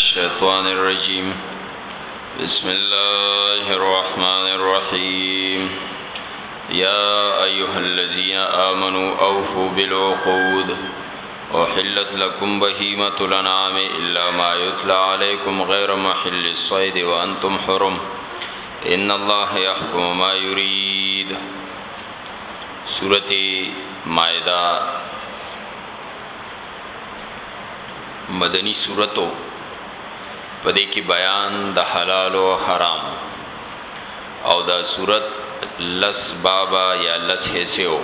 الشيطان الرجيم بسم الله الرحمن الرحيم يا أيها الذين آمنوا أوفوا بالعقود وحلت لكم بهيمة الأنعام إلا ما يتلى عليكم غير محل الصيد وأنتم حرم إن الله يحكم ما يريد سورة مائدہ مدنی صورت او په دې کې بیان د حلال او حرام او دا صورت لس بابا یا لس حصے او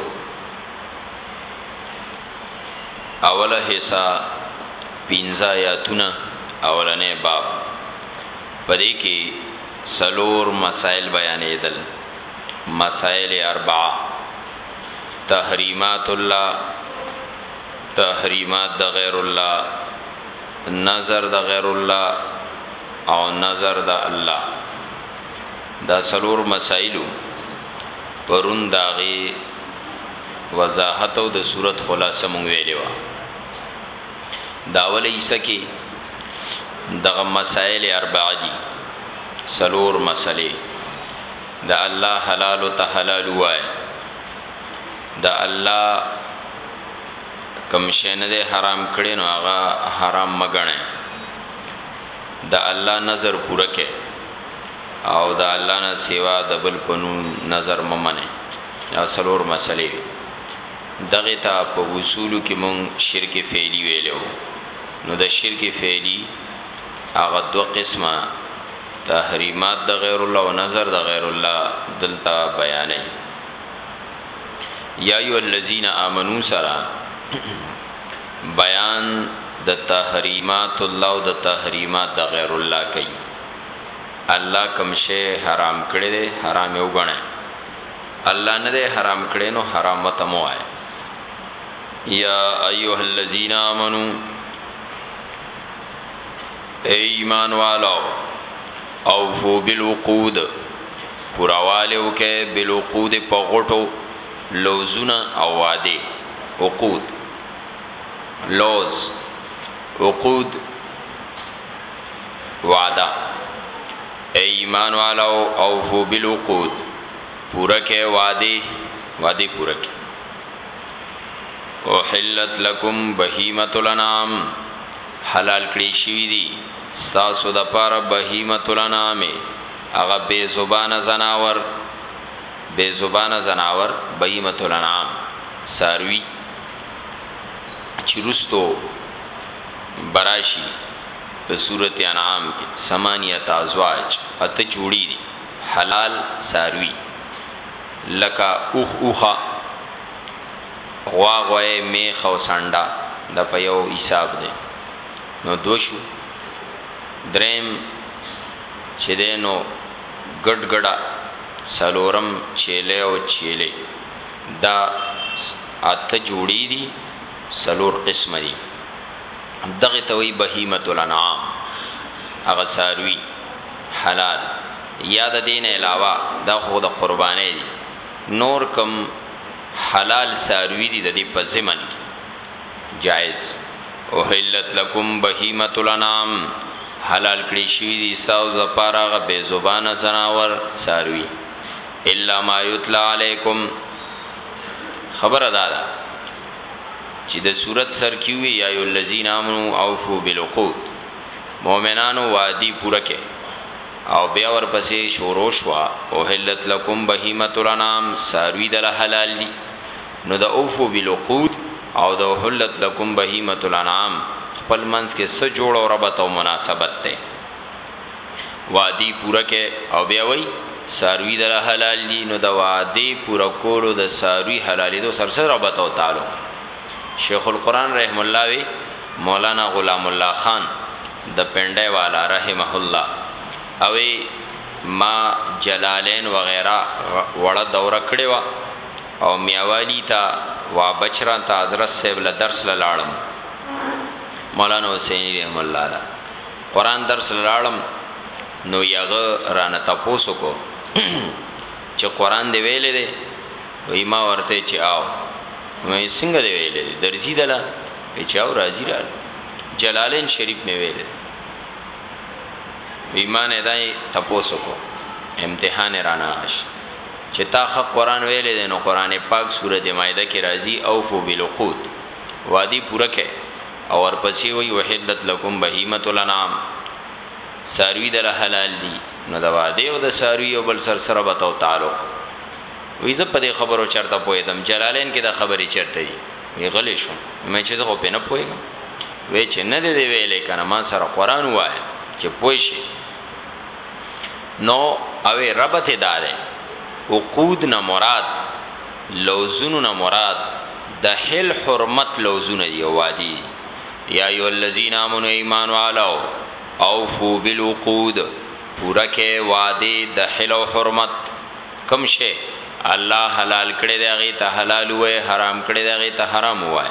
اوله حصہ پینځه آیاتونه اولنې باب په دې کې سلور مسائل بیانې دل مسائل اربعه تحریمات الله تحریمات د غیر الله نظر د غیر الله او نظر د الله دا سلور مسائلو پرون داغي وضاحت او د صورت خلاصه مونږ ویلې و داول عیسی کې دغه مسائل اربع دي سلور مسلې د الله حلال او ته حلال وای د الله کوم شی نه دی حرام کړی نو هغه حرام مه ګڼئ. د الله نظر پوره کړئ او د الله نه سوا د بل په نوم نظر مه منئ. دا څلور مسلې وي. دغه ته په اصول کې مونږ شرک فعلی ویلو نو د شرک فعلی هغه دو قسمه تحریمات د غیر الله او نظر د غیر الله دلته بیانې یا ایو الذین آمنو سرا بیان د تحریمات الله او د تحریمات د غیر الله کوي الله کوم شی حرام کړی دی حرام یو غنه الله نه دی حرام کړی نو حرام وته مو آئے یا ایها الذین آمنو ای ایمان والو اوفو بالعقود پوره والی وکه بالعقود په غوټو لوظونه او وعدی عقود لوظ عقود وعده ای ایمان والو اوفو بالعقود پوره که وعده وعده پوره که احلت لکم بهیمت الانام حلال کړی شوی دی ستاسو د پاره بهیمة الانعام، هغه بې زبانه ځناور، بې زبانه ځناور، بهیمة الانعام، څاروي، چې وروسته به راشي په سورة انعام کې، ثمانیة ازواج، اته جوړي دي، حلال څاروي، لکه، اوښ، اوښه، غوا، غوایه، مېښه او څنډه، دا په یو حساب دی. نو دوه شو دریم چې دی نو ګډ ګډه څلورم چیلی او چیلی دا اته جوړی دی څلور قسم دی دغه ته وی بهیمه الانعام هغه ساروی حلال یا د دین علاوه دا خو د قربانې دي نور کم حلال ساروی دي د دې په زمن کې جائز احلت لکم بهیمة الانعام حلال کړی شوی دی ستاسو د پاره هغه بی زبانه ځناور، څاروي، الا ما یتلی علیکم خبره دا ده چی د سورت سر کی وی یا ایها الذین آمنوا اوفوا بالعقود مؤمنانو وعدی پوره کړئ او بیا ورپسې شروع شوه احلت لکم بهیمة الانعام څاروي دله حلال دي نو د اوفو بالعقود او د احلت لکم بهیمة الانعام خپل منځ کې څه جوړ او ربط او مناسبت دی؟ وعدی پوره کړئ او بیا وایي څاروي در حلال دي نو د وعدې پوره کولو د څاروي حلالېدو سره څه ربط او تعلق دی؟ شیخ القرآن رحمه الله وی مولانا غلام الله خان د پنډی والا رحمه الله اوی ما جلالین وغیره وړه دوره کړی وه او میاوالی ته وا بچران ته حضرت صاحب له درس لاړم مولانا حسینی رحم الله له قران درس لاړم نو یغه رانه تاسو کو چې قران دی ویلې دی وای ما ورته چې آو مې څنګه دی ویلې درځي دلا چې آو راځي را جلالین شریف مې ویلې ایمان ادای تاسو کو امتحان رانه آش چه تا خه قرآن ویلی دی نو قرآن پاک سورت مائده کی راځی اوفو بالعقود وعدی پوره کړی او ورپسی وایی احلت لکم بهیمة الانعام څاروی دله حلال دی نو د وعدی او د څاروی یو بل سر سره ربط او تعلق وی زه پدی خبرو چرته پوهیدم جلالین کی دا خبری چرته دی وی غلی شو مې چه زه خو پنه پوهیږم وی چه نه دی ویلی کنه ما سره قرآن وایه چه پوه شی نو اوی ربط داره عقود نه مراد لوزونو نه مراد د حل حرمت لوزونه دی وادی یا ایو الذین امنو ایمان والو اوفو بالعقود پورا کې وادی د حل او حرمت کم شی الله حلال کړی دی غی ته حلال وای حرام کړی دی غی ته حرام وای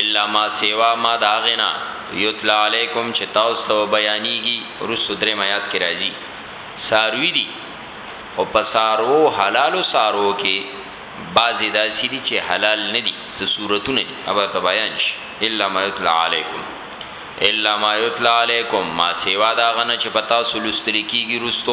الا ما سوا ما د هغه نه یتلی علیکم چې تاسو ته بیانیږي، وروسته دریم آیات کې راځي څاروي دي، خو په څاروو حلالو څاروو کې بعضې داسې دي چې حلال نه دي، څه صورتونه دي هغه ورته بیان شي، الا ما یتلی علیکم الا ما یتلی علیکم ما سوا د هغه نه چې په تاسو لوستل کیږي وروسته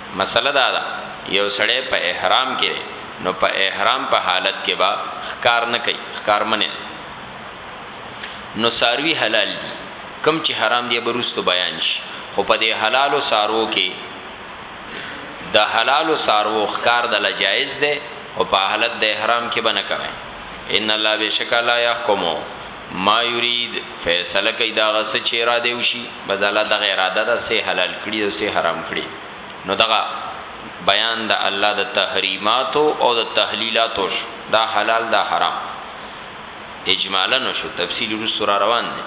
مسله دا ده یو سړی په احرام کې دی نو په احرام په حالت کې با خکار نه کوي خکار منه نو ساروی حلال دي کم چې حرام دی بروستو بیان شي خو په دې حلالو سارو کې د حلالو سارو خکار د لجائز ده او په حالت د احرام کې بنه کوي ان الله بشکا لا يحكمو ما یرید فیصله کوي دا غس چې اراده وشي بس الله دغه اراده ده سه حلال کړی او سه حرام کړی نو دغه بیان د الله د تحریمات او د تحلیلات او دا حلال دا حرام اجمالا نو شو تفصیل رسو را روان دي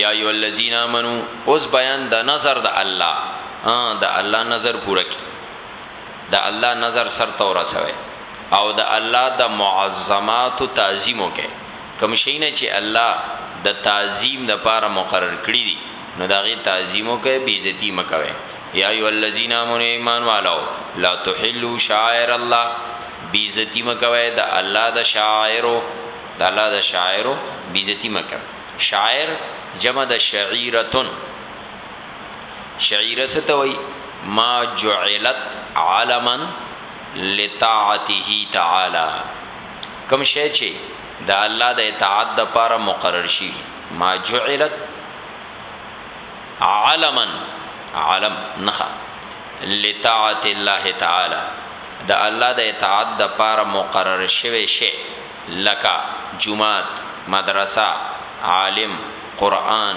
یا ایو الذین امنو اوس بیان د نظر د الله ها د الله نظر پوره کی د الله نظر سر ته ورسوی او د الله د معظماتو تعظیم وکړی کوم شیونه چی الله د تعظیم د پاره مقرر کړی دی نو د هغه تعظیم وکړی بی عزتی مکوی یا ایو الذین امنوا ایمان والو لا تحلوا شعائر الله بی عزتی مکوی د الله د شعائرو د الله د شعائرو بی عزتی مکوی شعائر جمع د شعیرتن شعيره څه ته وایي ما جعلت علما لطاعته تعالی کوم شی چې د الله د اطاعت د پاره مقرر شي ما جعلت علما علم نخا لطاعت الله تعالی د الله د اطاعت د پاره مقرر شوی شی لکه جمعات مدرسه عالم قران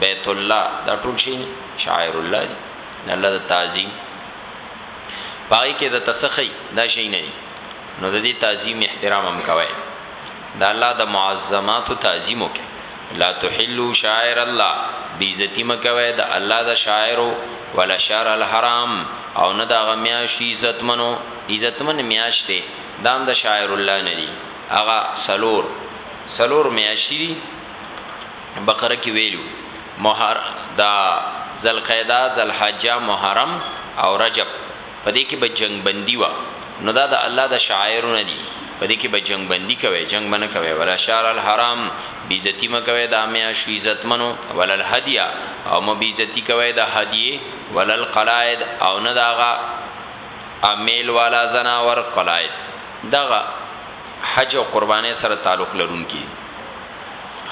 بیت الله دا ټول شي شاعر الله دی د الله د تعظیم پای کې د تسخی دا شي نه دی نو د دې تعظیم احترام هم کوي د الله د معظمات او تعظیم وکي لا تحلوا شاعر الله بیزتی مکوي د الله د شاعرو ولا شعر الحرام او نه د غمیاش عزتمنو عزتمن میاشته دام د شاعر الله نه دی اغا سلور سلور میاشی بقره کې ویلو محر دا ذلقعده ذلحجه محرم او رجب په دې کې به جنگ بندي و نو دا د الله د شاعرونه دي په دې کې به جنگ بندي کوي جنگ بنه کوي ولا شار الحرام بیزتی مکوي د امیا شو عزت منو ولا الهدیا او م بیزتی کوي د هدیه ولا القلائد او نه داغه امیل والا زناور قلائد دغه حج او قربانې سره تعلق لرونکي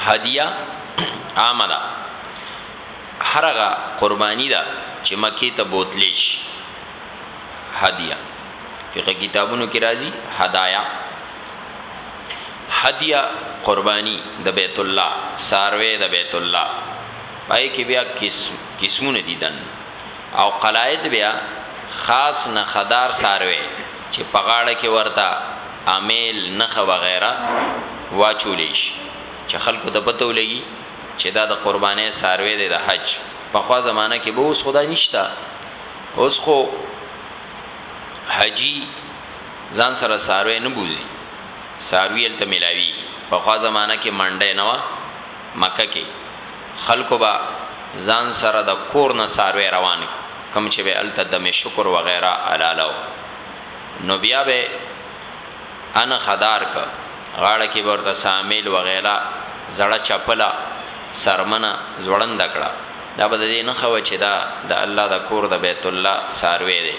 هدیه عامه ده هرغه قربانی ده چې مکی ته بوتلی شي هدیه فقه کتابونو کې راځي هدايا هدیه قربانی د بیت الله ساروی د بیت الله پای کې بیا قسم قسمونه دي دن او قلاید بیا خاص نښه دار څاروی چی په غاړه کی ورته امیل، نښه وغیره واچولی شی چی خلکو ته پته ولګی چی دا د قربانی څاروی دی د حج پخوا زمانه کی به وو اوس خو دا نشته اوس خو حجی ځان سره څاروی نه بوزی څاروی هلته ملاویږی پخوا زمانه کی منډی نه وه مکه کی. خلکو به ځان سره د کور نه څاروی روان کړ کوم چه به هلته دم شکر وغیره حلاله وه نو بیا به یې ان خدار کړ غاړه کی به ورته سامیل وغیره زړه چپله څرمنه ځوړنده کړه دا به ددی نښه وه چه دا د الله د کور د بیت الله څاروی دی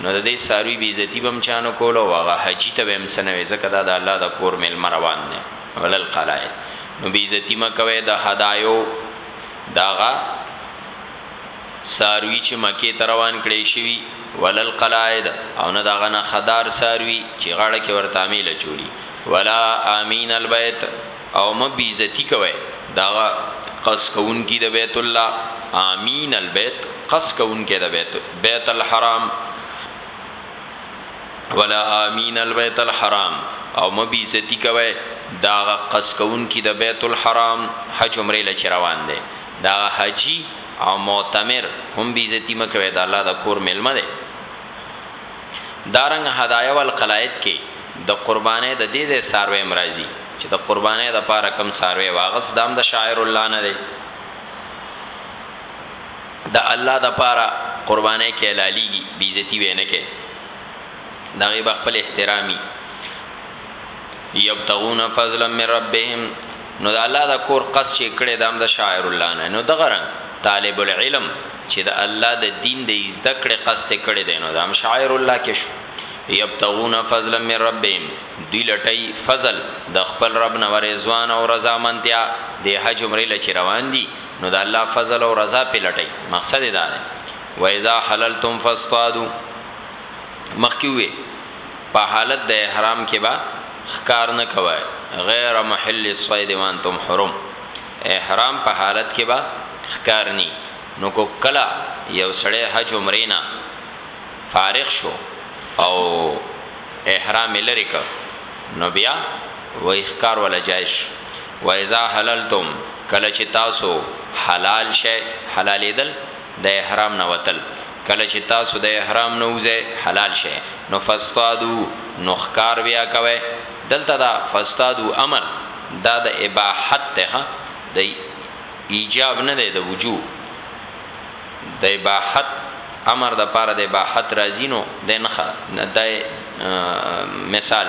نو ددی څاروی بی عزتی به هم چا نه کوله او هغه حاجی ته به هم څه نه وی ځکه دا د الله د کور میلمه روان دی. ولا القلائد نو بی عزتی مه کوی د هدایو داغه ساروی چې مکه ته روان کړي شوی ولا القلائد او نه داغه نه خدار ساروی چې غاړه کې ورته امیل چولی ولا امین البیت او مه بی عزتی کوی داغه قص کون کی د بیت الله امین البیت قص کون کی د بیت بیت الحرام ولا امین البیت الحرام او مبی عزتی کوي دا قص کون کی د بیت الحرام حج عمره لچ روان دي دا حجی او معتمر هم بی عزتی مکوي دا الله د کور ملما دي دارنګ هدايا والقلائد کې د قربانې د دې ځای ساروي مرাজি چې د قربانې د پاره کم ساروي واغس دام د شاعر الله نه دی د الله د پاره قربانۍ کې حلاليږي بي عزتي وې نه کې دا غي خپل احترامي يبتغون فضلا من ربهم نو د الله د کور قص چې کړي دام د شاعر الله نه نو دغه رنګ طالب العلم چې د الله د دین د زده کړې قص ته کړي دي نو دام شاعر الله کې شو یبتغون فضلا من ربهم دوی لټي فضل د خپل رب نو رضوان او رضامندیا د حج عمره لچ روان دي نو د الله فضل او رضا په لټي مقصد دا دی و اذا حللتم فاصطادوا مخکوي په حالت د احرام کې با خکار نه کوي غیر محل الصيد وانتم حرم احرام په حالت کې با خکار ني نو کو کلا یو سړی حج عمرې نه فارغ شو او احرام لری ک نو بیا وای خکار ولا جایش واذا حللتم کله چه تاسو حلال شی حلالیدل د احرام نه وتل کله چه تاسو د احرام نه وځی حلال شی نو فاصطادو نو ښکار بیا کوی دلته دا فاصطادو امر دا د اباحت ده ښه د ایجاب نه ده د وجوب د اباحت امر د پاره د اباحت راځی نو د نخه د مثال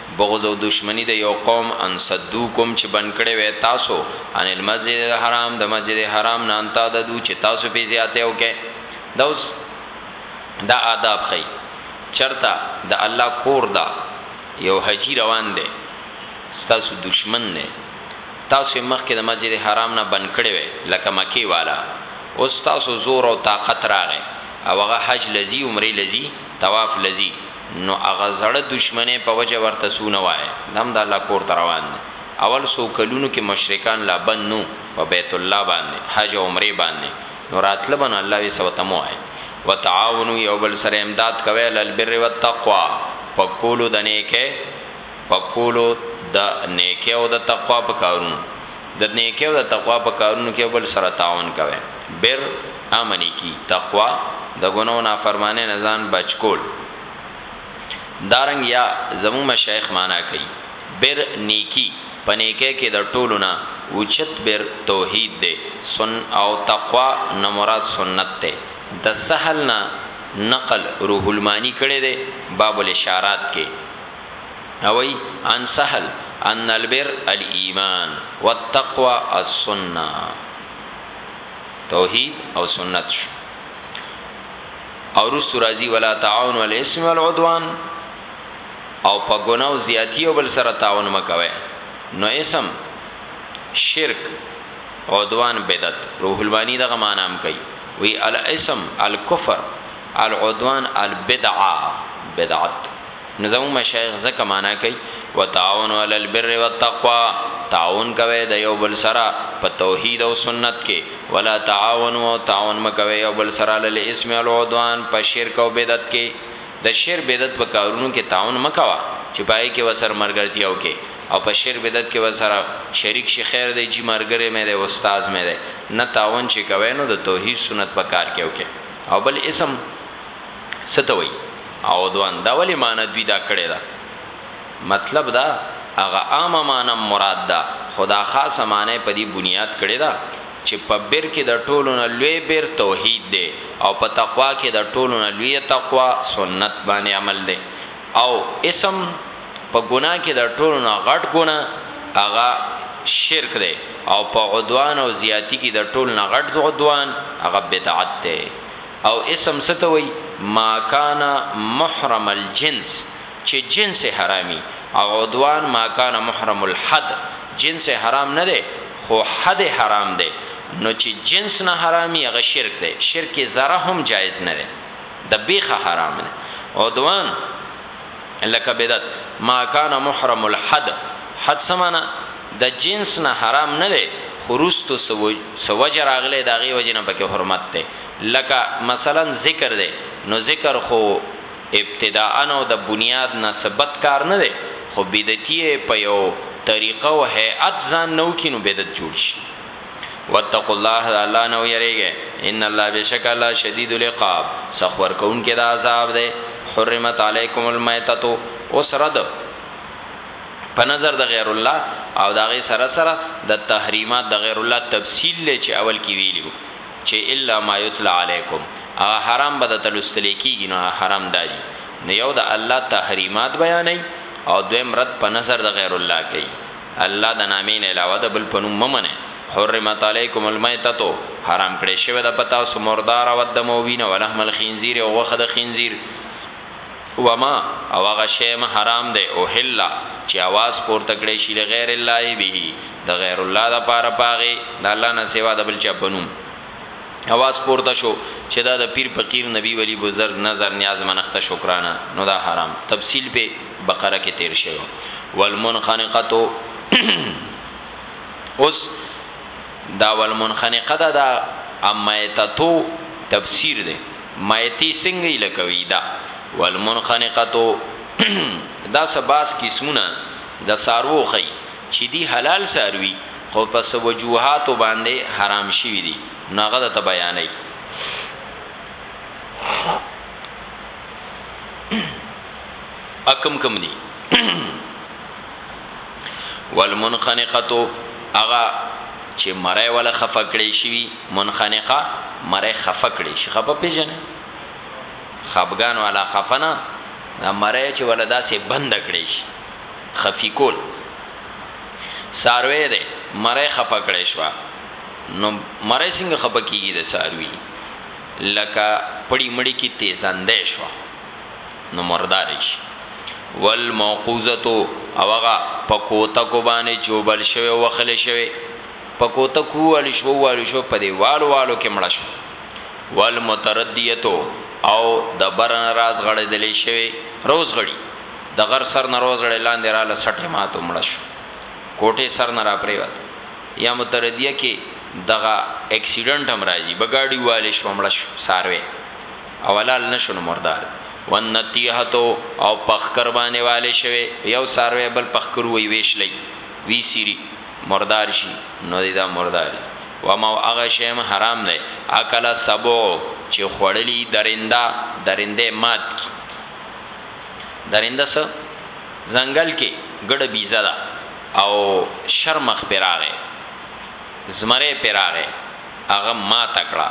بغض او دشمنی د یو قوم ان صدوکم چې بند کړی وی تاسو ان المسجد الحرام د مسجد حرام نه انتا ددو چې تاسو په زیاته او کې دا اوس دا آداب خي چرتا د الله کور دا یو حجی روان دی ستاسو دشمن نه تاسو مخکې د مسجد حرام نه بن کړی وی لکه مکی والا اوس تاسو زور او طاقت راغی او هغه حج لذي عمره لذي طواف له ځي نو هغه زړه دشمنۍ په وجه ورته څو نه وايې دا هم د الله کور ته روان دی اول څو کلونو کې مشرکان لا بند نه وو په بیت الله باندې حج او عمرې باندې نو راتله به نو الله وې څه ورته مه وايه وتعاونو یو بل سره امداد کوی علی البر والتقوی په کولو د نیکۍ په کولو د نېکۍ او د تقوا په کارونو د نېکۍ او د تقوا په کارونو کې بل سره تعاون کوي بر امني کی تقوا د ګناو نافرمانه نه ځان بچ کول دارنګ یا زمو مشایخ معنا کوي بر نیکی په نیکه کې د ټولو نه اوچت بر توحید دی سن او تقوا نه مراد سنت دی د سهل نه نقل روح المانی کړي دی باب الاشارات کې اوي ان سهل ان البر الايمان والتقوى السنه توحید او سنت شو او رست راضی ولا تعاون والاسم والعدوان او په ګناو زیاتی او بل سره تعاون مکوي نو اسم شرک عدوان بدعت روح البانی دغه معنی هم کوي وی الاسم الكفر العدوان البدعه بدعت نو زمو مشایخ ځکه معنا کوي وتعاون علی البر والتقوا تعاون کوي د یو بل سره په توحید او سنت کې ولا تعاون او تعاون مکوي یو بل سره علی الاسم او العدوان په شرک او بدعت کې د شر بدعت په کارونو کې تعاون مکوا چې پای کې وسر مرګرتیا او کې او په شر بدعت کې وسره شریک شي خیر دی چې مرګره مې دی استاد مې دی نه تعاون چې کوي نو د توحید سنت په کار کې او کې او بل اسم ستوي عودوان دا ولی معنی دوی دا کړی دا مطلب دا هغه عامه معنی مراد ده خدا خاصه معنی په دې بنیاد کړی دا چې په بیر کې د ټولو نه لوی بیر توحید دی او په تقوا کې د ټولو نه لوی تقوا سنت باندې عمل دی او اسم په ګناه کې د ټولو نه غټ ګناه هغه شرک دی او په عدوان او زیاتی کې د ټولو نه غټ عدوان هغه بدعت دی او اسم څه ته وایي ماکان محرم الجنس چې جنس یې حرام وي او عدوان ماکان محرم الحد جنس یې حرام نه دی خو حد یې حرام دی نو چې جنس نه حرام وي هغه شرک دی شرک یې ذره هم جایز نه دی د بیخه حرام دی عدوان لکه بدعت ماکان محرم الحد حد سمانا د جنس نه حرام نه دی خروستو سوجر اغله داغي وجنه پکې حرمت ته لکه مثلا ذکر دی نو ذکر خو ابتداء او د بنیاد نه ثبت کار نه دی خو بدعتي په یو طریقه او هيئت ځان نو کینو بدعت جوړ شي واتقوا الله الله نو یریږي ان الله بشک الله شدید العقاب سخور کون کې د عذاب دی حرمت علیکم المیتتو اوس رد په نظر د غیر الله او داغه سره سره د تحریمات د غیر الله تفصیل لې چې اول کې ویلو چي الا ما يتلي عليکم هغه احرام به درته لوستل کيږي نو احرام دادي نو يو د الله تحريمات بيانوي او دويم رد په نظر د غير الله کوي الله د نامې نه علاوه د بل په نوم مه منئ حرمت عليکم الميتة حرام کړې شوې ده په تاسو مرداره والدم او وينه ولحم الخنزير او غوښه د خنزير وما او هغه شی هم حرام دی احل چی اواز پورته کړی شی لغیر الله به د غیر الله د پاره پاغه د الله نه سوا د بل چا پنوم اواز پورته شو چې دا د پیر فقیر نبی ولی بزرگ نظر نیاز منخت شکرانه نو دا حرام تفصیل په بقره کې تیر شوی والمنخنقه اوس دا والمنخنقه دا امیتتو تفسیر دی مایتی څنګه یی لکه وی ده والمنخنقتو دا څه باس قسمونه د ساروو ښیی چی دی حلال ساروی خو په څه وجوهاتو باندی حرام شوی دی نو هغه درته بیانوی اکم کم دی والمنخنقه هغه چې مړی ولا خفه کړی شي منخنقه مړی خفه کړی شي خفه پیژنه خفغان ولا خفنا دا مړی چې ولا داسې بند کړی شي خفي کول ساروی دی مړی خفه کړی شو نو مړی څنګه خفه کیږي د ساروی لکه پړی مړی کی تیزاندې شو نو مردار شي والموقوذه او هغه په کوته کو باندې چوبل شوی وخل شوی په کوته کو ول شو ول شو په دی والو والو کې مړ شو والمتردیتو او د برن راز غړې دلې شوی روز غړي د غر سر نه روز غړې لاندې را لسټه ماتو مړ شو کوټه سر نه را پریوت یا متردیه کې دغه اکسیډنټ هم راځي بګاډي والي شو مړ شو ساروي او حلال نه شو نو مردار دی. والنطیحة او په ښکر باندې والې شوی یو څاروی بل په ښکر ووهي ویې شلوي ویې څیري مردار شي نو دی دا مردار دی. وما او هغه شی هم حرام دی اکل السبع چې خوړلي یې درنده، درنده یې مات کړي، درنده څه؟ ځنګل کې ګډه بیزه ده او شرمښ پرې راغی، زمری پرې راغی هغه ماته کړه.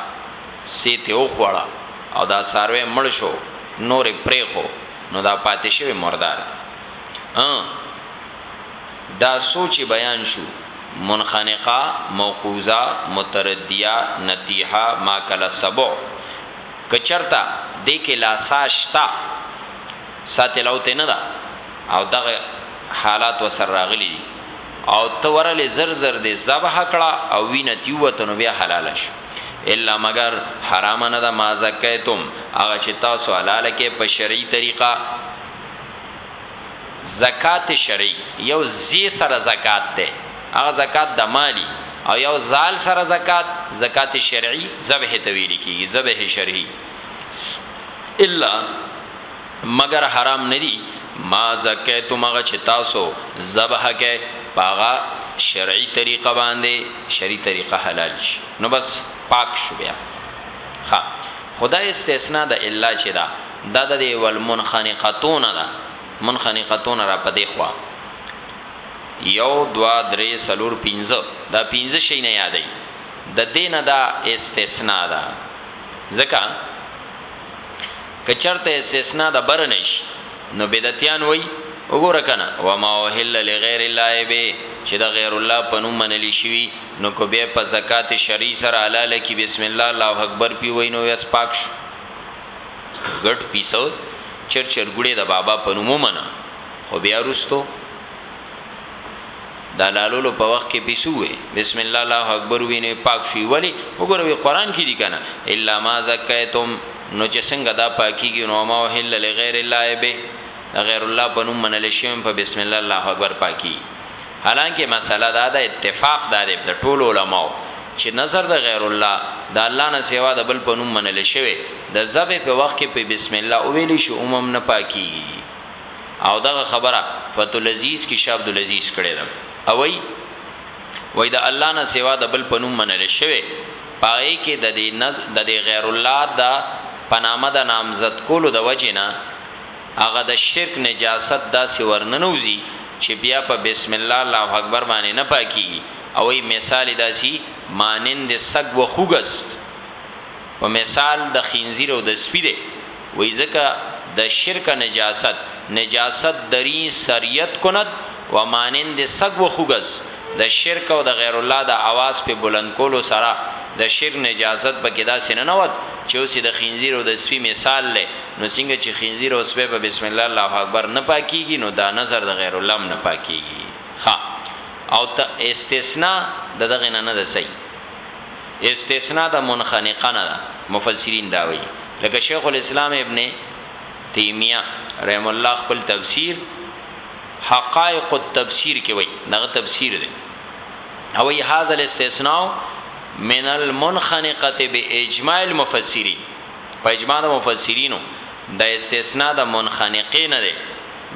سي ترې وخوړه او دا څاروی مړ شو، نور يې پرېښو، نو دا پاتې شوی مردار دی. ء دا څو چې بيان شو، منخنقه، موقوذه، مترديه، نطيحه، ماکل السبع، که چرته دې کې لا سا شته، سا تلاوتې نه ده او دغه حالات ورسره راغلي دي او ته ورلې زر زر دې ذبح کړه او وينه ترې ووته، نو بيا حلاله شوه. الا مگر حرام نه ده ما زکیتم هغه چې تاسو حلال کې په شرعي طریقه زکات شرعي یو زی سره زکات ده هغه زکات د مالی او یو زال سره زکات زکات شرعي ذبح تویل کیږي ذبح شرعي الا مګر حرام نه دي ما زکیتم هغه چې تاسو ذبح کې پاغه شرعي طریقه باندې شرعي طریقه حلال شي نو بس پاک شو بیا ها خدای استثناء د الا چې دا دا د دی ول منخنقتون دا منخنقتون را پدې خوا یو دوا درې سلور پینځه دا پینځه شي نه یادې د دینه دا استثناء دا ځکه که چرته استثناء د بر نه شي نو بدعتیان وایي وګوره کنه وما احل لغیر الله به چې د غیر الله په نوم منل شوي نو که بیا په زکات شرعي سره حلاله کړي بسم الله الله اکبر پرې ووایي نو بس پاک شو ګډ پیسو چرچرګوړې د بابا په نوم ومنه خو بیا وروسته دا لالولو په وخت کې پیسو وي بسم الله الله اکبر ویني پاک شي ولی وګوروي قران کې دي کنه الا ما زکیتم نو چې څنګه دا پاکیږي نو ما وهل لغیر الله به غیر الله بنو منل شي په بسم الله الله اکبر پاکي حالانکه مسله دا ده اتفاق دا دی د ټولو علماو چې نظر د غیر الله د الله نه سیوا د بل پنوم منل شوی د ذبح په وخت کې په بسم الله او ویلی شو عموم نه پاکي او دغه خبره فتح العزیز کی شاه عبدالعزیز کړی ده او وای وای د الله نه سوا د بل پنوم منل شوی پای کې د دې نز د دې غیر الله د پنامه د نامزد کولو د وجنه هغه د شرک نجاست داسې ورننوزی چې بیا په بسم الله الله اکبر باندې نه پاکي او ای مثال داسي مانند سگ و خوګست و مثال د خنزیر او د سپیده وی ځکه د شرک نجاست نجاست دری سریت کند ومانند سگ وخوګز د شرک او د غیر الله د اواز په بلند کولو سره د شرک نجاست پکې داسې ننوت چې اوس یې د خنزیر او د سپی مثال دی نو څنګه چې خنزیر او سپی په بسم الله الله اکبر نه پاکیږي نو دا نظر د غیر الله هم نه پاکیږي ښه او ته استثنا د دغه نه نه ده صحیح. استثنی د منخنقه نه ده مفسرین دا وایی لکه شیخ الاسلام ابن تیمیه رحمه الله خپل تفسیر حقایق التفسیر کې وایی دغه تفسیر دی او وایی هاذا الاستثناء من المنخنقه باجماع المفسرین په اجماع د مفسرینو د استثناء د منخنقه نه ده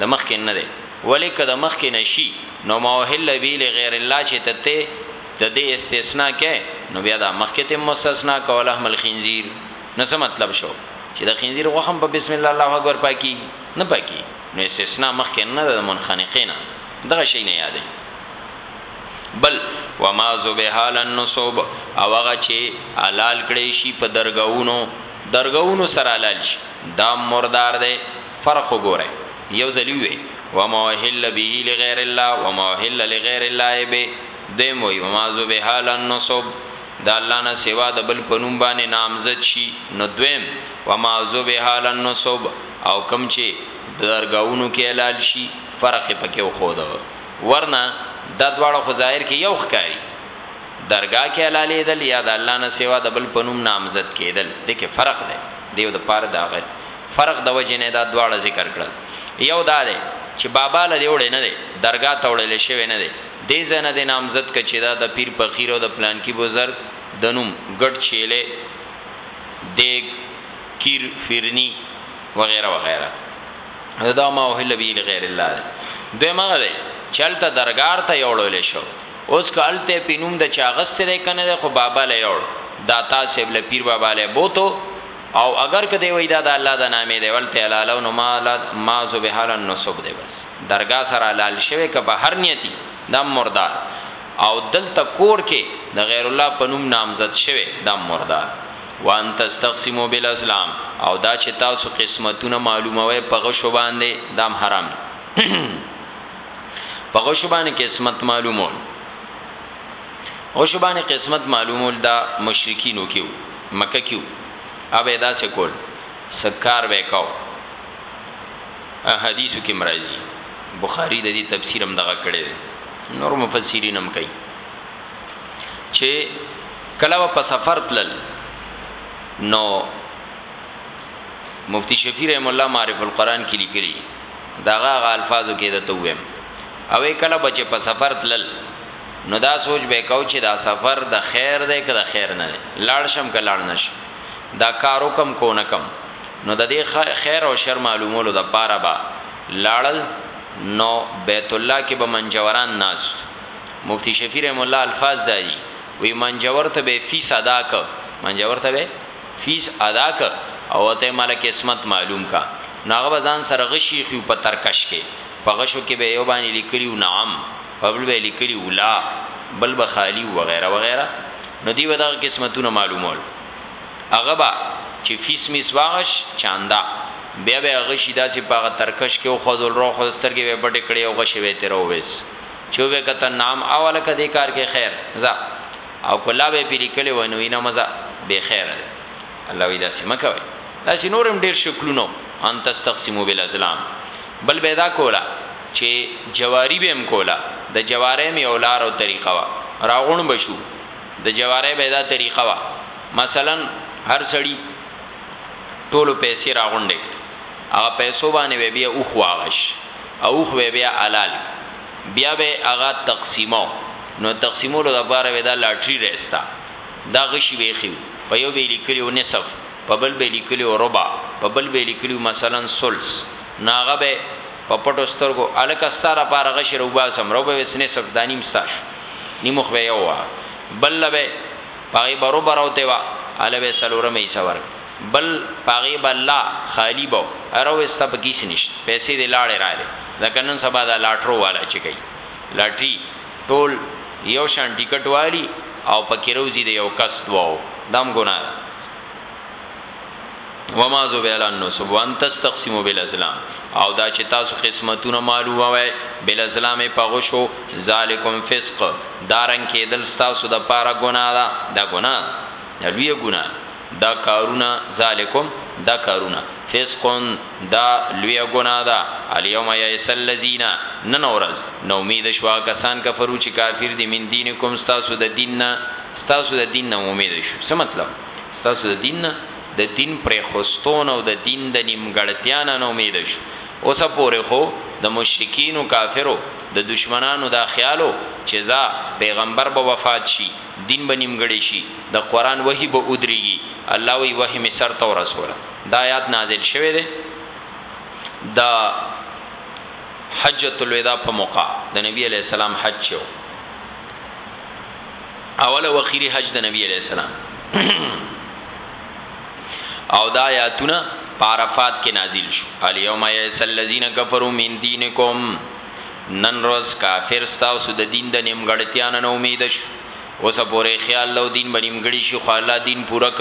د مخکې نه ده ولیک د مخکې نشي نو موهل به لغیر الله چې تته د دې استثناء کې نو بیا دا مخکې ته مستثنا کوله هم الخنزیر نو څه مطلب شو چې د خنزیر غوخم په بسم الله الله اکبر پاکي نه پاکي نو استثناء مخکې نه د منخنقینا دغه شی نه یادې بل وما ذبحال النصب او هغه چې حلال کړي شي په درگاونو درگاونو سره حلال شي دا مردار دی فرق وګوره یو ځلی وي وما هل به لغیر الله وما هل لغیر الله به دویم وایي، وما ذبح علی النصب، د الله نه سوا د بل په نوم باندې نامزد شي، نو دویم، وما ذبح علی النصب، او کوم چې د درګاهونو کې حلال شي، فرق یې پکې وښوده، ورنه دا دواړه خو ظاهر کې یو ښکاري، درګاه کې حلالېدل یا د الله نه سوا د بل په نوم نامزد کېدل، دې کې فرق دی، د یو لپاره د هغه فرق د وجې نه دا دواړه ذکر کړل، یو دا دی چې بابا له دې وړې نه دی، درګاه ته وړل شوی نه دی، دې ځای نه دې نامزد که چې دا دپیر پقیر او د پلانکي بزرګ دنوم ګډ چیلې، دیګ، کیر، فیرني وغیره وغیره ده دا ما احل به لغیر الله ده دویم هغه ده چې هلته درګار ته یوړل شو اوس که هلته په نوم د چا غست دی کنه ده خو بابا له یوړ دا تاسو بل پیر بابا له بوتو او اگر که دی وای دا د الله د نامې دی ولته لاله نو ما ما زبحال النصب دی بس درګاه سره حلال شوی که بهر نیتی دا هم مردار او دلته کور کې د غیر الله په نوم نامزد شوی دا هم مردار وان تستقسمو بالازلام او دا چې تاسو قسمتونه معلوموي په غشو باندې دا هم حرام په غشو باندې قسمت معلومول غشو باندې قسمت معلومول دا مشرکینو کېو مکه کېو اوبه دا سکول سکار وکاو احادیثو کې هم راځي بخاری د دې تفسیر هم دغه کړی دی نور مفسرین هم کوي چې کله په سفر تلل نو مفتی شفیع رحم الله معرف القرآن کې لیکلي داغه غ الفاظو کې د تویم او کله بچ په سفر تلل نو دا سوچ به کو چې دا سفر د خیر دی که د خیر نه دی لاړ شم که لاړ نشم دا کار وکم که ونه کم نو د دې خیر او شر معلومولو د پاره به لاړل نو بیت الله کې به منجوران ناست مفتی شفیع رحم الله الفاظ دایي وی منجور ته به فیس ادا ک منجور ته به فیس ادا ک او ته ملک اسمت معلوم کا ناغه بزان سره غشي خو په ترکش کې په غشو کې به یو باندې لیکلیو نعم په بل به یې لیکلي وو لا، بل به خالي وو وغیره وغیره نو دوی به دغه قسمتونه معلومول هغه به چې فیس میس واغش چانده بیا به هغه شي داسې په هغه ترکش کې وخوځول راوخوځول سترګې به یې پټې کړې او غشی به یې ترې راوویست چې وبه کتل نام او هلکه دې کار کې خیر ځه او که لا به یې پرې لیکلی وای نو نه مزه بې خیره دی الله وایي داسې مه کوئ داسې نور هم ډېر شکلونه ان تستقسمو بالازلام بل به یې دا کوله چې جواری به هم کوله، د جواری هم یو لار او طریقه وه، راغونډ به شو، د جواری به یې دا طریقه وه، مثلا هر سړي ټولو پیسې راغونډې کړې، هغه پیسو باندې به بیا اوښ واغش او اوښ به بیا حلال کړ، بیا به یې هغه تقسیمو، نو تقسیمولو لپاره به یې دا لاټري رایسته، دا غشي به ایښي وو، په یو به یې لیکلي وو نصف. په بل به لیکلی و ربع په بل به لیکلی و مثلا ثلث نو هغه به په پټو سترګو هلکه ستا لپاره غشی راوباسم ربع به څه نصف دا نیم ستا شو نیموخ به یو وه بل له به په هغې به ربع راوتې وه هله به یې څلورمه حصه ورکړه بل په هغې به لا خالي به وه روه ستا پکې هیڅ نشته پیسې دې لاړې رالې ځکه نن سبا دا لاټرو والا چې کوي لاټري ټول یو شان ټیکټ والی او پکې روزي د یو کس دوه دام ګناه وما زبیل النصب وان تستقسموا بالازلام او دا چې تاسو قسمتونه معلومه وای بالازلام په غشو ذالکم فسق دارن کېدل تاسو د پاره ګناه ده دا ګناه لوی ګناه دا کارونه ذالکم دا کارونه فسقون دا لویه ګناه ده. الیوم یئس الذین، نن ورځ نا امید شو هغه کسان کفرو چې کافر دي، من دینکم ستاسو د دین نه، ستاسو د دین نه امید شو، څه مطلب؟ ستاسو د دین نه، د دین پرېښوستو نه او د دین د نیمګړتیا نه امید شو، اوسه پورې خو د مشرکینو کافرو د دښمنانو دا خیال و چې ځه پیغمبر به وفات شي، دین به نیمګړی شي، د قرآن وحی به ودریږي، الله وایي وحی مې سرته ورسوله. دا آیات نازل شوی دی د حجۃ الوداع په موقع د نبی علی السلام حج شو اوله او اخیری حج د نبی علی السلام او دا آیاتونه پارفات کې نازل شو الیوم یئس الذین کفروا من دینکم نن روز کافر ستاسو د دین د نیمګړتیا نه امید شو اوس پورې خیال لو دین بنیمګړی شو خو الله دین پوره ک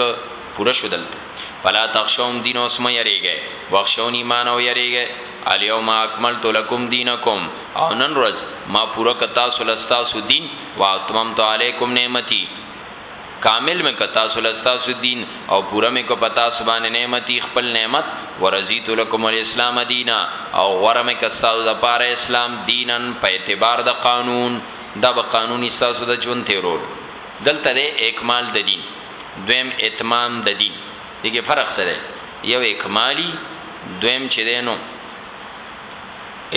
پوره شو دلته فلا تخشوم دین اوس مې یریږي وخشون ایمان او یریږي الیوم اکملت لکم دینکم او نن روز ما پورا کتا سلستا سو دین واتممت علیکم نعمتي کامل مې کتا سلستا سو دین او پورا مې کو پتا سبحان نعمتي خپل نعمت ورزیت لکم الاسلام دینا او غره مې کستا د پاره اسلام دینن په اعتبار د قانون دا به قانوني تاسو د ژوند تیرول دلته د اکمال د دین دویم اتمام د دین دغه فرق سره یو اکمالی دویم چې دینو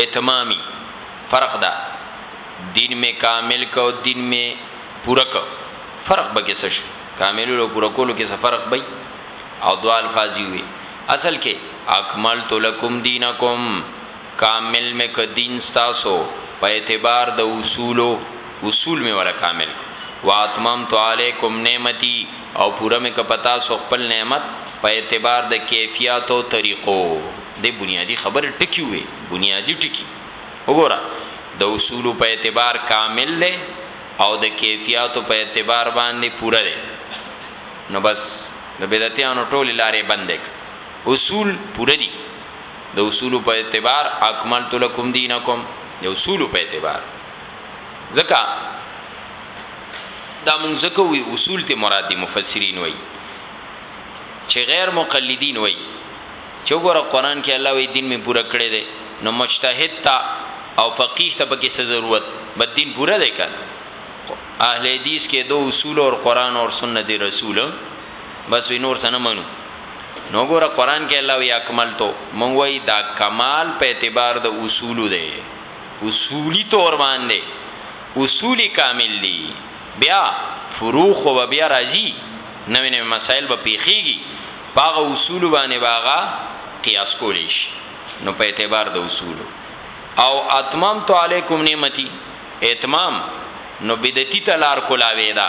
اتمامی فرق دا دین می کامل کو دین می پورا کو فرق به کې څه شو کامل او پورا کولو کې څه فرق بې او دوه الفاظ وي اصل کې اکملت لکم دینکم کامل مې که دين ستاسو په اعتبار د اصولو اصول مې وله کامل کړ واتممت عليکم نعمتي او پوره مې که په تاسو خپل نعمت په اعتبار د کيفيات او طريقو دې بنيادي خبرې ټکي ووې بنيادي ټکي وګوره د اصولو په اعتبار کامل دی او د کيفياتو په اعتبار باندې پوره دی نو بس د بدعتيانو ټولې لارې بندې کړې اصول پوره دي. د اصولو په اعتبار اکملت لکم دینکم د اصولو په اعتبار ځکه دا مونږ ځکه وی اصول ته مراد دي مفسرین وای چې غیر مقلدین وای چې وګوره قران کې الله وی دین می پوره کړی دی نو مجتهد تا او فقیه ته پکې څه ضرورت بد دین پوره دی کنه اهل حدیث کې دو اصول او قران او سنت رسول بس وی نور سنه منو نو ګوره قران کې الله وی اکملتو مونږ وی دا کمال په اعتبار د اصول دی اصولی تور باندې اصولی کامل دی بیا فروع خو بیا راځي نوې نوې مسائل به پیخیږي پاغه اصول باندې باغه قیاس کولیش نو په اعتبار د اصول او اتمم تو علیکم نعمتي اتمام نو بدعتي ته لار کولاوې ده،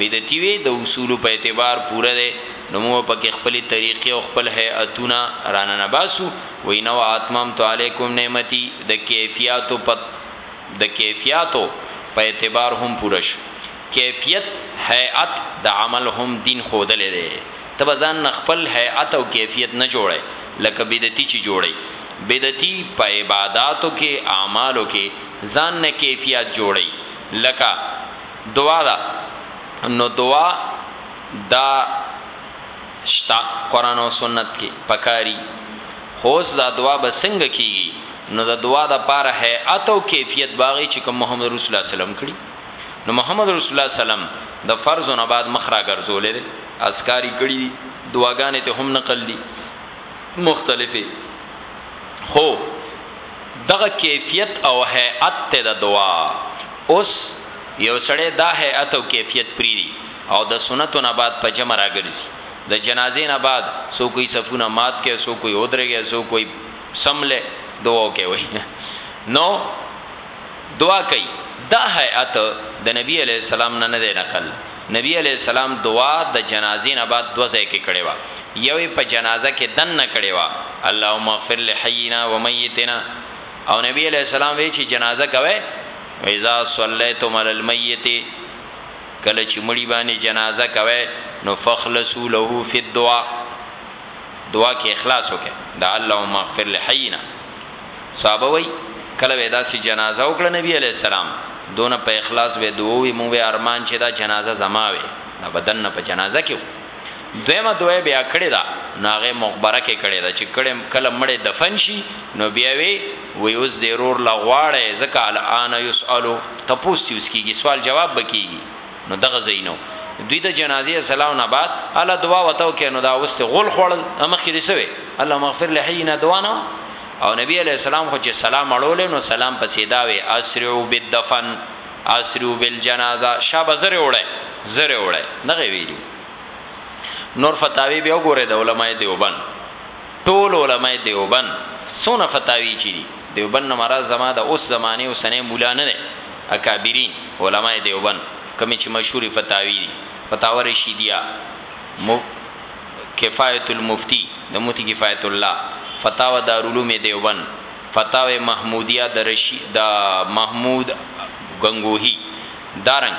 بدعتي وې د اصولو په اعتبار پوره دی، نو موږ پکې خپلې طریقې او خپل هیئتونه راننه باسو، وایي نو اتممت علیکم نعمتي د کیفیاتو په د کیفیاتو په اعتبار هم پوره شو، کیفیت، هیئت، د عمل هم دین ښودلی دی، ته به ځان نه خپل هیئت او کیفیت نه جوړی لکه بدعتي چې جوړی، بدعتي په عباداتو کې، اعمالو کې. ځان نه کیفیات جوړی لکه دعا ده نو دعا دا شته قران او سنت کی پکاری خو اوس دا دعا به څنګه کیږي نو د دعا د پاره هيئت او کیفیت باغی چې کوم محمد رسول الله سلام کړي نو محمد رسول الله سلام د فرض نه بعد مخ را ګرځولې اذکاری کړي دعاګانې ته هم نقل دي مختلفه خو دغه کیفیت او هیئت ته د دعا اوس یو سړی دا هیئت او کیفیت پریږدي او د سنتو نه بعد په جمع راګرځي د جنازې نه بعد څوک وایي صفونه مات کړئ څوک وایي ودریږئ څوک وایي څملئ دعا وکړئ وایي نو دعا کوي دا هیئت د نبی علیه السلام نه نه دی نقل. نبی علیه السلام دعا د جنازې نه بعد دوه ځای کې کړې وه، یو یې په جنازه کې دننه کړې وه، اللهم اغفر لحینا و میتنا او نبی علیه السلام وې چې جنازه کوئ واذا صلیتم علی المیت کله چې مړی باندې جنازه کوئ نو فخلصوا له فی الدعاء دعا کې اخلاص وکړئ دا اللهم اغفر لحینا صحابه وای کله به داسې جنازه وکړه نبی علی السلام دونه په اخلاص به دوی مو به ارمان چې دا جنازه زما وي دا بدن نه په جنازه کې دویمه دوی بیا کړی دا ناغه مخبره کې کړی دا چې کړم کله مړې دفن شي نو بیا وی وی اوس د رور لغواړې ځکه الان یسالو تپوس تیوس کیږي سوال جواب بکیږي نو دغه زینو دوی د جنازې سلام نه بعد الله دعا وتاو کې نو دا وست غول خړل امخ کې رسوي الله مغفر له حینا دعا نه او نبی علی السلام خو چې سلام اړول نو سلام پسې داوي اسرعو بالدفن اسرعو بالجنازه شابه زره وړه زره وړه دغه ویلو نور فتاوی به وګوره د علماء دیوبند ټول علماء دیوبند څونه فتاوی چی دی دیوبند نه مراد زما د اوس زمانه اوسنی مولا نه دی اکابرین علماء دیوبند کوم چی مشهوری فتاوی دی فتاوی رشیدیه مو کفایت المفتی د مفتی کفایت الله فتاوی دارالعلوم دیوبند فتاوی محمودیه د رشی د محمود ګنګوهی دارنګ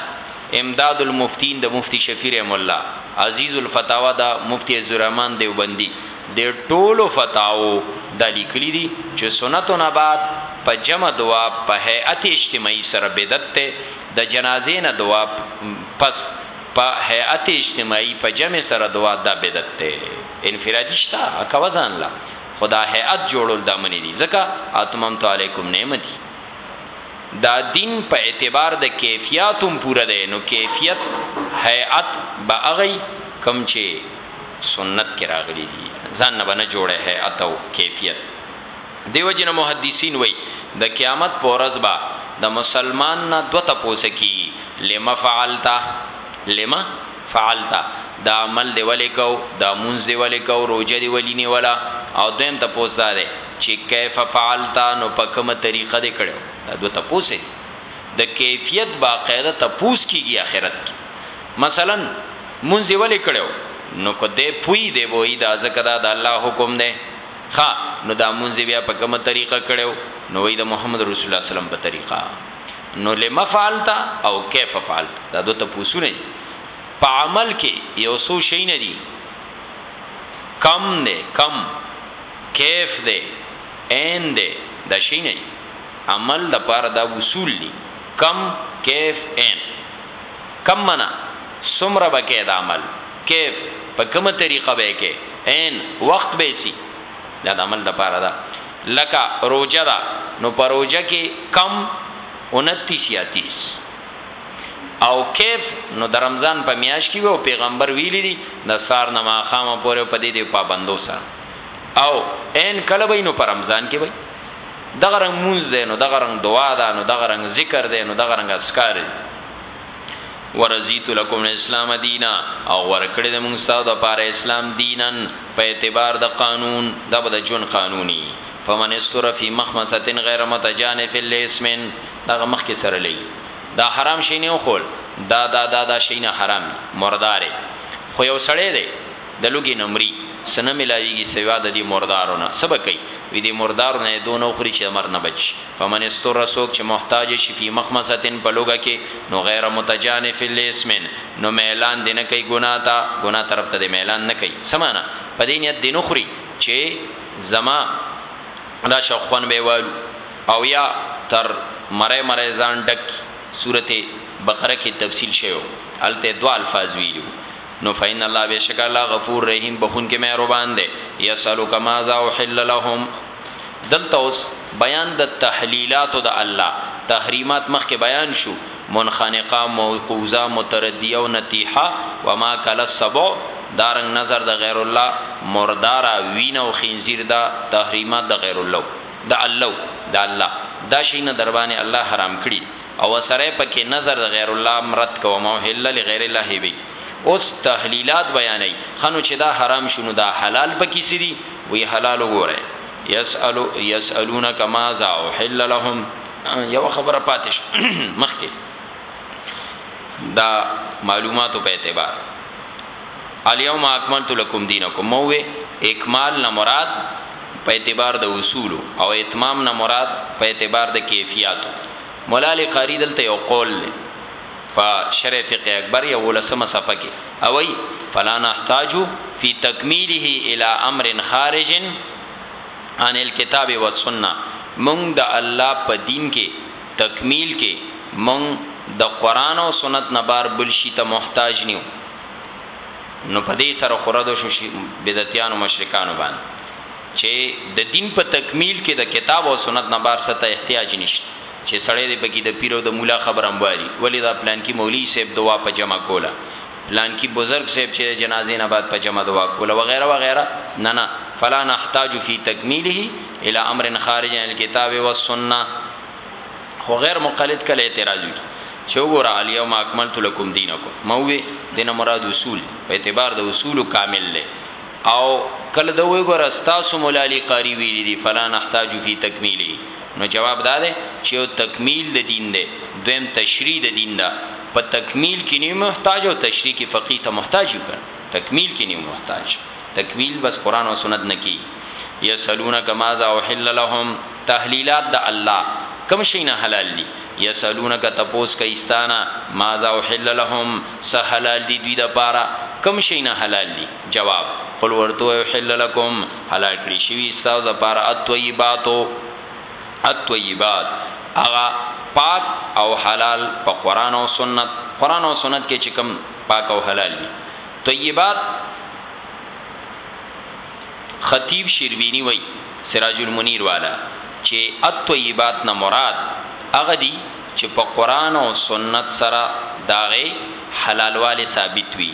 امداد المفتین د مفتی شفیع رحمه الله، عزیز الفتاوی د مفتی عزیز الرحمن دیوبندی دې ټولو فتاوو دا لیکلی دی چه سنتو نه بعد په جمع دعا په هیئت اجتماعی سره بدعت دی، د جنازې نه دعا پس په هیئت اجتماعی په جمع سره دعا دا بدعت دی، انفرادی شته کوه ځان له خو دا هیئت جوړول دا منع دی ځکه اتممت علیکم نعمتی. دا دین په اعتبار د کیفیات هم پوره دی نو کیفیت، هیئت، به هغه وي کوم چي سنت کي راغلي دي ځان نه به نه جوړه هیئت او کیفیت دې وجي نه محدثین وایي د قیامت په ورځ به د مسلمان نه دوه تپوسه کیږي لم فعلت لم فعلت دا عمل دې ولې کوو دا مونځ دې ولې کوو روژه دې ولي نیوله او دویم تپوس دا دی چی کیف فعلت نو په کومه طریقه دی کړی دا دوه تپوس دی د کیفیت باقاعده تپوس کیږی اخرت کی مثلا مونځ ولی کړو نو که دی پوی دی وای دا ځکه دا د الله حکم دی ښا نو دا مونځ بیا په کومه طریقه کړو نو وای د محمد رسول الله سلام په طریقه نو لما فعلت او کیف فعلت دا دوه تپوسونه په عمل کې یو سو شي نه دي کم نه کم کیف دی عین دی دا شی نه عمل د پاره دا وصول دی کم کیف عین کم منا سمره به کې دا عمل کیف په کومه طریقه به کې عین وخت به سی دا د عمل د پاره دا لکه روجه دا نو په روجه کې کم 29 یا 30 او کیف نو د رمضان په میاش کې وو پیغمبر ویلی دی د سار نما خامه پورې په دې دی پابندو سره او عین کله به نو پر رمضان کې وي دغه رنگ مونږ دی نو دغه رنگ دعا ده نو دغه رنگ ذکر دی نو دغه رنگ اسکار دی ورزیت لکم اسلام دینا او ورکړی د مونږ تاسو د پاره اسلام دینن په اعتبار د قانون د بد جون قانوني فمن استر فی مخمسه غیر متجانف لاسم دغه مخ کې سره لې دا حرام شي نه خول دا دا دا دا شي نه حرام مردارې خو یو سړی دی د لوګي نه مري څه نه ملاويږي سوا د دي مردارو نه څه به کوي وي دي مردارو نه يې دونه وخوري چي د مرګ نه بچ شي فمن اضطر څوک چي محتاج شي في مخمصة په لوګه کي نو غير متجانف لاسم نو ميلان دي نه کوي ګناه ته ګناه طرف ته دي ميلان نه کوي څه معنی په دي نيت دي نه خوري چي زما دا شو خوند به والو او يا تر مره مره ځان ډک کړي سورت بقره کي تفصيل شوي وو هلته دوه الفاظ ويلي وو. نو فإن الله بېشکه الله غفور رحیم بخښونکی مهربان دی یسألک ماذا احل لهم دلته اوس بیان د تحلیلاتو د الله تحریمات مخکې بیان شو منخنقه موقوذه متردیه او نطیحه وما کل السبع دارنګ نظر د غیر الله مرداره وینه او خنزیر دا تحریمات د غیر الله د الله د الله دا شینه دربانې الله حرام کړی او ورسره پکې نذر د غیر الله هم رد کوه ما احل لغیر الله به اوس تحلیلات بیانوي ښه نو چې دا حرام شو نو دا حلال پکې څه دي وی حلال وګوره یسأل یسألونک ماذا احل لهم یو خبره پاتې شو مخکې دا معلوماتو په اعتبار الیوم اکملت لکم دینکم موه اکمال نه مراد په اعتبار د اصول او اتمام نه مراد په اعتبار د کیفیت مولا علی قاری دلته یو قول دی په شرع فقه اکبر یو ولسمه صفه کې او ای فلا نحتاج فی تکمیله الی امر خارج عن الكتاب والسنه مونږ د الله په دین کې تکمیل کې مونږ د قران او سنت نه بار بل شي ته محتاج نیو نو په دې سره خورده شو بدعتیان او مشرکان باندې چه د دین په تکمیل کی د کتاب او سنت نه بار څه ته احتیاج نشته چه سړی دی پکی د پیر او د مولا خبره هم والی ولی دا پلانکی مولی صاحب دعا په جمع کوله پلانکی بزرګ صاحب چه د جنازی نه بعد په جمع دعا کوله وغیره وغیره نه نه فلا نحتاج فی تکمیله الی امر خارج عن الکتاب والسنه خو غیر مقلد کله اعتراض وکړي چې وګوره الیوم اکملت لکم دینکم مووی دینه مراد اصول په اعتبار د اصول کامل له او کله د وی ګور استاسو مولا علی قاری ویلی دی فلا نحتاج فی تکمیلی نو جواب دا ده چې یو تکمیل د دین ده دویم تشریح د دین ده په تکمیل کې نه محتاج او تشریح کې فقیه ته محتاج یو تکمیل کې نه محتاج تکمیل بس قران او سنت نه کی یسلونک ماذا وحل لهم تحلیلات د الله کم شي نه حلال دي یسلونک تپوس کایستانا ماذا وحل لهم سه حلال دي دوی د پاره کم شي نه حلال دي جواب، قل ورته ووایه احل لکم حلال کړی شوی ستاسو لپاره الطیبات الطیبات هغه پاک او حلال په قران او سنت قران او سنت کې چې کوم پاک او حلال دي طیبات خطیب شیربینی وای سراج المنیر والا چې الطیبات نه مراد هغه دي چې په قران او سنت سره داغه حلالواله ثابت وي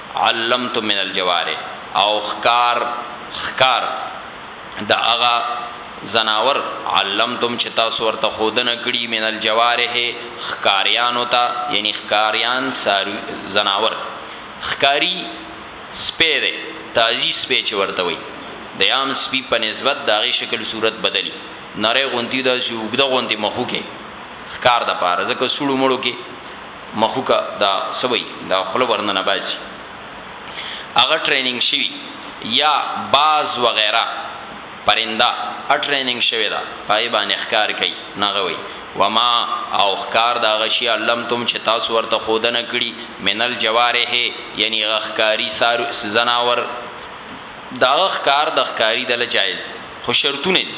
علمتم من الجوار او ښکار ښکار د هغه ځناور علمتم چې تاسو ورته ښودنه کړي من الجواره ښکاریانو ته یعنی ښکاریان ساری ځناور ښکاری سپی دی تازی سپی چې ورته وي د عام سپی په نسبت د هغه شکل صورت بدلی نری غونتی داسې اوږده غونتی مخوکې ښکار د پاره ځکه سړو مړو کې مښوکه دا څه وایی دا خوله ورننه بازی هغه ټریننګ شوی یا باز وغیره پرنده ټریننګ شوی ده په هغه باندې ښکار کوي نو هغه وایی وما او ښکار د هغه شی علمتم چې تاسو ورته ښودنه کړي من الجوارح یعنی هغه ښکاری څار ځناور دا هغه ښکار د ښکاری دله جایز دی خو شرطونه دي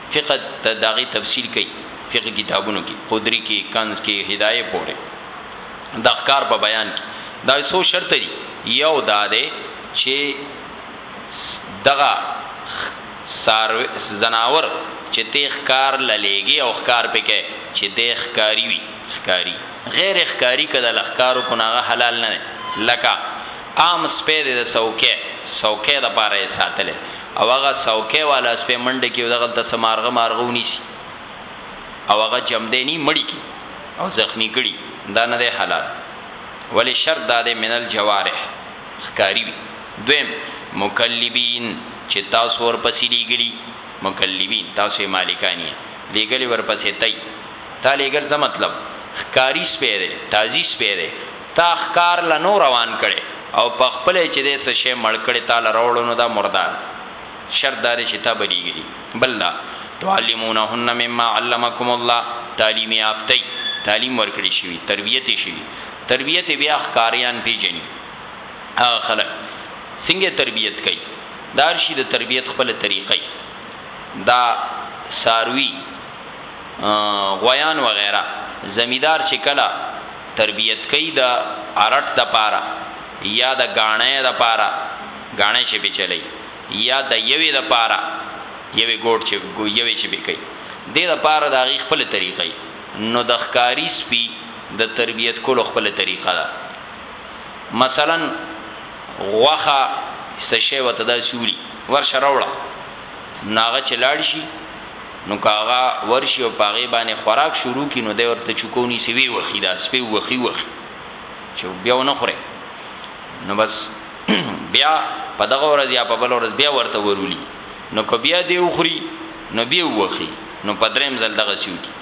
فقه ته د هغې تفصیل کوي فقه کتابونو کې قدري کې کنز کې هدایه پورې د احکار په بیان کې دا څو شرط دي یو دا دی چې دغه سار زناور چې ته ښکار للیږي او ښکار پکې چې د ښکاری وي ښکاری غیر ښکاری کده لخکارو کو ناغه حلال نه لکه عام سپید د سوکه سوکه د پاره ساتل او هغه څوکۍ والا سپی منډه کړي او دغلته څه مارغه مارغه ونیسي او هغه جمدیني مړی کړي او زخمی کړي دا نه دی حلال ولی شرط دا دی من الجوارح ښکاری وي دویم مکلبین چې تاسو ورپسې لیګلی مکلبین تاسو یې مالکانی لیګلی ورپسې تای تا لیګل څه مطلب ښکاری سپی دی تازی سپی دی تا ښکار له نو روان کړی او په خپله یې چې دی څه شی مړ کړی تا له راوړو نو دا مردار دی شرط دا دی چې تا به لیږلي بل دا تعلمونهن مما علمکم الله تعلیم یافته تعلیم ورکړی شوی تربیت شوی تربیت بیا ښکاریان پیجنی هغه خلک څنګه تربیت کوي دارشي د تربیت خپل طریقې دا ساروی غویان وغیرہ زمیدار چې کلا تربیت کوي د ارټ د پاره یا د ګاڼۍ د پاره ګاڼۍ چې بچلې یا د یوې د پاره یوې ګوډ چې یوې چې بکې دې د پاره د غي خپل طریقې نو د ښکاری سپي د تربیت کولو خپل طریقه ده مثلا غوخه سشه وته د سوري ورشه راوړه نو هغه چې لاړ شي نو که هغه ورشي او په هغې باندې خوراک شروع کړي نو دی ورته چوکه ونیسي ویې وخي دا سپی ووخي ووخي چې بیا ونه خوري نو بس بیا په دغه ورځ یا په بل ورځ بیا ورته ورولي نو که بیا دی وخوري نو بیا ووخي نو په دریم ځل دغه سیو کی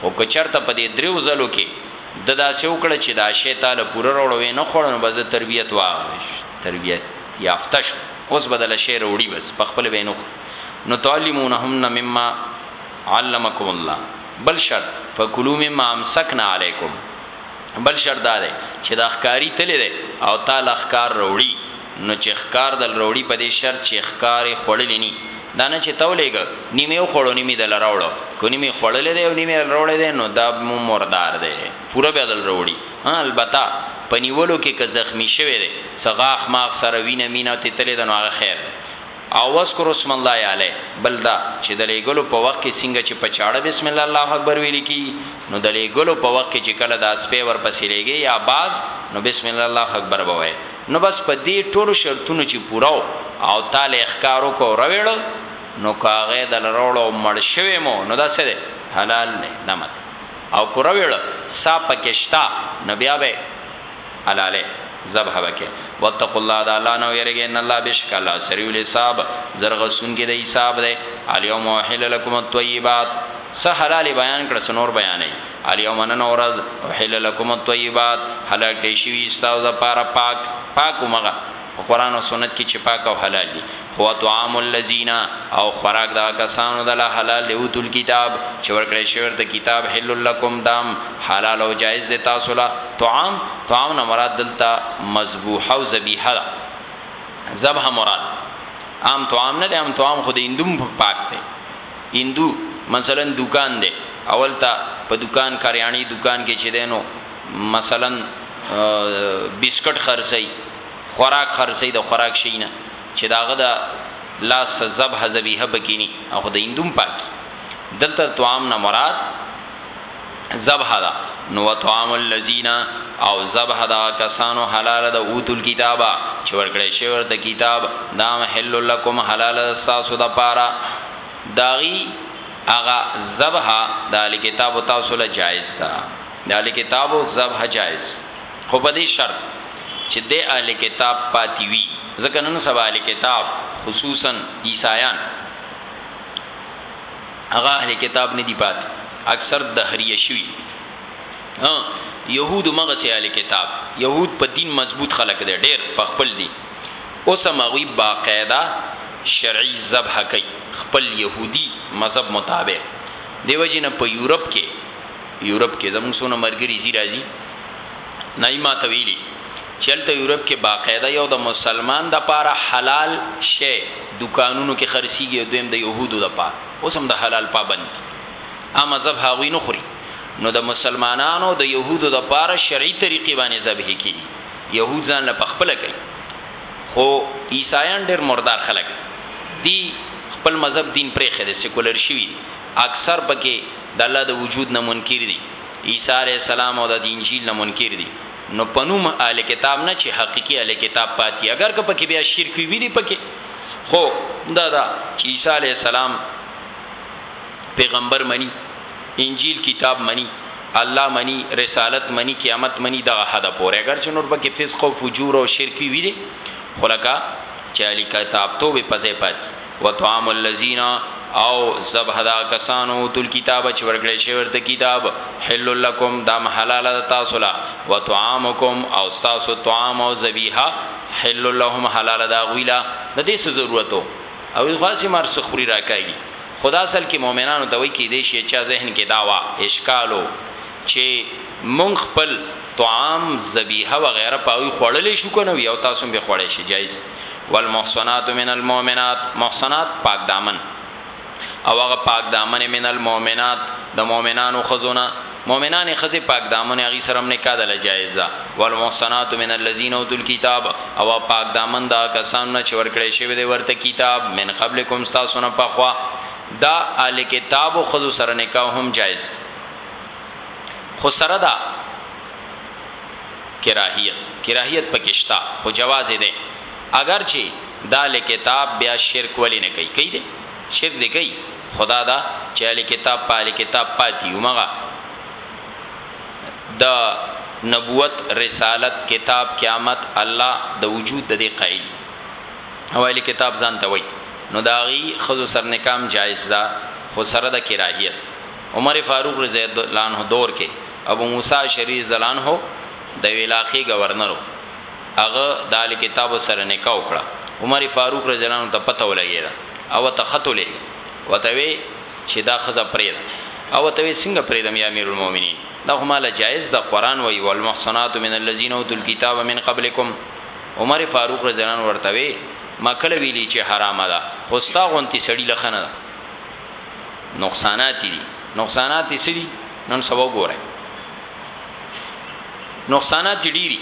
خو که چرته په دې دریو ځلو کې د داسې وکړه چې دا شی تاله پوره وروړوي نه خوړنو بس د تربیت واغش تربیت یافته شو اوس به دله شعر وړي بس په خپل به نخ نو تعلمونهن مما علمکم الله بل شرط فکلو مما امسکنا علیکم بل شرط دا دی چې دا ښکاری تللی دی او تا لا ښکار راوړي نو چې ښکار دل راوړي په دې شرط چې ښکار یې خوړلی نی دا نه چې تو لېږه نیمه یې وخوړو نیمه یې دل راوړو که نیمه یې خوړلی دی او نیمه یې دل راوړی دی نو دا مو مردار دی پوره به دل راوړي هه البته په نیولو کې که زخمي شوی دی څه غاښ ماښ سره وینه مینه تیتلې ده نو هغه خیر دی او وذکرو اسم الله علیه بل دا چې د لیږلو په وخت کې څنګه چې په چاړه بسم الله الله اکبر ویل کیږي نو د لیږلو په وخت کې چې کله دا سپی ورپسې لیږې یا باز نو بسم الله الله اکبر به وایې نو بس په دې ټولو شرطونو چې پوره او تا له ښکار وکړو رویړو نو که هغه دل روړو مړ شوی مو نو دا څه دی حلال دی دا مطلب او پوره ویړه سا پکې شته نو بیا به حلاله ذبح به کې واتقوا الله د الله نه ویریږئ ان الله بېشکه الله سریع الحساب زر غسونکی د حساب دی الیوم احل لکم الطیبات څه حلال بیان کړه څه نور بیانې الیوم نن ورځ احل لکم الطیبات حلال کړی شوی تاسو لپاره پاک پاک مغه په قران او سنت کې چې پاک او حلال دي خو طعام الذين او خوراک دا کسانو د لا حلال له اوتل کتاب چې ورکړې شوی د کتاب حل لكم دام حلال او جائز دي تاسو لا طعام طعام نه مراد دلته مذبوح او ذبیحه ده ذبح مراد عام طعام نه ده عام طعام خو د هندو پاک دی هندو مثلا دکان دی اول تا په دکان کاریانی دکان کې چې دینو مثلا بسکټ خرڅي خوراک خرڅوي د خوراک شي نه چې د هغه د لاس څه ذبح ذبیحه پکې ني او خو د هندو هم پاکي دلته طعام نه مراد ذبح ده نو طعام الذین او ذبح دا کسانو حلال د اوت الكتابه چې ورکړې شوی ورته کتاب دا حل لکم حلال تاسو د پاره داغي اغا ذبح د کتاب تاسو له جایز ده د کتاب ذبح جایز خو په دې شرط چې دی اهل کتاب پاتې وي، ځکه نن سبا اهل کتاب خصوصا عیسایان هغه اهل کتاب نه دي پاتې، اکثر دهریه شوي. ها يهود مغه سي اهل کتاب، يهود په دین مضبوط خلک دي، ډېر په خپل دي. اوس هم هغوی باقاعده شرعي ذبح کوي خپل يهودي مذهب مطابق دیو جن په یورپ کې یورپ کې زموږ سونه مرګري زی راځي نايي ماته ويلي چي هلته يورپ کي باقاعده يو د مسلمان د پاره حلال شي دوکانونو کي خرڅيږي او دويم د يهودو د پاره اوس هم د حلال پابند دي آ مذهب هغوي نه خوري نو د مسلمانانو د يهودو د پاره شرعي طريقي باندې ذبح کيږي يهود ځان له پخپل کوي خو عيسايان ډېر مردار خلک دي خپل مذهب دين پرې خره سیکولر شوی اکثر پکې د الله د وجود نه منکر دي عیسی علیه السلام او د انجیل نه منکر دي نو پنوم اهل کتاب نه چې حقيقي اهل کتاب پاتې اگر که پکې بیا شرک وي دي پکې خو دا دا چې عیسی علیه السلام پیغمبر مني انجیل کتاب مني الله منی رسالت منی قیامت منی دغه حد پورې اگر چې نور پکې فسق او فجور او شرک وي دي خلکا چې الی کتاب توبه پځې پاتې وطعام الذین او ذبح دا کسانو تل کتاب چې ورګړې شي ورته کتاب حل لکم دام حلال تاسو لا وطعامکم او تاسو طعام او ذبیحه حل لهم حلال دا غویلا د دې څه ضرورتو او خاصی مار سخوري راکایي خدا اصل کې مؤمنانو ته وایي کې دې شي چې ذهن کې داوا اشکالو چې مونږ خپل طعام ذبیحه و غیره پاوی خوړلې شو کنه یو تاسو به خوړې شي جایز والمحصنات من المؤمنات محصنات پاک دامن او هغه پاک دامن من المؤمنات د مؤمنانو خزونه مؤمنان خزه پاک دامن هغه سره نکاح د جایز ده والمحصنات من الذين اوتوا الكتاب او پاک دامن دا کسان نه چې ورکړې شوی دی ورته کتاب من قبلکم تاسو نه پخوا دا ال کتاب خزو سره نکاح هم جایز خو سره دا کراهیت کراهیت پکې شته خو جواز یې دی اګر چې دا اهل کتاب بیا شرک ولې نه کوي کوي دی شرک دی کوي خدا دا چې اهل کتاب په اهل کتاب پاتې یو مغه د نبوت رسالت کتاب قیامت الله د وجود د دې قائل او اهل کتاب ځان ته وایي نو داغي خزو سر نکام جایز ده خو سره د کراهیت عمر فاروق رضی الله عنه دور کې ابو موسی اشعري رضی الله عنه د یوې علاقې ګورنر و. هغه د اهل کتابو سره نکاح وکړه. عمر فاروق رضی الله عنه ته پته ولګېده او ورته خط ولېږه. ورته ویې چې دا ښځه پرېږده. هغه ورته ویې څنګه پرېږدم یا امیرالمؤمنین؟ دا خو ماله جایز ده، قرآن وایي والمحصنات من الذین اوتوا الکتاب من قبلکم. عمر فاروق رضی الله عنه ورته ویې ما کله ویلي چې حرامه ده، خو ستا غونتې سړي له ښه نه ده. نقصانات دي نقصانات دي سړي نن سبا ګوره نقصانات ډيري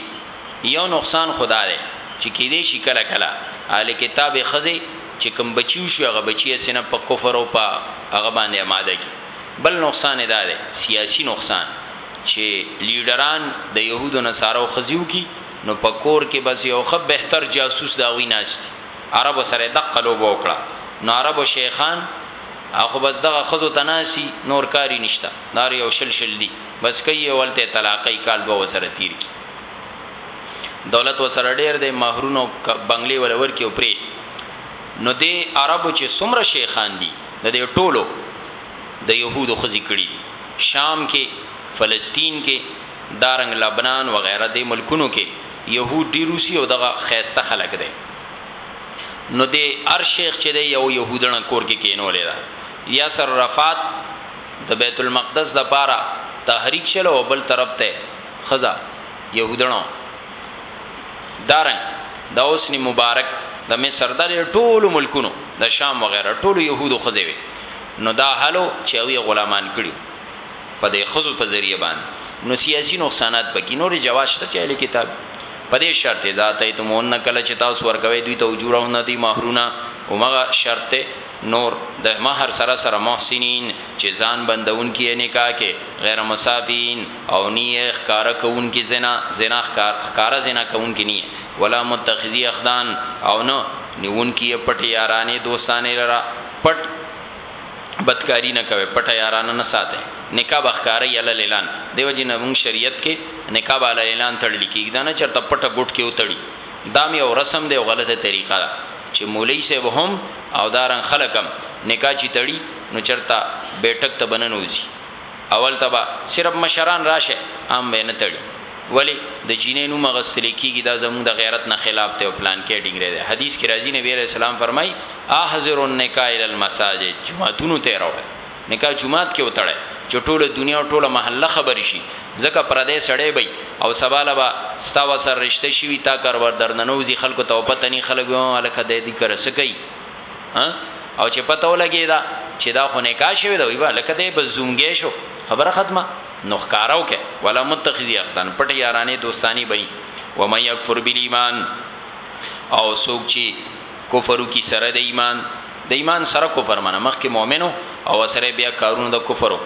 یو نقصان خدا دی چې کې دې شي کله کله اهل کتاب خزي چې کوم بچیو شو هغه بچی سينه په کفر او په هغه باندې آماده کی بل نقصان ادا دی سیاسی نقصان چې لیډران د يهودو نصارو خزيو کی نو پکور کې بس یو خب بهتر جاسوس دا وی ناشتي عربو سره یې دقه لوبه وکړه نو عربو شیخان او خو بس دغه ښځو ته ناست دي نور کار یې نشته دا هر یو شل شل دي بس کوي یې او هلته یې طلاقوي کال دوه ورسره تیر کړي دولت ورسره ډیر دی مهرونه او بنګلې وله ورکړي او پرې نو دې عربو چې څومره شیخان دي د دې ټولو د یهودو ښځې کړي دي شام کې فلسطین کې دا رنګ لبنان وغیره دی ملکونو کی یهود ډیر اوسی او دغه خیسته خلک دی نو دی ار شیخ چه دی یو یهودنه کور کی کینولی دا یاسر رفات د بیت المقدس د پاره تحریک شل او بل طرف ته خزا یهودنه دارنګ دا اوسنی مبارک د مصر د ټولو ملکونو د شام وغیرہ ټولو يهودو خزوي نو دا حالو چې وی غلامان کړیو په دی ښځو په ذریعه باندی نو سیاسی نقصانات بکی نوری جواز شته چه اهل کتاب په دی شرط اذا اتیتموهن کله چه تاسو ورکوی دوی ته اجورهن دی مهرونه اومغه شرط ته نور د مهر سره سره محسنین چه ځان بندون کی نکاح کی غیر مسافین او نیه خکاره کون کی زنا زنا خکاره زنا کون کی نیه ولا متخذی اخدان او نه نیون کی پټ یارانه دوستانه لرا پټ بدکاری نه کوي پټه یارانه نه ساته نکاح بخکاره یله لیلان دیو جن موږ شریعت کې نکاح بالا لیلان تړل کیږي دا نه چرته پټه ګټ کې وتړي دا مې او رسم دی او غلطه طریقه ده چې مولوی صاحب هم او دارن خلکم نکاح چې تړي نو چرته بیٹک ته بننوزي اول ته به صرف مشران راشی عام به یې نه تړي ولی د جینۍ نوم اغستل کیږي دا زموږ د غیرت نه خلاف دی او پلانکی ډینګری دی حدیث کې راځي نبی علیه السلام فرمایي احضر النکاح الی المساجد جوماتونو ته یې راوړئ نکاح جومات کې وتړئ چې ټوله دنیا او ټوله محله خبر شي ځکه پردی سړی به او سبا له به ستا وسر رشته شي تا کاروبار درننوځي خلکو ته پته نی خلک به هلکه دی دې کره څه کوي او چې پته ولګی دا چې دا خو نکاح شوی دا ویبا لکه دې بزونګې شو خبره ختمه نخکارو کې ولا متخذی اختن پټ یارانه دوستانی بنی و مې یکفر بالایمان او سوک چې کفر کی سره د ایمان د ایمان سره کفر منه مخکې مؤمنو او سره بیا کارونه د کفرو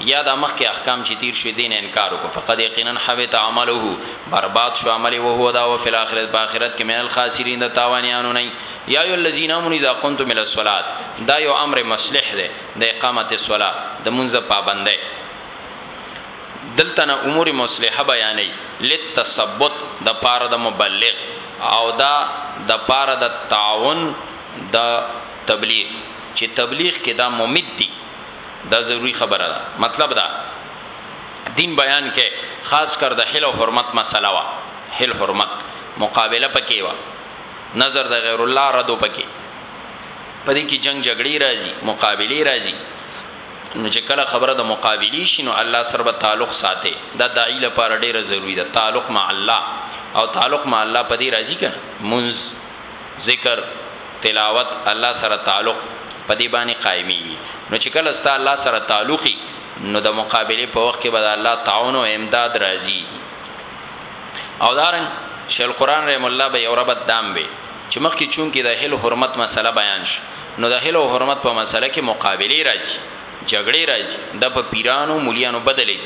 یا دا مخکې احکام چې تیر شوی دین انکار وکړو فقد یقینا حبط عمله برباد شو عمل او هو دا او فی الاخرت په اخرت کې من الخاسرین د تاوانیانو نه یا ای الذین امنوا اذا قمتم الى الصلاه دا یو امر مصلح ده د اقامت الصلاه د منځ پابندۍ دلتنه امور مصلحه بیانې للتثبت د پاره د مبلغ او دا د پاره د تعاون د تبلیغ چې تبلیغ کې دا ممد دي دا ضروری خبره ده مطلب دا دین بیان کې خاص کر د حل او حرمت مسله وا حل حرمت مقابله پکې وا نظر د غیر الله ردو پکې پدې کې جنگ جګړې راځي مقابله راځي نو چې کله خبره د مقابلی شي نو الله سره به تعلق ساتي دا داعی لپاره ډیره ضروری ده تعلق مع الله او تعلق مع الله پدې راځي کنه منز ذکر، تلاوت، الله سره تعلق په دې باندې قائميږي نو چې کله ستا الله سره تعلق وي نو د مقابله په وخت کې به د الله تعاون او امداد راځي او دارن شیخ القرآن رحم الله به یو ربط دام وي چې مخکې چون کې د هل حرمت مسله بیان شي نو د هل او حرمت په مسله کې مقابله راځي جګړې راځي د په پیرانو مليانو بدلې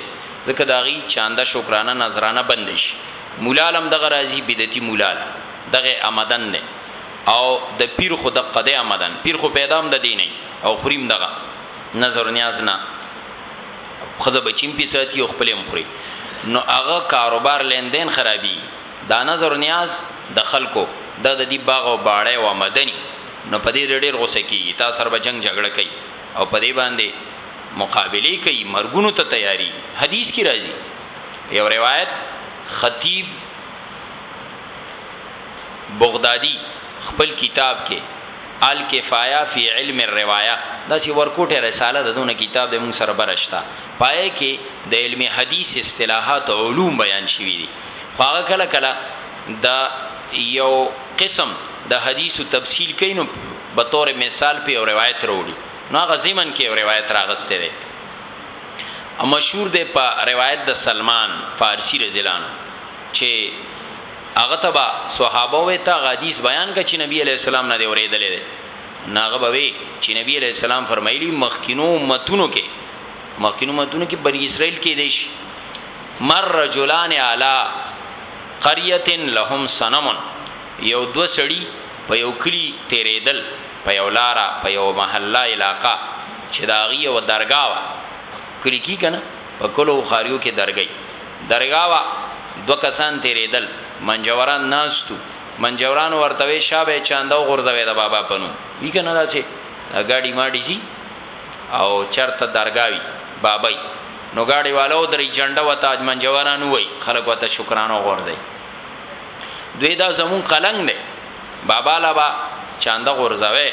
ځکه داغي چاندا شکرانه نظرانه بند شي مولالم دغه راځي بدعتي مولال دغه امدن دی او د پیر خو دقه دی امدن پیر خو پیدا هم د دی نه او خوریم دغه نظر نیاز نه خزه بچیم پی ساتي او خپل مخري نو هغه کاروبار لیندین خرابي دا نظر نیاز د خلکو د د دی باغ او باړې او مدني نو په دې ډېر غوسه کیږي تا سر به جنگ جګړه کوي او په دې باندې مقابله کوي مرګونو ته تیاری حدیث کی راځي یو روایت خطیب بغدادي خپل کتاب کې الکفایه فی علم الروایه داسې ورکوټه رساله د دونه کتاب د مون سره برشتا پای کې د علم حدیث اصطلاحات او علوم بیان شوی دي خو هغه کله کله د یو قسم د حدیثو تفصیل کینو به تور مثال په روایت وروړي نو هغه زمن کې روایت راغسته دی مشهور دی په روایت د سلمان فارسی رضی الله عنه چه هغه ته به صحابه وی تا غادیث بیان که چه نبی علیه السلام نه دی اوریدلی دی ناغه به وی چه نبی علیه السلام فرمایلی مخکینو امتونو که مخکینو امتونو که بنی اسرائیل که دیش مر رجلان علا قریتن لهم سنمون یو دو سړی په یو کلی تیریدل په یو لارا په یو محله علاقه چې داغي او درگاه کلی کی کنه په کلو او ښاریو کې درګۍ درګاه وه، دوه کسان تېرېدل، منجوران ناست وو، منجورانو ورته وې شاه به یې چانده وغورځوی د بابا په نوم، وي که نه داسې دا ګاډي ماډي ځي او چرته درګاه وي بابا یې نو ګاډي والا ودرېږي جنډه ورته منجوران ووایي خلک ورته شکرانه وغورځوي دوی دا زموږ قلنګ دی بابا له به چانده غورځوی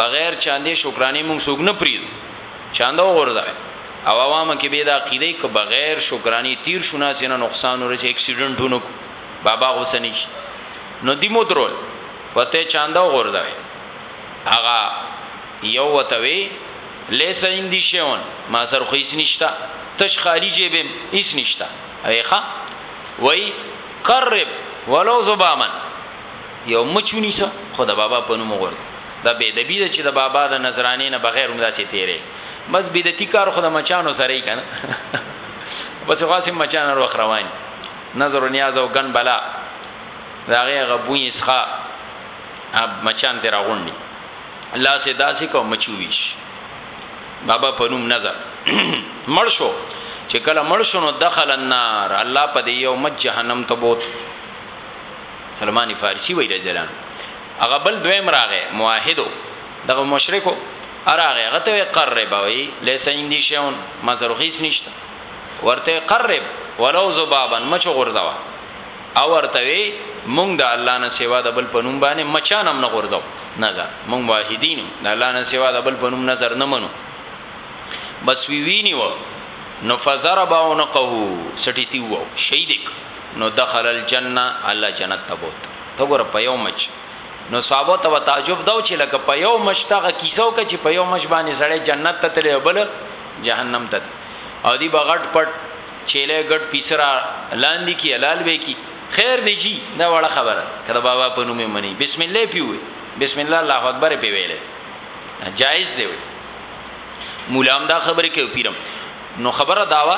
بغیر چاندې شکرانې موږ څوک نه پرېږدو. چاند وغورځوي او عوامو کې بې د عقیده که بغیر شکرانې تیر شو نه سینه نقصان ورسې اکسیډنټ ونکو بابا غوسه نه شي نو دی مو درول وته چاند وغورځوي هغه یو وته وی لیس اندی شیون ما سر خو هیڅ نشتا تش خالی جیبم هیڅ نشتا ایخه وای قرب ولو زبامن یو مچونی سه خدا بابا پنوم غورځي دا بی ادبی ده چې د بابا د نظرانه نه بغیر هم داسې تیرې بس بدعتي کار خو د مچانو سره یې کنه بس خاصه مچان روخ روان نظر و نیاز او ګن بلا دا غي غبوی اسخا اب مچان تیرا غونډي الله سي داسې کو مچويش بابا پنوم نظر مړ شو چې کله مړ شو نو دخل النار الله په دې یو مت جهنم ته بوت سلمان فارسی وی رجلان هغه بل دویم راغی موحدو دغه مشرکو راغی هغه ته قرب وی لیس عندي شیون ما سره هیڅ نشته ورته قرب ولو ذبابا مچ غرزوا او ورته وی مونږ د الله نه سیوا د بل پنوم باندې مچان هم نه غرزو نظر مونږ موحدین د الله نه سیوا د بل پنوم نظر نه منو بس وی ویني و نو فزرب او نقه سټی تیو شهیدک نو دخل الجنه الله جنت تبوت ته ګوره په یو مچ نو صحابه ته تعجب داو چې لکه په یو مچ ته کیسو کې چې په یو مچ باندې سړی جنت ته تللی بل جهنم ته او دی بغټ پټ چيله ګټ پیسرا لاندې کی حلال به کی خیر دی جی دا وړه خبره کړه بابا په نومه منی بسم الله پیوي بسم الله الله اکبر پی ویلې جایز دی مولام دا خبره کوي پیرم نو خبره داوا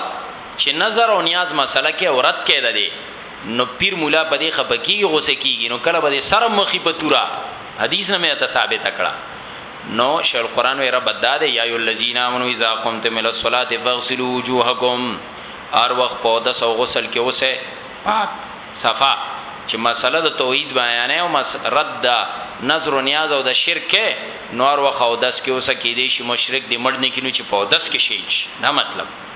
چې نظر او نیاز مسله کې عورت کې ده نو پیر مولا په دې خپه کیږي غوسه کیږي نو کله به دې سره مخی په تورا حدیث نه مې ته ثابت کړه نو شیخ القران وی رب داده یا ای الذین امنوا اذا قمتم الى الصلاه فاغسلوا وجوهکم ار وخت په د سو غسل کې اوسه پاک صفا چې مسله د توحید بیان او مس رد نظر نیاز او د شرک نور وخت او دس کې اوسه کې دې شي مشرک دې مړ نه کینو چې په دس کې شي دا مطلب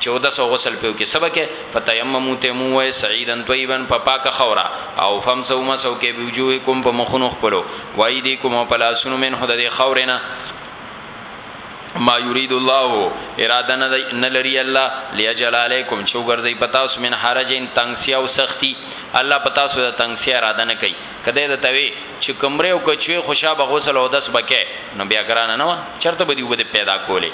چې اودس او غسل پې وکړي څه به کوې؟ فتیممو تیمم ووایئ صعیدا طیبا په پاکه خاوره او فمسحو مسح وکړئ بوجوهکم په مخونو خپلو وایدیکم او په لاسونو منه د دې خاورې نه ما یرید الله اراده نه لري الله لیجعل علیکم چې وګرځي پتا سو من حرجین تنگسیا او سختی الله پتا سو د تنگسیا اراده نه کوي کده د توی چې کمره او کچوي خوشابه غسل او دس بکې نو بیا ګران نه چرته بدی وبد پیدا کولې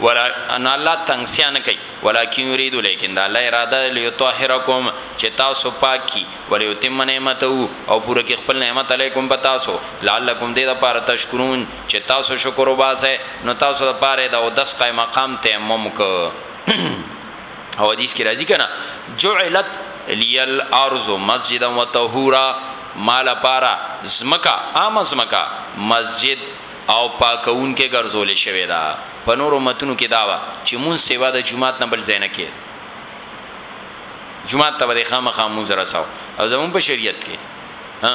ولا ان الله تنګسیا نه کوي ولکن یرید لیکن دا الله اراده لیطهرکم چې تاسو پاک کی ولیتم نعمت او پوره کې خپل نعمت علیکم په تاسو لعلکم دې د پاره تشکرون چې تاسو شکر وباسه نو تاسو د پاره دا او دس قائم مقام تیمم ک او حدیث کې راځي کنه جعلت لیل ارض مسجدا وطهورا مال پارا زمکا عام زمکا مسجد او پاکوونکې ګرځول شوې ده، په نورو امتونو کې دا وه چې لمونځ سوا د جومات نه بل ځای نه کېده، جومات ته به دې خامخا لمونځ رساو او زموږ په شریعت کې ها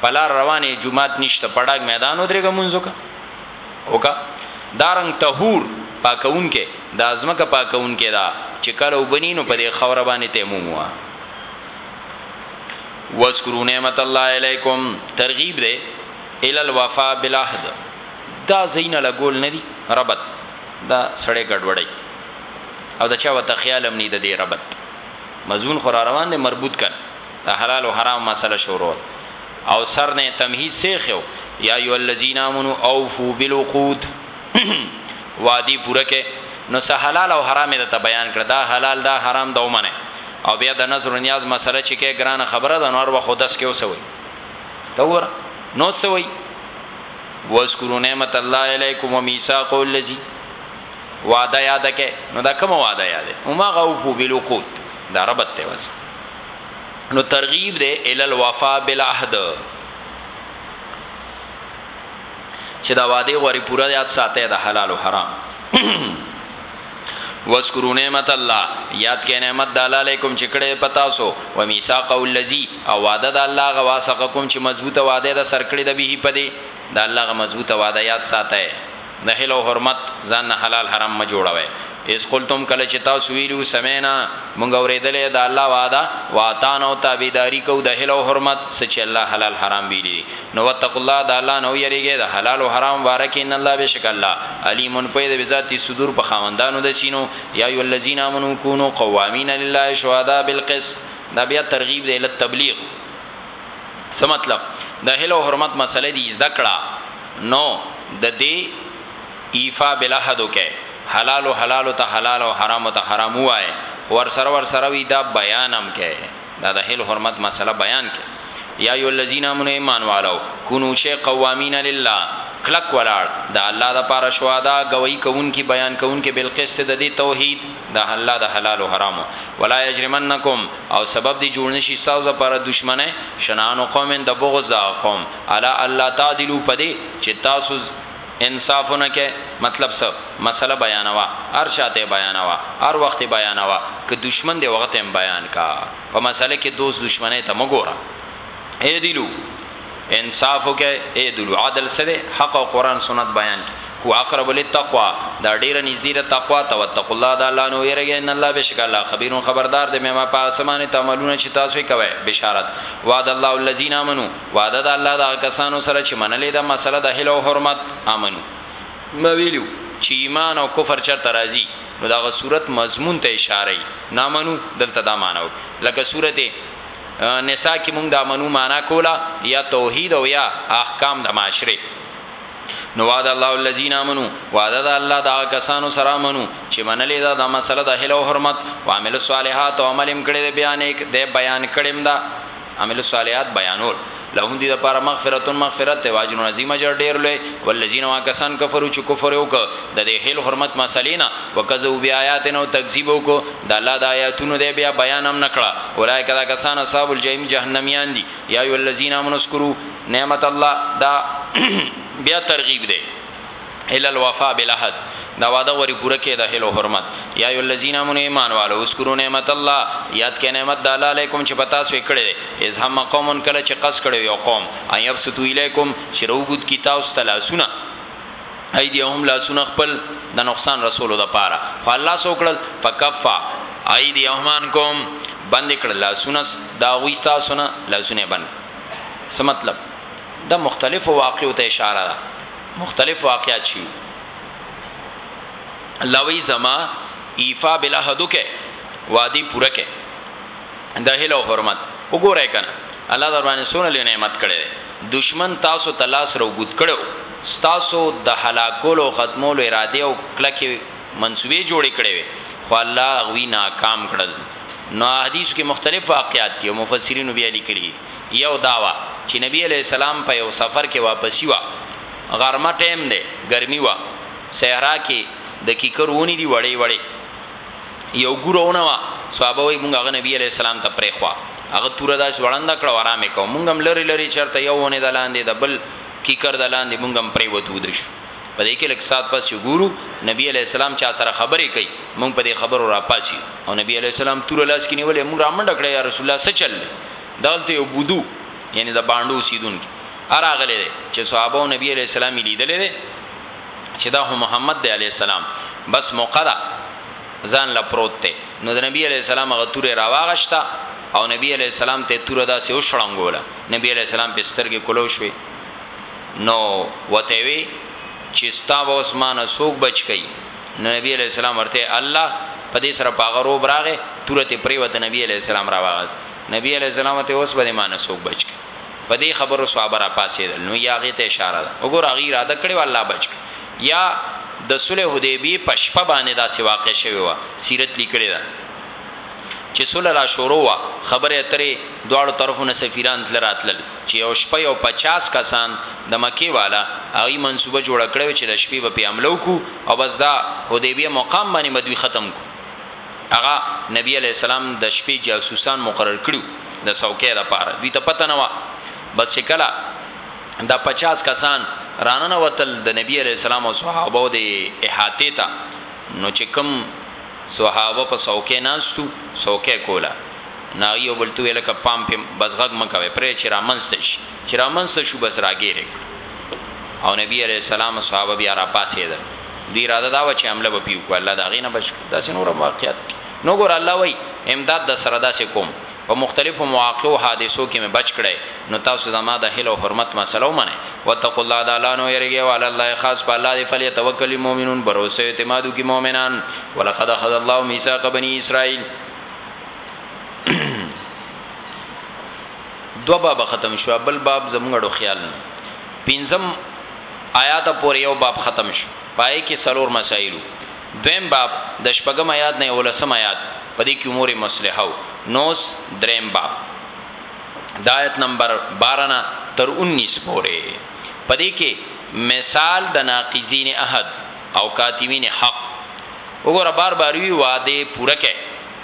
په لار روان یې جومات نشته په ډاګ میدان ودرېږه لمونځ وکړه وکړه دا رنګ طهور پاکوونکې د ازمکه پاکوونکې ده چې کله وبني نو په دې خوره باندې تیموم وه واذکروا نعمت الله علیکم ترغیب ده الی الوفاء بالعهد دا زینه لګول ندی ربط دا سړی ګډوډی او دا چا وته خیال هم نه دی ربط مضمون خو را روان دی مربوط کړ دا حلال او حرام مسله شروع او سر نه تمهید سیخو یا ایو الذین امنو اوفو بالعقود وادي پوره کې نو سه حلال او حرام د ته بیان کړ دا حلال دا حرام دا ومنه او بیا د نظر نیاز مسله چې کې ګرانه خبره ده نور وخت داس کې وسوي تور نو سوي واذکروا نعمت الله علیکم ومیثاق الذی وعده یاد کې نو دا کوم وعده یاد او ما غوفو بالوقود دا ربط ته وځي نو ترغیب دی ال الوفا بالعهد چې دا وعده غوري پوره یاد ساته د حلال او حرام وذکروا نعمت الله یاد کړئ نعمت د الله علیکم چې کړه پتا سو و میثاق الذی او وعده د الله غوا سقکم چې مضبوطه وعده د سرکړه د به پدی د الله غ مضبوطه وعده یاد ساته د هلو حرمت ځان نه حلال حرام ما جوړوي اس قلتم کله چې تاسو ویلو سمینا مونږ اورېدلې د الله وعده واتان او تابعداري کو د هلو حرمت سچ الله حلال حرام ویلي نو واتقوا الله د الله نه ویریږئ د حلال او حرام باره کې ان الله بېشکه الله علیم پوه دی بذات الصدور په خاوندانو د سینو یا ایها الذین آمنوا کونوا قوامین لله شهداء بالقسط دا بیا ترغیب دی له تبلیغ څه مطلب د هله او حرمت مسله دی زده کړه نو د دې ایفا بالعهد کې حلال او حلال ته حلال او حرام ته حرام وای ور سره ور سره وی دا بیانم کې دا د حل حرمت مسئله بیان کړه. یایوالذین آمنو ایمان والو کونو شی قوامین لله کلک ولاړ د الله لپاره شهداء ګوهی کوونکی بیان کوونکی بالقسط د دې توحید د الله د حلال او حرامو ولا یجرمنکم او سبب دې جوړ نشي ستاسو لپاره دشمنه شنان قوم د بغض قوم علی الله تعدلو پدې چې تاسو انصاف نه کې مطلب څه مسله بیانوا هر شاته بیانوا هر وخت بیانوا که دشمن دی وخت هم بیان کا په مسله کې دوست دشمنه ته مګوره اے دلو انصاف کې اے دلو عدل سره حق او قران سنت بیان کی هو اقرب للتقوا دا ډیر نذیر تقوا تو تقوا الله دا الله نو یریږي ان الله بشک الله خبیر خبردار دی مې ما په اسمانه تعملونه چې تاسو کوي بشارت وعد الله الذين امنوا وعده د الله د کسانو سره چې منلې ده مسله د هله او حرمت امنو ما ویلو چې ایمان او کفر چرته راځي نو داغه صورت مضمون ته اشاره ای نامنو دلته دا مانو لکه سورته نساء کې موږ د امنو معنا کولا یا توحید او یا احکام د معاشره نو وعد الله الذين امنوا وعد الله دا کسانو سره امنو چې منلې دا د مسله د هله او حرمت او عامل صالحات او عمل کړي بیان یک د بیان کړي دا عامل الصالحات بیانول لهم دی لپاره مغفرت مغفرت ته واجر عظیم اجر ډیر لوی والذین واکسان کفروا چې کفر وک د دې هیل حرمت مسلینا وکذو بیااتنا تکذیب وک د الله د آیاتونو دی بیا بیان هم نکړه اولای کدا کسان اصحاب الجحیم جهنميان دي یا ای الذین امنوا اذکروا نعمت الله دا بیا ترغیب دی الی الوفاء بالعهد دا وعده غوري پوره کړئ د هلو حرمت یا ایو الذین امنو ایمان والو اذکروا نعمت الله یاد کړئ نعمت د الله علیکم چې پتا سو کړي دي اذ هم قوم کله چې قص کړي یو قوم ان یبسطو الیکم چې روغود کی تاسو ته لاسونه ایدیهم لاسونه خپل د نقصان رسولو د پاره خو الله سو کړل فکفا ایدیهمان کوم بند کړل لاسونه دا وی تاسو نه لاسونه بند څه مطلب دا مختلف واقعو ته اشاره ده مختلف واقعات شي الله وی زما ایفا بلا حدو کې وادي پوره کې د هلو حرمت وګورای کنه الله در باندې سونه لوی نعمت کړي دشمن تاسو تلاس رو ګد کړو تاسو د هلاکولو ختمولو اراده او کلکه منسوبې جوړې کړې وي خو الله غوي ناکام کړل نو حدیث کې مختلف واقعات دي مفسرین بیا لیکلي یو دا وه چی نبی علیه السلام په یو سفر کی واپسی وه غرمه ټیم دی ګرمی وه صحرا کی د کیکرو ونی دی وړی وړی یو ګوره ونه وه صحابه وایی مونږ هغه نبی علیه السلام ته پریښوه هغه توره داسی وړنده کړه او ارام یی کاوه مونږ هم لری لری چرته یو ونی د لاندی د بل کیکر د لاندی مونږ هم پریوتو وده شو په دی کی لږ ساعت پس چی ګورو نبی علیه السلام چا سره خبری کوي مونږ په دی خبرو راپاڅیدو او نبی علیه السلام توره لاس کی نیولې مونږ رامنډه کړه یا رسول الله څه چل دی. دلته یو بودو یعنی د باندو سیدونکو اراغله ده چې صحابه او نبی علی السلام لیدل ده چې دا هو محمد دی علی السلام بس موقع ده ځان لا پروت ته نو د نبی علی السلام غ تور راواغشتا او نبی علی السلام ته تور داسې وشړنګوله نبی علی السلام په سترګې کولو شوي نو وته وی چې ستا به عثمان سوق بچ کئ نو نبی علیه السلام ورته الله په دې سره پاغه روب راغې توره ته پریوت نبی علیه السلام را واغز نبی علیه السلام ته اوس به ما نه سوک بچ کی په دې خبرو صحابه را پاسېدل نو یاغه ته اشاره ده وګور هغه اراده کړې و الله بچ یا د صلح حدیبی په شپه باندې دا سی واقع شوی و سیرت لیکلی ده چې سوله را شروع وه، خبرې اترې، دواړو طرفو نه سفیران تله راتلل، چې یو شپه یو پچاس کسان د مکې والا هغوی منصوبه جوړه کړې وه چې د شپې به پرې حمله وکړو او بس دا حدیبیه مقام باندې به دوی ختم کړو. هغه نبي علیه السلام د شپې جاسوسان مقرر کړي وو د څوکۍ لپاره، دوی ته پته نه وه، بس چې کله دا پچاس کسان راننوتل د نبي علیه السلام او صحابه د احاطې ته نو چې کوم. صحابه په څوکۍ ناست وو، څوکۍ کوله، نو هغه یو بل ته وویل، لکه پام پرې، بس غږ مه کوئ، پرېږدئ چې رامنځته شي، چې رامنځته شو، بس راګیر یې کړو او نبي علیه السلام او صحابه بیا راپاڅېدل، دوی اراده دا وه چې حمله به پرې وکړي، الله د هغې نه بچ کړ، داسې نور هم واقعات دي، نو ګوره الله وايي، امداد درسره داسې کوم. په مختلفو مواقعو او حادثو کې مې بچ کړی، نو تاسو زما د هیلو او حرمت مسئله ومنئ. واتقوا الله، د الله نه ویریږئ، وعلی الله، خاص په الله دې، فلیتوکل المؤمنون، بروسه او اعتماد وکړي مؤمنان. ولقد اخذ الله میثاق بنی اسرائیل. دوه بابه ختم شو، بل باب زموږ اړو خیال نه. پنځم آیات پورې یو باب ختم شو، پای کې څلور مسائل وو. دویم باب، د شپږم آیات نه یوولسم آیات، په دې کې امور مصلحه وو. نوس، دریم باب، د آیت نمبر باره نه تر انیس پورې، په دې کې مثال د ناقضین عهد او کاتمین حق، وګوره بار بار وی وعده پوره کړئ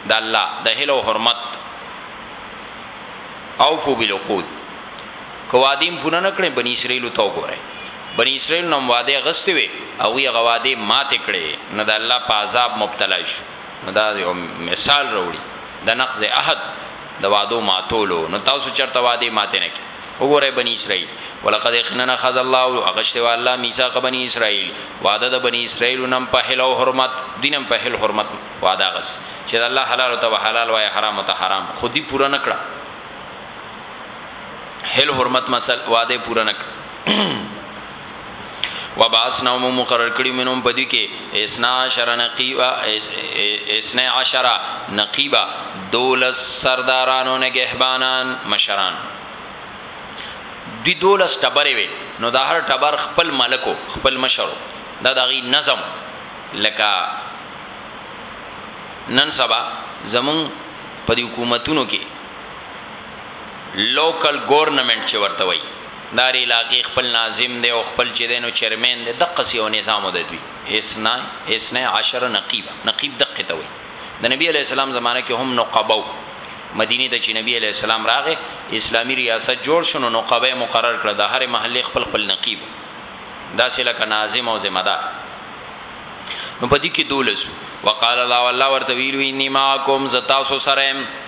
د الله د هیلو حرمت، اوفو بالعقود. که وادیم پوره نه کړي بنی اسرائیل ته وګوره بنی اسرائیل نو واده غستې وي او وی غواده ماته کړي نو د الله په عذاب مبتلا شو نو دا یو مثال وروړي د نقض عهد د وادو ماتولو نو تاسو چرته واده ماته نه کی وګوره بنی اسرائیل ولقد خننا خذ الله اغشت والله میثاق بنی اسرائیل وعده د بنی اسرائیل نم په حل او حرمت دینم په حل حرمت وعده غس چې الله حلال او حلال وای حرام او حرام خودي پوره نکړه هل حرمت مسل وعده پوره نک وباسنا مو مقرر کړی منوم پدی کې اسنا عشر نقیبا اسنا عشر نقیبا دولس سردارانو نگهبانان مشران دی دولس ټبرې وي نو د هر ټبر خپل ملکو خپل مشرو دا دغی نظم لکه نن سبا زمون په حکومتونو کې لوکل ګورنمنټ چې ورته وایي داري علاقې خپل ناظم دی او خپل چې دینو چیرمن دی دقه سی او نظام د دوی اسنا اسنا عشر نقیب نقیب دقه ته وي د نبی علی السلام زمانه کې هم نقبو مدینه ته چې نبی علی السلام راغې اسلامی ریاست جوړ شونه نقبه مقرر کړ د هر محله خپل خپل نقیب دا سله ک ناظم او ذمہ دار نو پدې کې دولس وقال الله والله ورته ویلو انی معکم زتاسو سره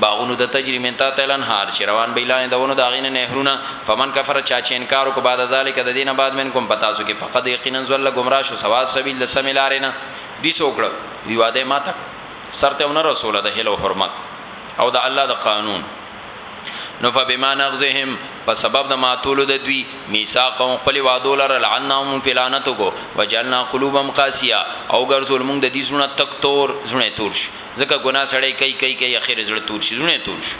باغونو د تجری من تحت الانهار چې روان به لاندې د ونو داغینه نهرونه فمن کفر چا چې انکار کو بعد ذالک د دینه بعد من کوم پتا سو کې فقد یقینا زل گمراه شو سوا سبیل د سمیلارینه دی سوکړه وی واده ما تک سرته ون رسول د هلو حرمت او د الله د قانون نو فبما نغزهم په سبب د ماتولو د دوی میثاق او خپل وعده لر لعنهم پلانتو کو وجلنا قلوبهم قاسیه او ګرځول موږ د دې زونه تک تور زونه تور شو ځکه ګناه سړی کوي کوي کوي اخر زړه تور شي زړه تور شي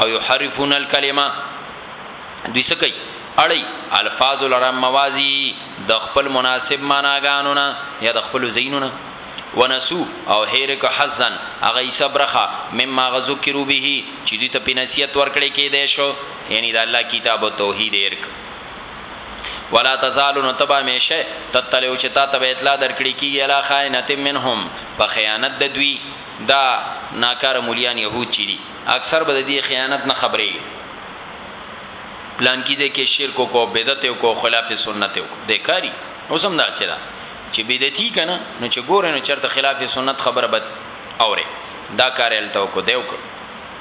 او يحرفون الکلمه دوی څه کوي اړي الفاظ لرم موازي د خپل مناسب معناګانو نه یا د خپل زینو نه ونسو او هیرک حزن اغه ایسا برخه مما غذکرو به چې دوی ته په نصیحت ورکړې کې دی شو یعنی د الله کتاب او توحید هیرک ولا تزالو نو تبا میشه تطلعو چې تا تبا اطلاع درکړي کیږي علا خائنت منهم په خیانت د دوی دا ناکار مولیان يهود چي دي اکثر به د دې خیانت نه خبري پلان کیږي کې شرک کو بدعت کو خلاف سنت کو د کاری اوسم دا سره چې بدعتي کنه نو چې ګور نو چرته خلاف سنت خبره بد اوره دا کار الته کو دیو کو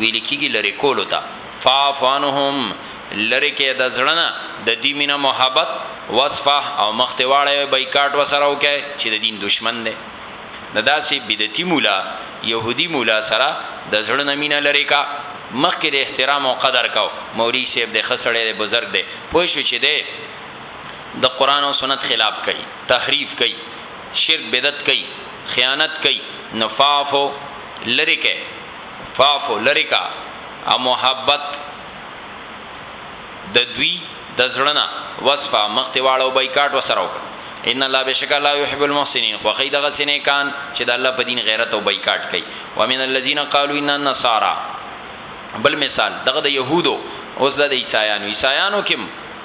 ویل کیږي لرې کولو ته، فاعف عنهم، لرې کړه د زړه نه د دوی مینه محبت، واصفح او مخ ته واړوه یې، بایکاټ ورسره وکړه چې د دین دښمن دی. د داسې بدعتي ملا، یهودي ملا سره د زړه نه مینه لرې کړه، مخکې دې احترام او قدر کاوه، مولوي صیب دی، ښه سړی دی، بزرګ دی، پوه شوې چې دی د قرآن او سنت خلاف کوي، تحریف کوي، شرک بدعت کوي، خیانت کوي، نو فاعف، لرې کړه. فاعف لری کا او محبت د دوی د زړه نه وصفه مخ ته واړو بایکاټ وسره وکړه ان الله بشک الله يحب المحسنين خو خی دغه سینې کان چې د الله په دین غیرت او بایکاټ کوي ومن الذين قالوا ان النصارى بل مثال دغه د يهودو اوس د عیسایانو عیسایانو کې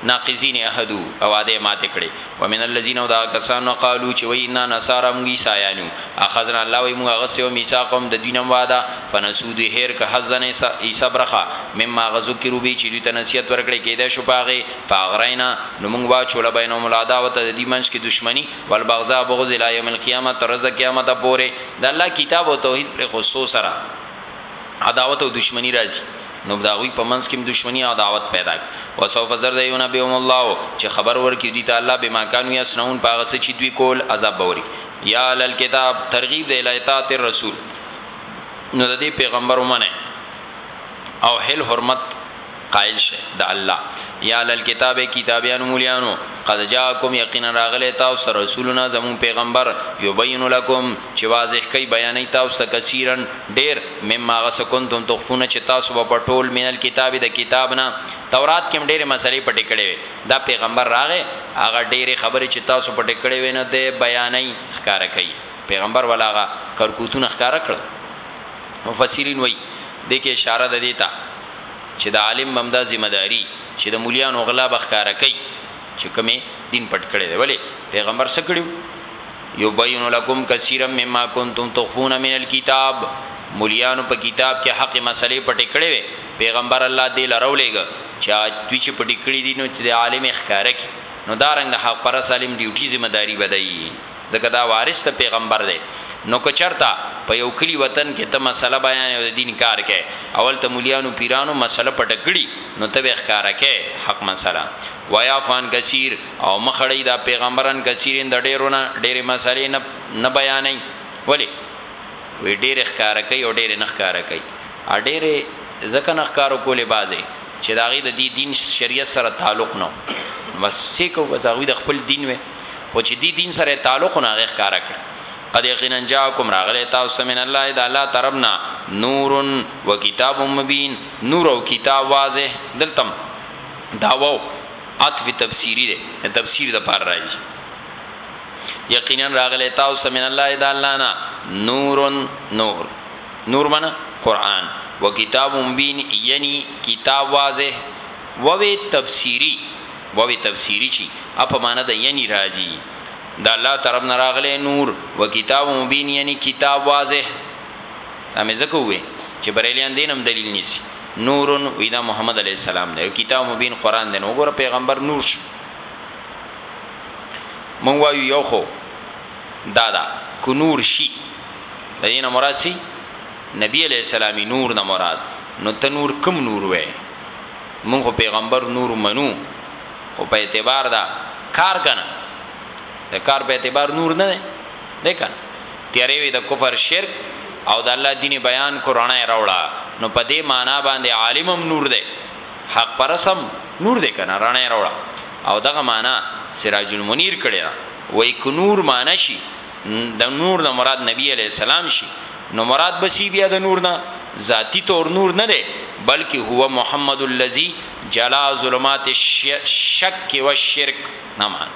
ناقضین عهدو او وعدې ماتې کړې ومن الذین او دهغه کسانو نه قالو چې وایي انا نصاری موږ عیسایان یو اخذنا الله وایي موږ اغستې وه میثاقهم د دوی نه وعده فنسو دوی هیر که حظا عیسی برخه مما هغه ذکرو به چې دوی ته نصیحت ورکړې کیدای شو په هغې فاغرینا نو موږ واچوله بینهم العداوة د دوی منځ کې دښمني والبغضاء بغض الی یوم القیامة تر ورځې د قیامته پورې د الله کتاب او توحید پرېښودو سره عداوت او دښمني راځي. نو د هغوی په منځ کې هم دښمني او عداوت پیدا کړي. وسوف زر دی ينبئهم الله چې خبر ورکړي دوی ته الله بما کانوا يصنعون په هغه څه چې دوی کول، عذاب به ورکړي. یا اهل الکتاب، ترغیب دی الی طاعة الرسول، نو د دې پیغمبر ومنئ او حل حرمت قائل شئ د الله. یا اهل الکتاب، ای کتابیانو مولیانو، قد جاءکم یقینا راغلی تاسو ته رسولنا زموږ پیغمبر، یبین لکم، چې واضح کوي بیانوي تاسو ته کثیرا ډیر مما هغه څه کنتم تخفون چې تاسو به پټول من الکتاب د کتاب نه تورات کې ډېرې مسلې پټې کړې وي دا پیغمبر راغې هغه ډېرې خبرې چې تاسو پټې کړې وي نه دی بیانوي ښکارا کوي پیغمبر ولاغه کرکوتونه ښکارا کړ مفسرین وایي د کې اشاره ده دیتا چې د عالم بمدا ذمہ داری چې د مليانو غلا بخکاره کوي چې کومې دین پټ کړی دی ولی پیغمبر څه کړیو یبین لکم کثیرا مما کنتم تخفون من الكتاب مليانو په کتاب کې حق مسلې پټې کړې وي پیغمبر الله دې لرولېګ چې دوی چې پټې کړې دي نو چې عالم ښکارا کی نو دارنګ حق پر سالم ډیوټي ذمہ داری بدایي ځکه دا وارث د پیغمبر دی نو که چرته په یو کلی وطن کې ته مسله بیان او د دین کار کې اول ته مليانو پیرانو مسله پټ کړي نو ته به ښکارا کې حق مسله ویا فان کثیر او مخړی دا پیغمبران کثیرین د ډیرونه ډیره مسلې نه نه بیانې ولی وی ډیر ښکارا کوي او ډیر نه ښکارا کوي ا ډیر ځکه نه ښکارو کولې بازي چې داغي د دې دین شریعت سره تعلق نه بس سې کو بس هغه د خپل دین وي خو چې دی دین سره تعلق نه غیخ کار کړ قد یقینا جاءکم راغلی تاسو من الله اذا الله تربنا نور و کتاب مبین نور او کتاب واضح دلتم داوو عطف تفسیری ده تفسیر د پار راځي یقینا راغلی تاسو من الله اذا الله نا نور نور نور معنی قران و کتاب مبین یعنی کتاب واضح ووی تفسیری واوی تفسیری چی ا په معنی د یعنی راځی د الله طرف نه راغلی نور و کتاب مبین یعنی کتاب واضح دا مې زکه وې چې بریلیان دینم دلیل نیسی نورن وی دا محمد علی السلام دی کتاب مبین قران دی نو ګور پیغمبر نور شي مونږ وایو یو خو دا دا کو نور شي د دینه مراد سی نبی علی السلام نور نه مراد نو ته نور کم نور وې مونږ خو پیغمبر نور منو خو په اعتبار دا کار کنه د کار په اعتبار نور نه ده کنه تیارې وي د کفر شرک او د الله دین بیان قرانه راوړه نو په دې معنی باندې عالمم نور ده حق پرسم نور ده کنه رانه راوړه او دغه معنی سراج المنیر کړي وای ک نور معنی شي د نور نه مراد نبی علی السلام شي نو مراد بسی بیا د نور نه ذاتی طور نور نه دی بلکې هو محمد الذی جلا ظلمات الشک والشرک نه مان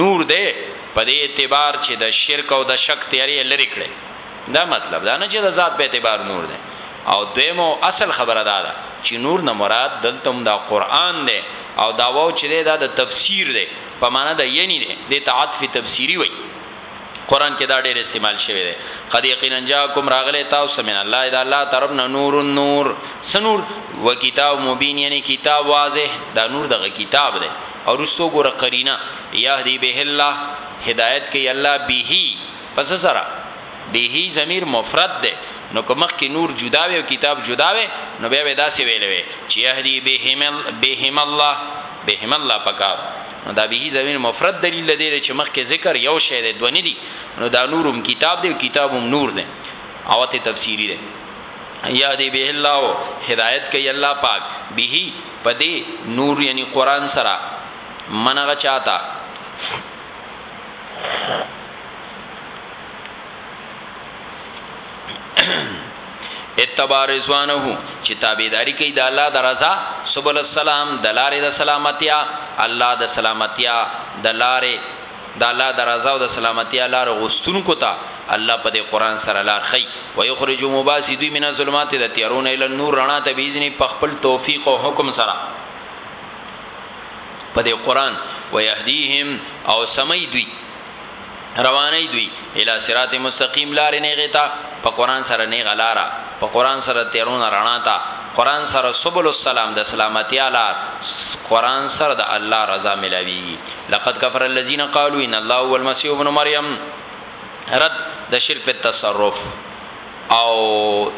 نور دی په دې اعتبار چې د شرک او د شک تیاری لری کړي دا مطلب دا نه چې د ذات په اعتبار نور دی او دویمو اصل خبره دا ده چې نور نه مراد دلته دا قران دی او دا وو چې دا د تفسیر دی په معنی د یعنی دی د تعطف تفسیری وای قران کې دا ډېر استعمال شوی دی قد یقینا جاءکم راغله تاسو من الله اذا الله طرف نور النور سنور و کتاب مبین یعنی کتاب واضح دا نور دغه کتاب دی او رسو ګور قرینه یهدی به الله هدایت کوي الله به پس سره به ضمیر مفرد دی نو که مخکې نور جدا وي او کتاب جدا وي نو بیا به داسې ویلې وي چې يهدي بهم بهم الله بهم الله پکار نو دا به زمين مفرد دلیل دی چې مخکې ذکر یو شی دی دونی دی نو دا نورم کتاب دی کتابم نور دی او ته تفسیری دی یا دی به الله هدایت کوي الله پاک به پدې نور یعنی قران سره منغه چاته اتباع رضوانه چې تابعداري کوي د الله د رضا سبحان السلام د لارې د سلامتیا الله د سلامتیا د لارې د الله د رضا او د سلامتیا لار غوستونکو ته الله په دې قران سره لار خي او یخرج مباسدی من الظلمات د تیارون ال نور رڼا ته بیزنی په خپل توفیق او حکم سره په دې قران ويهديهم او سمي دوی رواني دوی اله صراط مستقیم لار نه غیتا په قران سره نه غلارا په قران سره تیرونه رڼا تا قران سره سبل السلام د سلامتی اعلی قران سره د الله رضا ملاوی لقد کفر الذين قالوا ان الله هو المسيح ابن مريم رد د شرک په تصرف او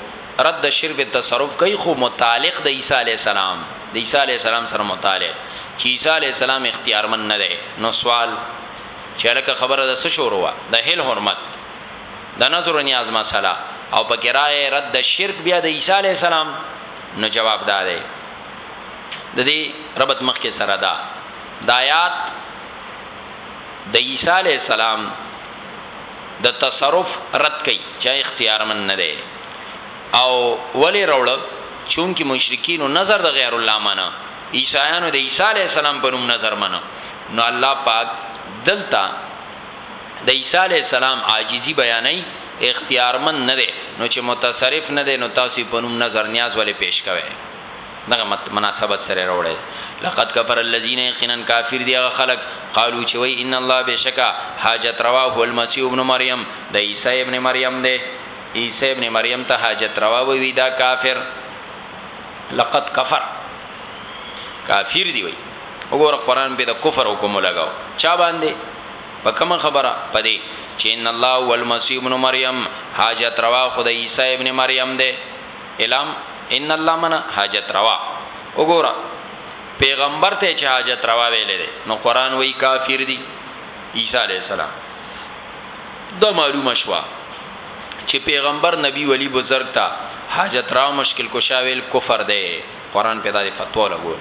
رد د شرک په تصرف کوي خو متعلق د عیسی علی السلام د عیسی علی السلام سره متعلق چې عیسی علی السلام اختیارمن نه دی نو سوال چې الکه خبره د څه شروع وه د هل حرمت د نظر و نیاز مسله او په کرای رد د شرک بیا د عیسی علی السلام نو جواب داري د دې ربط مخ کې سره دا د آیات د عیسی علی السلام د تصرف رد کړي چې اختیار من نه دی او ولې راوړ چونکه مشرکینو نظر د غیر الله منه عیسایانو د عیسی علیه السلام په نوم نظر منه نو الله پاک دلته د عیسی علیه السلام عاجزی بیانای اختیارمن نه ده نو چې متصرف نه ده نو تاسو په نوم نظر نیاز ولې پیش کوئ دغه مناسبت سره راوړی لقد کفر الذين يقينا کافر دی هغه خلق قالو چې وای ان الله بشکا حاجت روا هو المسيح ابن مریم د عیسی ابن مریم دی عیسی ابن مریم ته حاجت روا به وی دا کافر لقد کفر کافر دی وی وګوره قران به د کفر حکم لگاو چا باندې په کوم خبره پدې چې ان الله والمسيح ابن مريم حاجت روا خدای عيسى ابن مريم دې الام ان الله من حاجت روا وګوره پیغمبر ته چې حاجت روا ویلې ده نو قران وایي کافر دي عيسى عليه السلام دا معلومه شوه چه پیغمبر نبی ولی بزرگ تا حاجت راو مشکل کشا ویل کفر ده قرآن پی دا دی فتوا لگول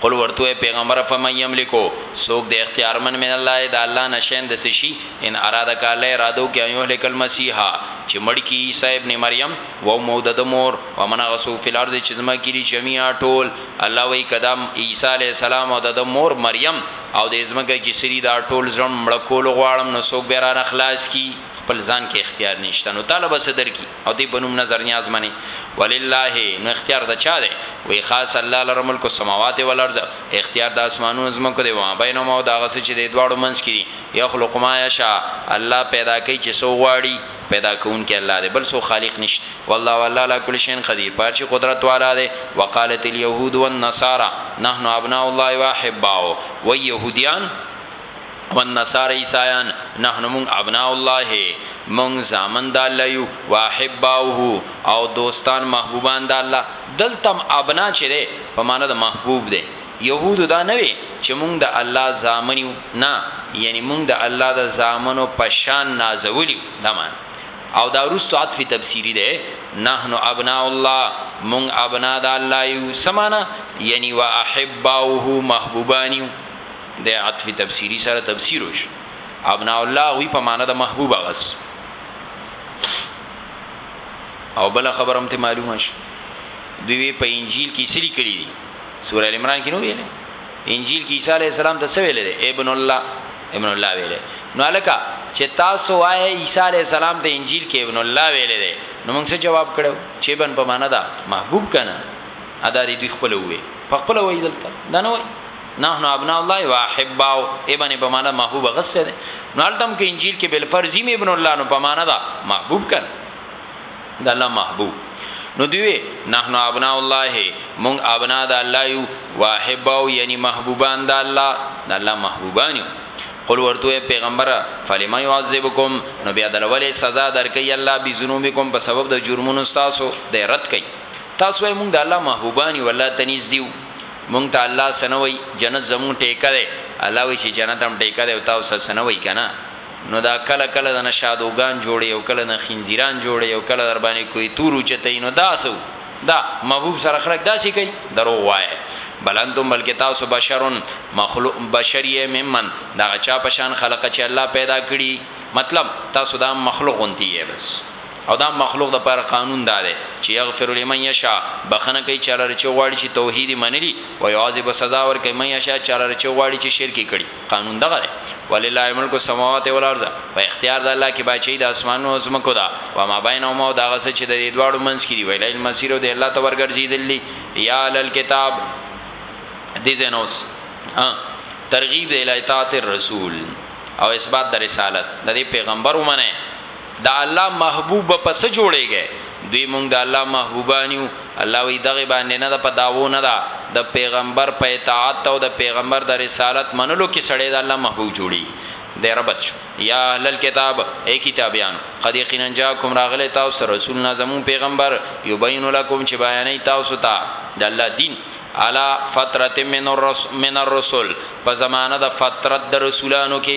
قل ورتو اے پیغمبر فمن یملکو سوک ده اختیارمن من اللہ دا اللہ نشین ده سشی ان اراده کا اللہ ارادو کی ان یحلک المسیحا چه مڑکی عیسی ابن مریم و امو ده ده مور ومن غسو فی الارض چه زمکی دی جمیعا ټول اللہ وی کدا عیسی علیه السلام او ده ده مور مریم او ده زمکی کی سری دا ټول زرم مڑکول غوارم نو سوک بیران خلاص کی خپل ځان کې اختیار نشته نو تعالی به صدر کی او دی بنوم نظر نیاز منی ولله نو اختیار د چا دی وی خاص الله لره ملک السماوات والارض اختیار د اسمانونو زمکو دی ما بینهم او دا غس چې د دواړو منس کی یخلق ما یشا الله پیدا کوي چې سو غواړي پیدا کون کې الله دی بل سو خالق نشته والله والله لا کل شین قدیر پارچ قدرت والا دی وقالت اليهود والنصارى نحن ابناء الله واحباؤه و يهوديان والنصار عیسایان نحن من ابناء الله من زامن د الله یو واحباوه او دوستان محبوبان د الله دلتم ابنا چې ده په معنا د محبوب ده يهود دا نه وي چې مونږ د الله زامنیو نه یعنی مونږ د الله د زامنو پشان نازولیو دا مان او دا رستو عطف تفسیری ده نحن ابناء الله مونږ ابنا د الله یو سمانا یعنی واحباوه محبوبانیو د عطف تفسیری سره تفسیر وش ابناء الله وی په معنا د محبوب غس او بل خبر هم ته معلومه شو دوی په انجیل کې سری کړی دي سوره عمران کې نو ویل انجیل کې عیسی علی السلام ته ویل دي ابن الله ابن الله ویل نو الکا چې تاسو وای عیسی علی السلام ته انجیل کې ابن الله ویل دي نو موږ څه جواب کړو چې بن په معنا دا محبوب کنه ادا دې دوی خپل وې په خپل وې دلته دا نه وې نحن ابناء الله واحباو ابن په معنا محبوب غسه ده نو التم کې انجیل کې بل فرضی می ابن الله نو په معنا ده محبوب کړ د الله محبوب نو دوی نحن ابناء الله مون ابنا د الله یو واحباو یعنی محبوبان د الله د الله محبوبان یو قل ورته پیغمبر فلما يعذبكم نو بیا دلولې سزا درکې الله بذنوبکم په سبب د جرمونو تاسو د رد کړي تاسو یې مونږ د الله محبوبانی ولا تنیز دیو مونږ ته الله څه نه وایي، جنت زمونږ ټېکه دی، الله وایي چې جنت هم ټېکه دی او تاسو ته څه نه وایي کنه، نو دا کله کله درنه شادوګان جوړوي او کله درنه خنزیران جوړوي او کله درباندې کوی تور اوچتوي، نو دا څه وو، دا محبوب سره خلک داسې کوي، دروغ وایې، بل انتم بلکې تاسو بشر مخلوق بشر یې ممن د هغه چا په شان خلق چې الله پیدا کړي، مطلب تاسو د عام مخلوق غونتې یې بس. او دا مخلوق د پر قانون دا دی چې یغفر لمن یشا بخنه کوي چې لاره چې غواړي چې توحید منلی او یعذب سزا ور کوي مې یشا چې لاره چې غواړي چې شرک کړي قانون دغه دی ولله ملک السماوات والارض په اختیار د الله کې بچي د اسمانو او زمکو دا و ما بینهما او دا غسه چې د دې دواړو منځ کې دی ویل المسیر او د الله تبر ګرځیدلی یا لل کتاب دې زنوس ترغیب د الایتات الرسول او اثبات د رسالت د پیغمبر ومنه د الله محبوب په څه جوړیږي دوی مونږ د الله محبوبانیو الله وی دغه باندې نه د په داوو نه دا د پیغمبر په اطاعت او د پیغمبر د رسالت منلو کې سړی د الله محبوب جوړي د ربط شو یا اهل الكتاب اے کتابیانو قد یقینا جاءکم راغله تاسو رسول نظمون پیغمبر یبین لکم چې بیانې تاسو ته د الله دین علا فترت من الرسول من الرسول په زمانه د فترت د رسولانو کې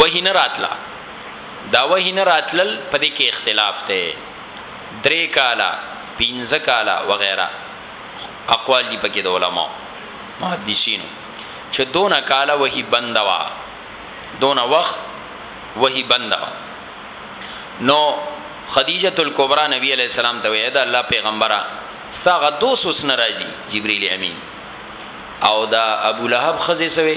وحی نه راتلا دا وحی نه راتلل په دې کې اختلاف دی درې کالا پنځه کالا وغیرہ اقوال دی پکې د علماء محدثینو چې دونه کالا وحی بند وا دونه وخت وحی بند وا نو خدیجه الکبرى نبی علیہ السلام ته ویل دا الله پیغمبره ستاغه دوست وسنه راځي جبرئیل امین او دا ابو لهب خزه سوی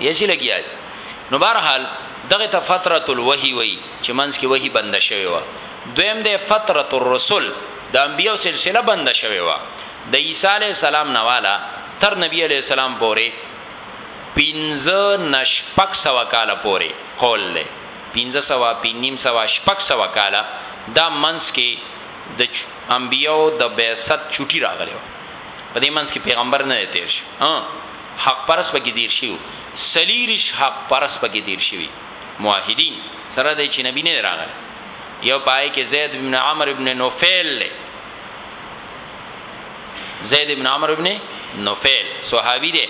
یې چې لګیا دي نو بهرحال دغه ته فتره الوحی وای چې منځ کې وحی بند شوی و دویم د فتره الرسل د انبیو سلسله بند شوی و د عیسی علی السلام نواله تر نبی علی السلام پورې پینځه نشپک سوا کال پورې قول له پینځه سوا پینیم سوا شپک سوا کال دا منس کې د انبیو د بعثت چټي راغلی و په دې منس کې پیغمبر نه تیر شو حق پرست پکې دیر شوی وو څلیریش حق پرست پکې دیر شوی موحدین سره دی چې نبی نه راغلی یو پای کې زید ابن عمر ابن نوفیل له زید ابن عمر ابن نوفیل صحابی دی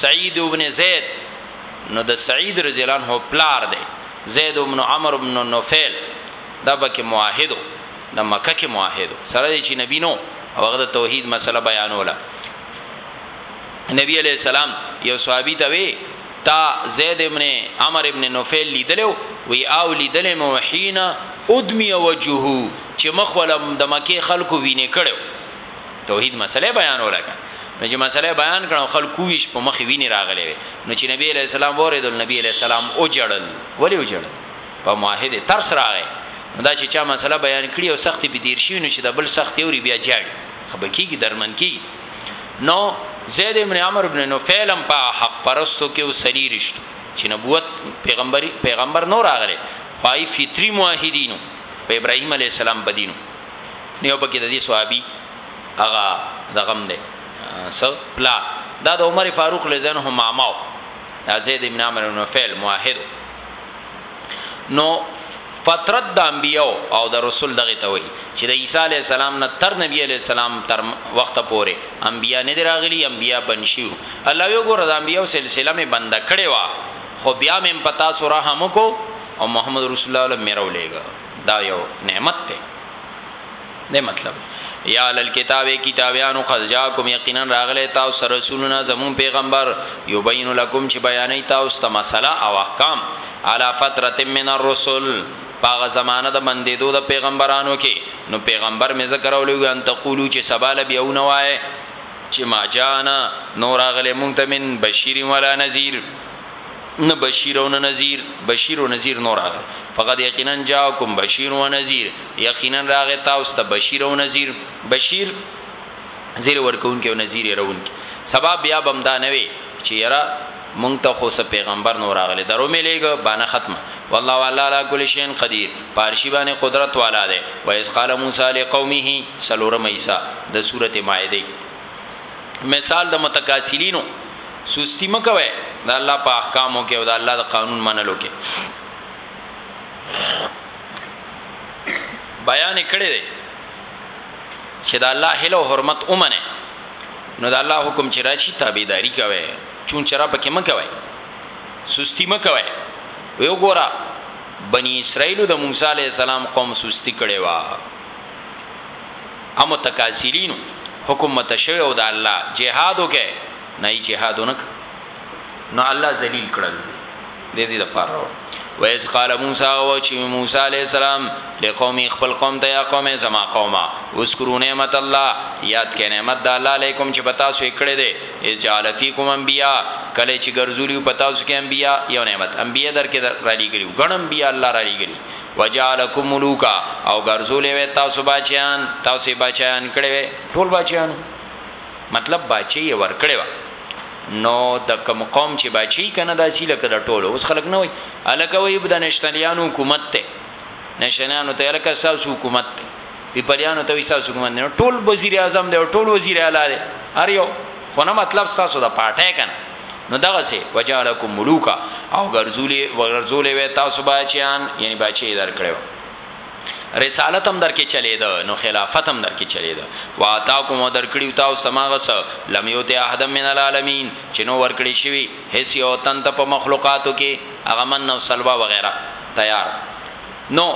سعید ابن زید نو د سعید رضی الله عنه پلار دی زید ابن عمر ابن نوفیل دا بکه موحدو د مکه کې موحدو سره دی چې نبی نو هغه د توحید مسله بیانوله نبی علیہ السلام یو صحابي ته وی تا زید ابن عمر ابن نوفل لیدلو وی او لیدل مو حين ادمی وجهه چې مخولم د مکه خلکو وینې کړو توحید مسله بیان ولکه نو چې مسله بیان کړو خلکو ویش په مخ وینې راغلې نو چې نبی علیہ السلام وریدل نبی علیہ السلام او جړل ولی او جړل په معاهد ترس راغی دا چې چا مسله بیان کړي او سختي به دیر شي نو چې د بل سختي اوري بیا جاړي خبکی کی درمن کی نو زید ابن عمرو ابن نوفیلم په حق پرستو کې وسلی رښت چې نبوت پیغمبري پیغمبر نور راغله پای فطری موحدینو په ابراهیم علی السلام بدینو نیو پکې د دې صحابي هغه دغم دی سو پلا دا د عمر فاروق لزنه ماماو زید ابن عمرو ابن نوفیل موحدو نو فطرت د انبیاو او د رسول دغه ته وایي چې د عیسی علی السلام نه تر نبی علی السلام تر وخت پورې انبیا نه دراغلي انبیا بنشیو الله یو ګور د انبیاو سلسله می بند کړي وا خو بیا مم پتا سو رحم کو او محمد رسول الله له میرو لېګا دا یو نعمت ته دې مطلب یا علل کتاب کتابیانو قد جاءکم یقینا راغلی تاسو سره رسولنا زمون پیغمبر یبین لکم چې بیانې تاسو ته مسله او احکام علی فتره من الرسل پاغه زمانه د بندې دو د پیغمبرانو کې نو پیغمبر مې ذکر اولوی ان تقولو چې سباله بیا ونه وای چې ما جانا نور اغله مونږ ته من بشیر ولا نذیر نه بشیر او نه نذیر بشیر او نذیر نور راغی فقط یقینا جاءکم بشیر و نذیر یقینا راغی تاسو ته بشیر او نذیر بشیر زیر ورکون کې او نذیر يرون کې سبا بیا بم دا نه وي چې یرا مونږ ته خو سه پیغمبر نور راغلی درو مليګ باندې ختم والله والله علی کل شیء قدیر پارشی باندې قدرت والا دی و اس قال موسی لقومه سلورم عیسی د سوره مائده مثال د متکاسلینو سستی مکوي د الله په احکامو کې او د الله د قانون منلو کې بیان کړی دی چې د الله هله او حرمت اومنه نو د الله حکم چې راشي تابعداري کوي چون چر پکې مکوي سستی مکوي یو ګورا بنی اسرائیل د موسی علی السلام قوم سستی کړي وا ا متکاسلینو حکم مت شوی او د الله جهاد وکه نه ای جهاد نک نو الله ذلیل کړل د دې لپاره راو و اس قال موسی او چې موسی علی السلام له قوم خپل قوم ته یا قوم زما قوما وذکروا نعمت الله یاد کړئ نعمت د الله علیکم چې پتا سو کړه دې اجعل فیکم انبیا کله چې ګرځولیو پتا سو کې انبیا یو نعمت انبیا در کې را لګیو غنم بیا الله را لګیو وجعلکم ملوکا او ګرځولې وې تاسو بچیان تاسو بچیان کړې وې ټول بچیان مطلب بچی یې ور کړې و نو د کم قوم چې بچی کنه د اسی لکه د ټولو اوس خلک نه وای الکه وې د نشنلیانو حکومت ته نشنلیانو ته الکه تاسو حکومت ته پیپلیانو ته وی تاسو کوم نه ټول وزیر اعظم دی ټول وزیر اعلی دی هر یو خو نه مطلب تاسو د پارټای کنه نو دغه سي وجالکم ملوکا او ګرځولي وګرځولي وي تاسو بچیان یعنی بچی درکړو رسالت هم درکې چلی ده نو خلافت هم درکې چلی ده واتاکم او درکړیو تاسو سماغه سره لم یوت احد من العالمین چې نو ورکړی شوی هیڅ یو تن ته په مخلوقاتو کې هغه من نو سلوا وغیرہ تیار نو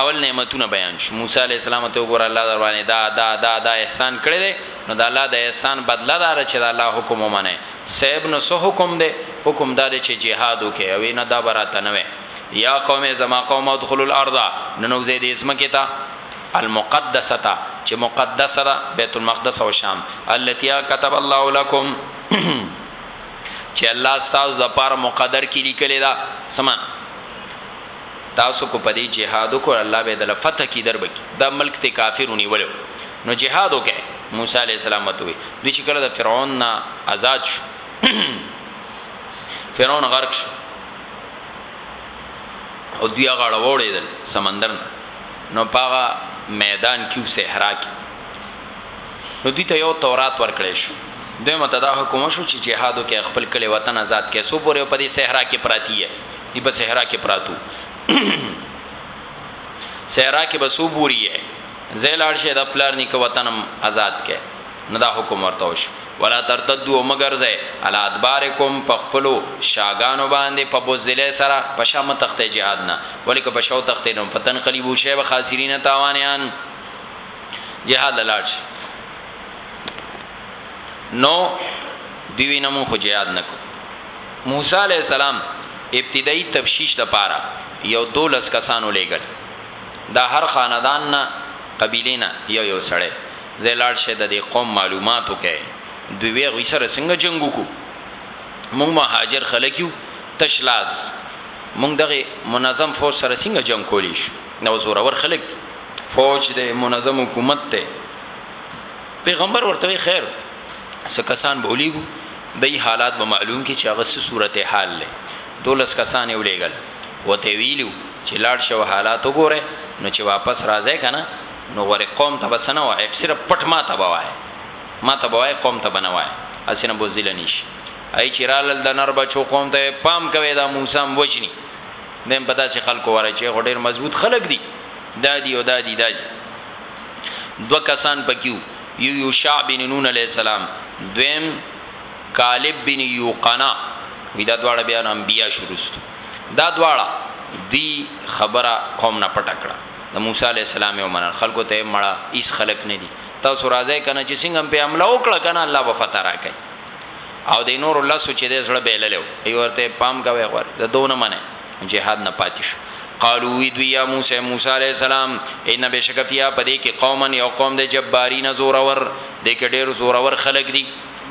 اول نعمتونه بیان شو موسی علیه السلام ته وګوره الله درباندې دا دا دا دا احسان کړی دی نو د الله د احسان بدله دا ده چې د الله حکم ومنئ صیب نو څه حکم دی حکم دا دی چې جهاد وکړئ او نه دا به راته نه وی یا قوم زما قوم ادخلوا الارض ننوځئ دې ځمکې ته المقدسه تا چې مقدسه ده بیت المقدس او شام التي كتب الله لكم چې الله ستاسو د پاره مقدر کې لیکل دا سما تاسو کو پدی جهاد وکړو الله به دله فتح کی در بکی دا ملک ته کافر ونیولو نو جهاد وکه موسی علی السلام ته وی دوی چې کله د فرعون نه آزاد شو فرعون غرق شو او دوی هغه اړوړې دل سمندر نه نو پاغه میدان کیو صحرا کی نو دوی ته یو تورات ورکړې شو دوی متدا حکومت شو چې جهادو کې خپل کلی وطن آزاد کې سو پورې په دې صحرا کې پراتی دی په صحرا کې پراتو صحرا کې بسو بوري زیلار شه د پلار نیکه وطنم آزاد کې نه دا حکم ورته وش ولا ترتدو مگر زه الا ادبارکم پخپلو شاګانو باندې په بوزله سره په شام تخت جهاد نه ولیک په شو تخت نه فتن قلیبو شه به خاسرین تاوانیان جهاد لاړ نو دیوینمو خو جهاد نکو موسی علیه السلام ابتدايي تفشیش لپاره یو دولس کسان ولیږل، د هر خاندان نه، قبیلې نه، یو یو سړی، ځئ لاړ شئ د دې قوم معلومات وکړئ، دوی وې هغوی سره څنګه جنګ وکړو، موږ مهاجر خلک یو، تش لاس موږ دغه منظم فوج سره څنګه جنګ کولی شو، دا زورور خلک دي، فوج دی، منظم حکومت دی، پیغمبر ورته وې خیر څه کسان به ولیږو. دی حالات به معلوم کی چی هغه څه صورت حال دی دولس کسان یې ولیږل وته ویلو چی لاړ شی حالات وګوره نو چی واپس راځی کنه نو غوره قوم ته به څه نه وایې صرف پټ ماته به وایې ماته به وایې قوم ته به نه وایې هسی نه بزدل نشی ای چی رالل د نر بچو قوم ته پام کوی دا موسی هم وجنی دیم په داسې خلکو وره چې غډیر مضبوط خلک دي دادی او دادی دادی دو کسان پکیو يو يوشع بن نون عليه السلام دويم کالب بن يوقنا وی دا دواړه بیا انبیا شروستو دا دواړه دی خبره قوم نه پټ کړه د موسی علی السلام یو منل خلکو ته مړه ایس خلک نه دي تاسو راځي کنه چې څنګه په عمله وکړه کنه الله به فتح راکړي او د نور الله سوچ دې زړه بیللو ای ورته پام کوي غوړ د دونه منه جهاد نه پاتې شو قالو وی دوی یا موسی موسی علی السلام ان بشکفیا پدې کې قوما یو قوم د جبارین زورور د کې ډېر زورور خلق دي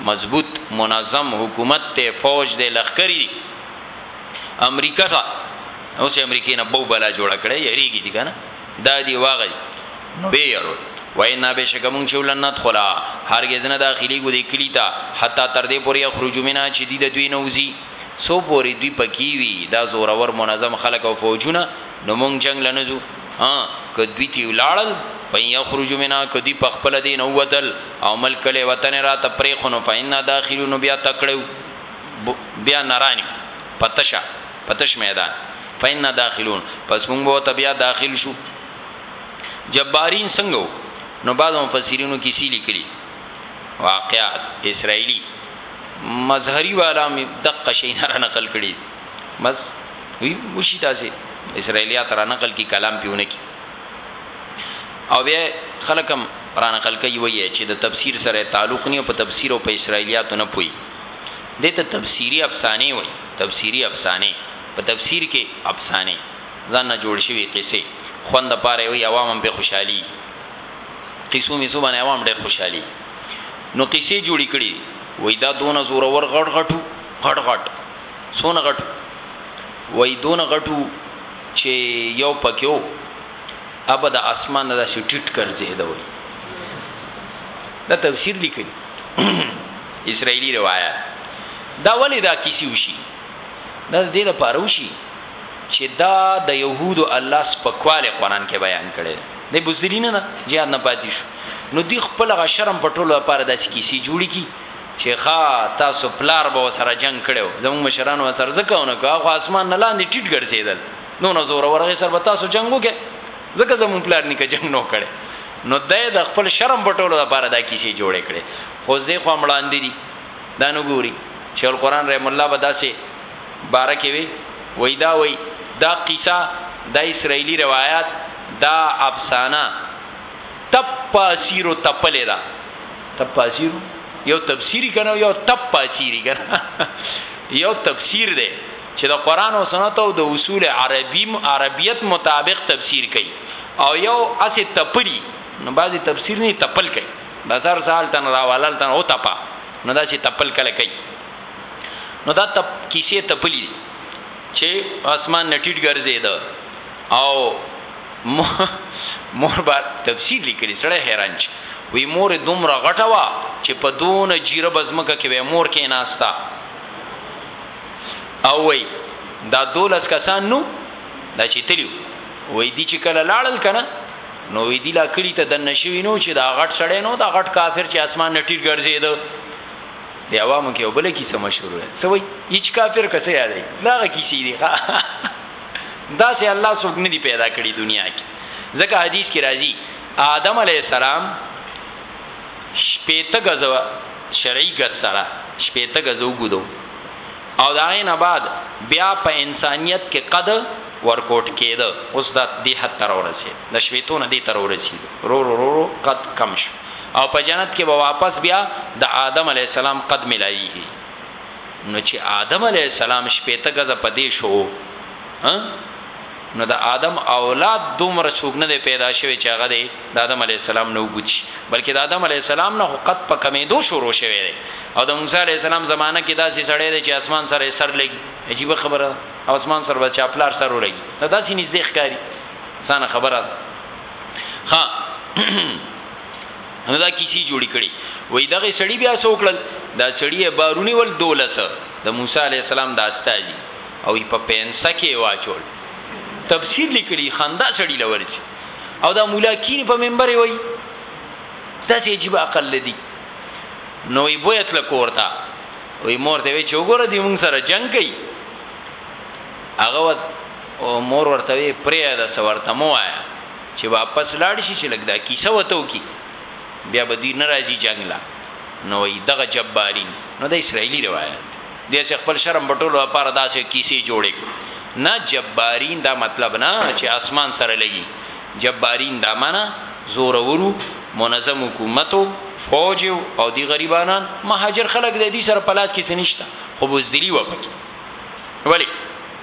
مضبوط منظم حکومت ته فوج د لخکری دي امریکا ته اوس امریکې نه بو بلا جوړ کړي یریږي دي کنه دا دی واغی نو ویرو وینا به شکمون چې ولن ندخلا هرگز نه داخلي ګو دې کلیتا حتا تر دې پورې خروج منا چې دې د دوی نوځي څو پورې دوی پکې وي دا زورور منظم خلک او فوجونه نو مونږ جنګ له نه ځو ها که دوی تي ولاړل فیخرجو منا که دوی په خپل دین ووتل او ملک کلی وطن یې راته پرېښو نو فانا داخلون نو بیا تکړه یو بیا نران یو په تشه په تش میدان فانا داخلون پس مونږ به ورته بیا داخل شو جبارین څنګه وو نو بعضو مفسرینو کیسې لیکلي واقعات اسراییلي مظهری والا می دقه شی نه نقل کړي بس وی وشي تاسو اسرایلیات را نقل کی کلام پیونه کی او بیا خلکم را نقل کوي وی چې د تفسیر سره تعلق نه په تفسیر او په اسرایلیات نه پوي دته تفسیری افسانه وي تفسیری افسانه په تفسیر کې افسانه ځان نه جوړ شوی قصې خوند پاره وي عوام هم په خوشحالي قصو می سو باندې عوام ډېر خوشحالي نو قیصې جوړي کړي وای دا دونه زورور غټ غټو غټ غټ سونه غټو وای دونه غټو چې یو پکیو ابد اسمان نه داسې ټیټ ګرځي دا وای دا تفسیر لیکلی اسرایلی روایت دا ولی دا کیسی وشي دا دې لپاره وشي چی دا د يهودو الله سپکواله قران کې بیان کړي د بوزدلی نه نه جهاد نه پاتې شو نو دی خپل غ شرم په ټولو لپاره داسې کیسې جوړی کی چې ښا تاسو پلار به سره جنگ کړو زموږ مشرانو سره زکهونه کو خو اسمان نه لاندې ټیټ ګرځیدل نو نو زور ورغه سره تاسو جنگ وکړي زکه زموږ پلار نه جنگ نو کړي نو دای د خپل شرم بټولو لپاره دا کیسې جوړې کړي خو زه خو مړاندې دي دا نو ګوري شیخ القران رحم الله بداسه باره کې وي وای دا وای دا قصه دا اسرائیلی روایت دا افسانه تپاسیرو تپلې ده تپاسیرو یو تفسیری کنه یو تپاسیری کنه یو تفسیر دی چې د قران او سنت او د اصول عربی عربیت مطابق تفسیر کوي او یو اسه تپلی نو بعضی تفسیر نه تپل کوي بازار سال تن راوالل تن او تپا نو دا چې تپل کله کوي نو دا تب کیسه تپلی چې اسمان نټیټ ګرځي دا او مور با تفسیر لیکلی سره حیران شي وی مور دومره غټه وا چې په دون جیره بزمکه کې وی مور کې ناستا او وی دا دولس کسان نو دا چې تلیو وی دی چې کله لاړل کنه نو وی دی لا کلی ته د نشوینو چې دا غټ سړی نو دا غټ کافر چې اسمان نټیټ ګرځي دا دی عوامو کې وبله کیسه مشهور ده سوي هیڅ کافر کسه یادې دا کیسې دي ها دا سه الله سوګ نه دی پیدا کړی دنیا کې ځکه حدیث کې راځي آدم علی السلام شپېته غزو شرعي غز سره شپېته غزو ګدو او دا غین بعد بیا په انسانیت کې قد ورکوټ کېده اوس د دې حد تر ورسې د شپېتو نه دې تر ورسې رو رو رو قد کم شو او په جنت کې به واپس بیا د آدم علی السلام قد ملایږي نو چې آدم علی السلام شپې ته غزه پدې شو ها نو د آدم اولاد دومره څوک نه پیدا شوی چې هغه دی د آدم علی السلام نه وګچی بلکې د آدم علی السلام نه قد په کمیدو شروع شوی دی او د موسی علی السلام زمانہ کې داسې سړی دی چې اسمان سره سر لګي عجیب خبره اسمان سره بچا پلار سره لګي دا داسې نږدې ښکاری سانه خبره ها نو دا کیسی جوړی کړي وای دغه سړی بیا سوکړل دا سړی بارونی ول دولس د موسی علی السلام د استاجی او په پنسه کې واچول تفسیر لیکلی خندا سړی لورځي او دا مولا کین په منبر وای داسې عجیب عقل لدی نو یې بویت لکورتا وی مور ته وی چې وګوره دې مونږ سره جنگ کوي هغه او مور ورته وی پریا د سورته مو آیا چې واپس لاړ شي چې لګدا کیسه وتو کی بیا به دوی ناراضي جنگ لا نو ای دغه جبارین نو د اسرایلی روایت د سه خپل شرم بټولو لپاره داسې کیسې جوړې نه جبارین دا مطلب نه چې اسمان سره لګي جبارین دا معنا زور ورو منظم حکومت فوج او دی غریبانان مهاجر خلک د دې سره پلاس کې سنشتہ خو بوزدلی وپک ولی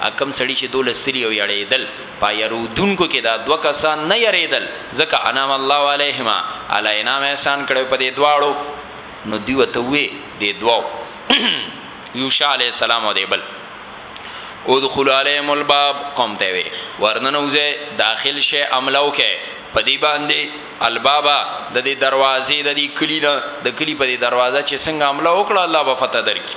هغه کوم سړي چې دوه لستلي او یړېدل، په یرودونکو کې دا دوه کسان نه یرېدل، ځکه انعم الله علیهما، الله انعام احسان کړی په دې دواړو، نو دوی ورته ووې، دې دوو، یوشع علیه السلام او دې بل، ادخلوا علیهم الباب، قوم ته یې وې، ورننوځئ، داخل شئ، حمله وکړئ په دې باندې، الباب، د دې دروازې، د دې کلي نه، د کلي په دې دروازه چې څنګه حمله وکړه، الله به فتح درکړي.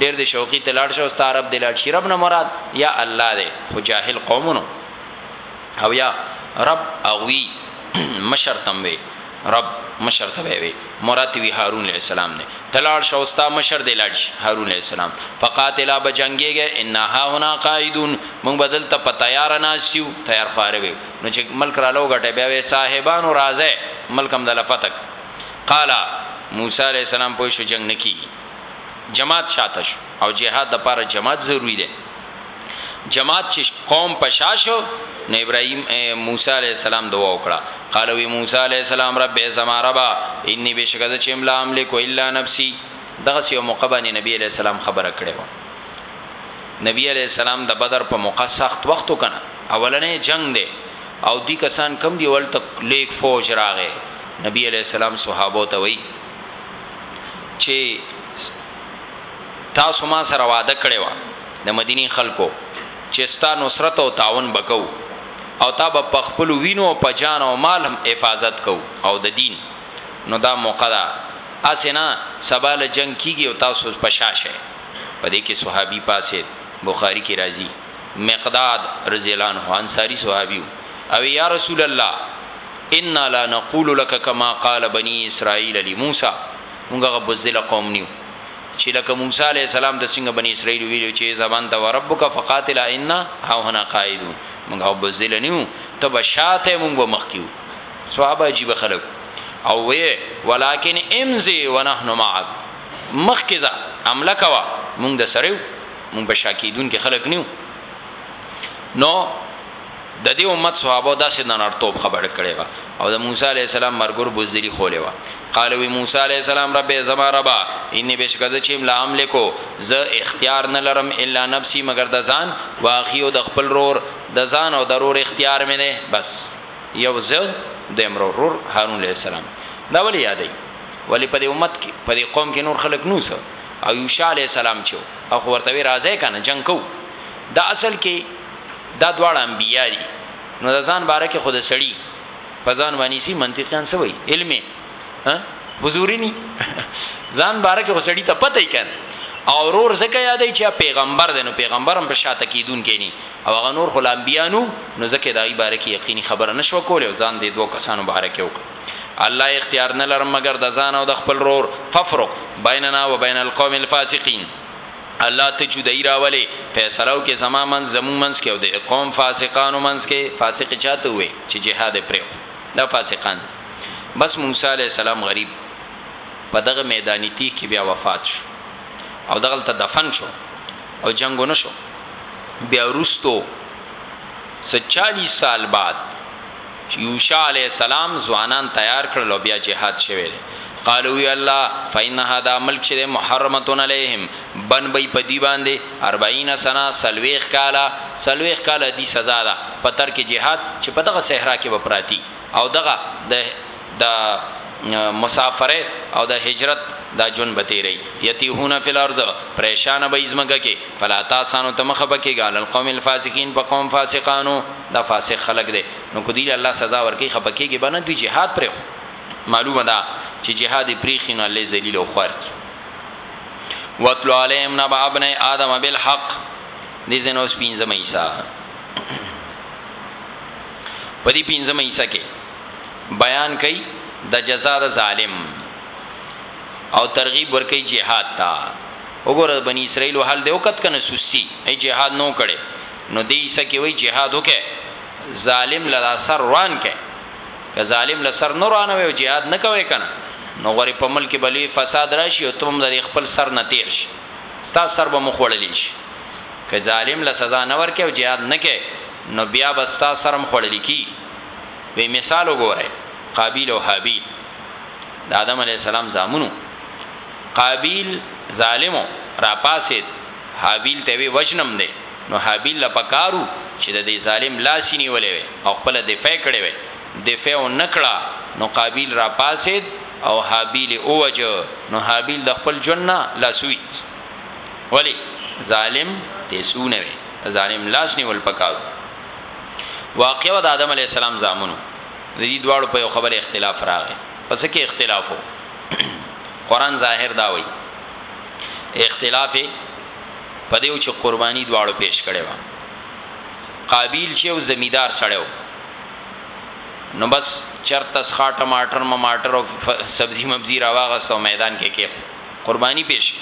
ډیر دی شوقی ته لاړ شه ستا رب دی لاړ شی رب نه مراد یا الله دی خو جاهل قوم نو او یا رب اوی مشر تم وی رب مشر ته وی مراد وی هارون علیہ السلام نه تلاړ شو ستا مشر دی لاړ شي هارون علیہ السلام فقاتلا بجنګيږي ان ها هنا قائدون موږ بدل ته پتايار ناسیو تیار فارغ نو چې ملک را لو غټه بیا وی صاحبانو راځه ملکم د لفتک قالا موسی علیہ السلام پوه شو جنگ نکی جماعت شاته شو او جهاد لپاره جماعت ضروري دی جماعت چې قوم په شا شو نو ابراهيم موسی عليه السلام دعا وکړه قال وی موسی عليه السلام رب زما ربا اني بشکد چې املا املک الا نفسي دغه سیو مقبانی نبی عليه السلام خبره کړو نبی عليه السلام د بدر په موقع سخت وخت وکنه اولنې جنگ دی او دی کسان کم دی ولته لیک فوج راغې نبی عليه السلام صحابه ته وی چې تاسو ما سره وعده کړې و د مدینه خلکو چې ستا نصرت او تعاون بکو او تا به پخپل وینو او پجان او مال هم حفاظت کو او د دین نو دا موقع ده اسنه سباله جنگ کیږي او تاسو پشاشه په دې کې صحابي پاسه بخاری کې راځي مقداد رضی الله عنه انصاری صحابی او یا رسول الله ان لا نقول لك كما قال بني اسرائيل لموسى موږ غبزل قوم نیو چې لکه موسی علی السلام د څنګه بنی اسرائیل ویلو چې زبان ته وربک فقاتل ان ها هنا قائدون موږ او بزل نیو ته بشاته موږ به مخ کیو صحابه عجیب خلک او وی ولکن امزی ونحن معك مخ کیزا عمل کوا موږ د سره مونږ په شا کېدونکي خلک نه یو نو د دې امت صحابه داسې د نارتوب خبره کړې و او د موسی علی السلام مرګور بوزدلی خولې و قال وی موسی علی السلام رب زما ربا انی بشکد چې لا املکو ز اختیار نه لرم الا نفسي مگر د ځان واخیو د خپل رور د ځان او ضرور اختیار مې نه بس یو ز د امرو رور هارون علی السلام دا ولی یادې ولی په دې امت کې په دې قوم کې نور خلک نو سره او یوشع علیه السلام چه وو هغه خو ورته وی راځی کنه جنګ کوو دا اصل کی دا دواړه انبیاء دی نو د ځان باره کی خو د سړی په ځان باندې سی منطقیان څه وای علم ها حضوری نی ځان باره کی خو سړی ته پته یې کنه او رور زکه یادای چې پیغمبر دی نو پیغمبر هم په شاته کیدون کینی او هغه نور خلام بیانو نو زکه دای بارکی یقیني خبره نشو کولای ځان دې دوه کسانو بارکه وک الله اختیار نه لرم مګر د ځان او د خپل رور ففرق بیننا و بین القوم الفاسقین الله ته جدای راولې فیصلو کې زما من زمون منس کې او د قوم فاسقانو منس کې فاسق چاته وې چې جهاد پرېخ دا فاسقان بس موسی علی السلام غریب په دغه میدانی تیخ کې بیا وفات شو او دغه ته دفن شو او جنگونه شو بیا روستو 40 سال بعد چې یوشع علیه السلام ځوانان تیار کړل او بیا جهاد شوی دی. قالو وی الله، فانها دا ملک چې دی محرمة علیهم بند به وي په دوی باندې اربعین سنه څلوېښت کاله، څلوېښت کاله ددوی سزا ده په ترک جهاد چې په دغه صحرا کې به پراتي او دغه د مسافرۍ او د هجرت دا ژوند به تیروي، یتیهون فی الارض پریشان به وي ځمکه کې، فلا تاسو نو ته مخه به کیږه علی القوم الفاسقین په قوم فاسقانو. دا فاسق خلق دی نو کدی له الله سزا ورکی خپکیږي باندې دوی جهاد پرې خو معلومه ده چې جهاد پریخي نه لې ذلیل او خوار کی وتل علیم نبا ابن ادم بالحق دې زنو سپین زمې ایسا په دې پینځمه ایسا کې بیان کړي د جزاء د ظالم او ترغیب ورکړي jihad ته وګوره بنی اسرائیل حل دی وکټ کنه سستی ای jihad نو کړي نو دی عیسی کی وای جهاد وکه ظالم له سر روان کئ که ظالم له سر نه روان وي او jihad نه کوي کنه نو غوري په ملک بلوي فساد راشي او تم د خپل سر نه تیر شي ستا سر به مخوړلې شي که ظالم له سزا نه ورکه او jihad نه کوي نو بیا به ستا سرم خوړلې کی به مثال وګوره قابیل او حابیل د آدم علی السلام زامنو قابیل ظالمو را پاسید هابیل ته وی وژنم دی نو هابیل له پکار وو چی د دی ظالم لاس یی نیولی وای او خپله دفاع یی کړی وای دفاع یی ونه کړه نو قابیل را پاڅید او هابیل یی ووژه نو هابیل د خپل ژوند نه لاس وویست ولی ظالم ته سو نه وی د ظالم لاس نیول پکار وو واقعه وه د آدم علیه السلام زامنو د دې دواړو په یو خبره اختلاف راغی په څه کې اختلاف وو قران ظاهر دا وایي اختلاف په دیو چې قرباني دواړو پیش کړي و قابیل چې او زمیدار سره و نو بس چرته ښا ټماټر مماټر او سبزی مبزی راواغه سو میدان کې کې قرباني پیش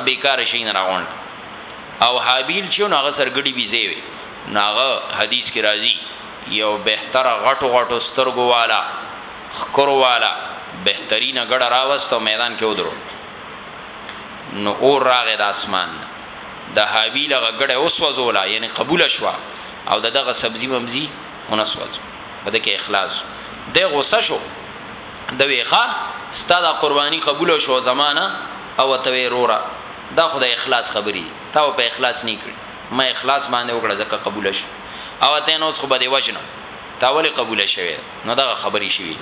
ابي کار شي نه راغونډ او حابیل چې نو هغه سرګړي بيزي وي ناغه حدیث کې راځي یو بهتره غټو غټو سترګو والا ښکرو والا بهترینه ګړه راوسته او میدان کې ودرود، نو اور راغی د اسمان نه، د هابیل هغه ګړه وسوځوله، یعنې قبوله شوه، او د دغه سبزي مبزي ونه سوځو، په ده کې اخلاص و، دی غوسه شو، ده وې، ښه! ستا دا قرباني قبوله شوه، زما نه؟ او ورته وې، روره! دا خو د اخلاص خبرې دي، تا به په اخلاص نۀ کړي، ما اخلاص باندې وکړه، ځکه قبوله شوه، او ورته وې، نو اوس خو به دې وژنم، تا ولې قبوله شوې ده؟ نو دا خبرې شوي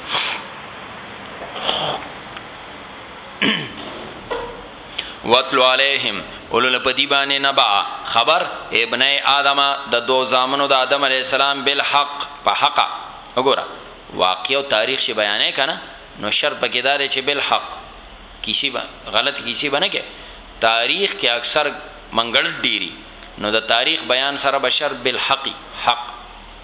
وتلو علیهم اولل پدی باندې نبا خبر ابن ادم د دو زامنو د ادم علی السلام بالحق په حق وګوره واقع او تاریخ شی بیانې کنه نو شرط پکې دار چې بالحق کسی با غلط کسی بنه کې تاریخ کې اکثر منګل ډیری نو د تاریخ بیان سره بشر بالحق حق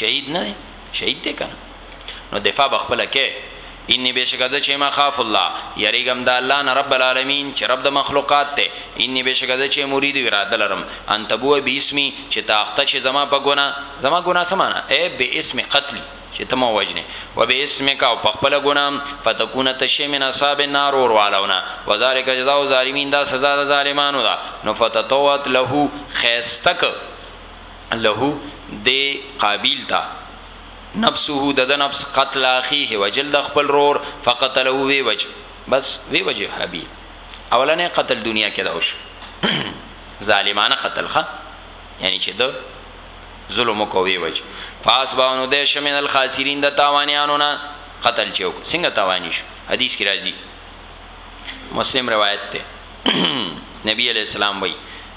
شهید نه دی شهید دی کنه نو دفاع بخپل کې انی بشکه ز چې ما خاف الله یریګم د الله نه رب العالمین چې رب د مخلوقات ته انی بشکه ز چې مرید اراده لرم ان تبو به اسمی چې تاخته چې زما په ګنا زما ګنا سمانه ای به اسم قتل چې تم وجنه و به اسم کا او خپل ګنا فتكون تشی من اصحاب النار اور والونه وذالک جزاء الظالمین دا سزا د ظالمانو دا نو فتتوت له خیستک له د قابیل ته نفسه د نفس قتل اخیه وجل د خپل رور فقتله وی وجه بس وی وجه حبیل اولنې قتل دنیا کې دا وشو ظالمانه قتل خ یعنی چې د ظلم کوي وجه فاس باونو د شمن الخاسرین د تاوانیانو نه قتل چوک څنګه تاوانی شو حدیث کې راځي مسلم روایت ته نبی علیہ السلام وایي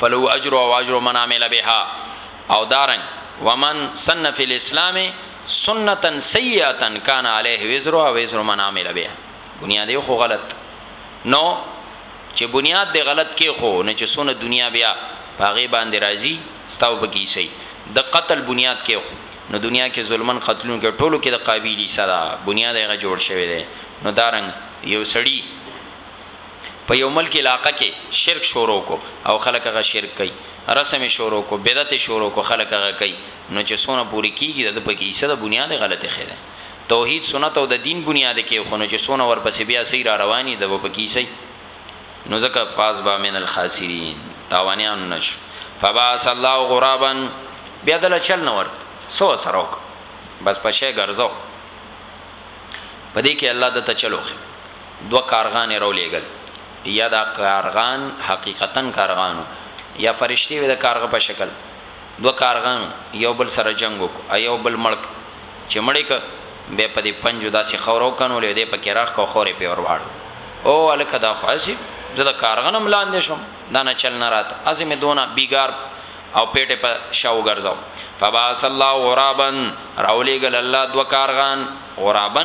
فلو اجر او اجر من عمل بها او دارنګ ومن سن فی الاسلام سنتا سیئه کان علیه وزر او وزر من عمل بها بنیاد یو خو غلط نو چې بنیاد دی غلط کې خو نه چې سونه دنیا بیا پاغه باندې راضی ستاو بکی سي د قتل بنیاد کې خو نو دنیا کې ظلمن قتلون کې ټولو کې د قابلی صدا بنیاد هغه جوړ شوی دی نو دارنګ یو سړی په یو ملک علاقه کې شرک شروع کو او خلک هغه شرک کوي رسم یې شروع کو بدعت یې شروع کو خلک هغه کوي نو چې سونه پوری کیږي د پکې حصہ د بنیاد غلطه خیره توحید سنت او د دین بنیاد کې خو نو چې سونه ورپسې بیا سیر را رواني د پکې سي نو زکه فاز با من الخاسرین تاوانیان نش فباس الله غرابا بیا دل چل نه ورت سو سروک بس پشه ګرځو پدې کې الله د ته چلوخه دوه کارغان یې راولېږل، یا دا کارغان حقیقتاً کارغان وو، یا فرشتې وې د کارغه په شکل. دوه کارغان وو، یو بل سره جنګ وکړ او یو بل مړ کړ، چې مړ یې کړ، بیا یې په دې پنجو داسې خاوره وکنولې او دی په کې راښ کړ او خاوره یې پرې ور واړوله. او هلکه دا خو هسې زه د کارغه نه هم لاندې شوم، دا نه چل نه راته، هسې مې دونه بیګار او پېټ یې په شا وګرځاوه. فبعث الله غرابا، راولېږل الله دوه کارغان، غرابا،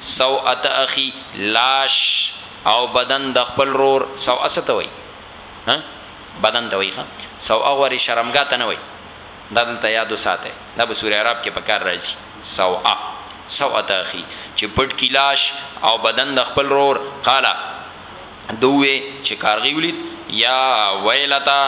سوءت اخی لاش او بدن د خپل رور سوء څه ته وایي ها بدن ته وایي ښه سوء غوري شرمګاه ته نه وایي دا دلته یاد وساته دا به سوره اعراب کې په کار راځي سوء سوءت اخی چې پټ کی لاش او بدن د خپل رور قالا دوی چې کارغي ولید یا ویلتا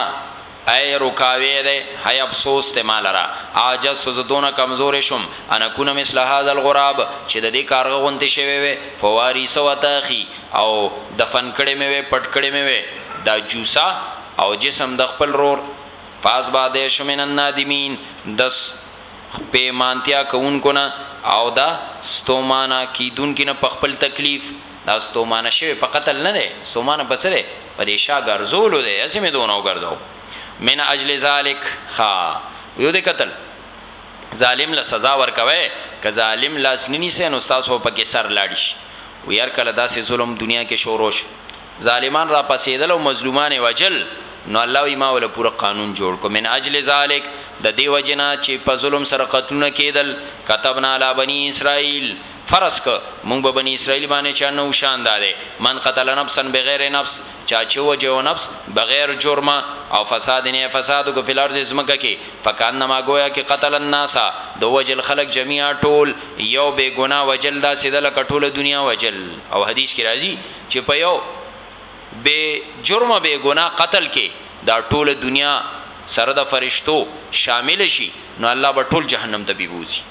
ای رکاوی دی هی افسوس دی ما لره عاجز سو زه دونه کمزوری شوم ان اکون مثل هذا الغراب چی ددی کارغه غونتی شوی وی فواری سوتاخی او دفن کړی می وی پټ کړی می وی دا جوسه او جسم د خپل رور فاصباد شو من النادمین دس پیمانتیا کونکو نه او د ستومانه کیدونکی نه په خپل تکلیف. دا ستومانه شوی په قتل نه دی ستومانه په څه دی په دې شا ګرځولو دی اسی مې دونه وګرځاو من اجل ذالک خا یو دې قتل ظالم له سزا ورکوي که ظالم لاس ننی سه نو تاسو په کې سر لاړ شي وير کله داسې ظلم دنیا کې شروع شو ظالمان را پسېدل او مظلومان وجل نو الله وی ما ول پوره قانون جوړ کو من اجل ذالک د دې وجنا چې په ظلم سره قتلونه کېدل كتبنا علی بنی اسرائیل فرض که مونږ به بنی اسرائیل باندې چا نه وشان دا دی، من قتل نفسا بغیر نفس، چا چې ووژه یوه نفس بغیر جرمه او فساد نه یې فساد وکړ فی الارض ځمکه کې، فکانما ګویا کې قتل الناس ده ووژل خلک جمیعا ټول، یو بې ګناه وژل داسې ده لکه ټوله دنیا وژل او حدیث کې راځي چې په یو بې جرمه بې ګناه قتل کې دا ټوله دنیا سره د فرشتو شامله شي نو الله به ټول جهنم ته بوځي.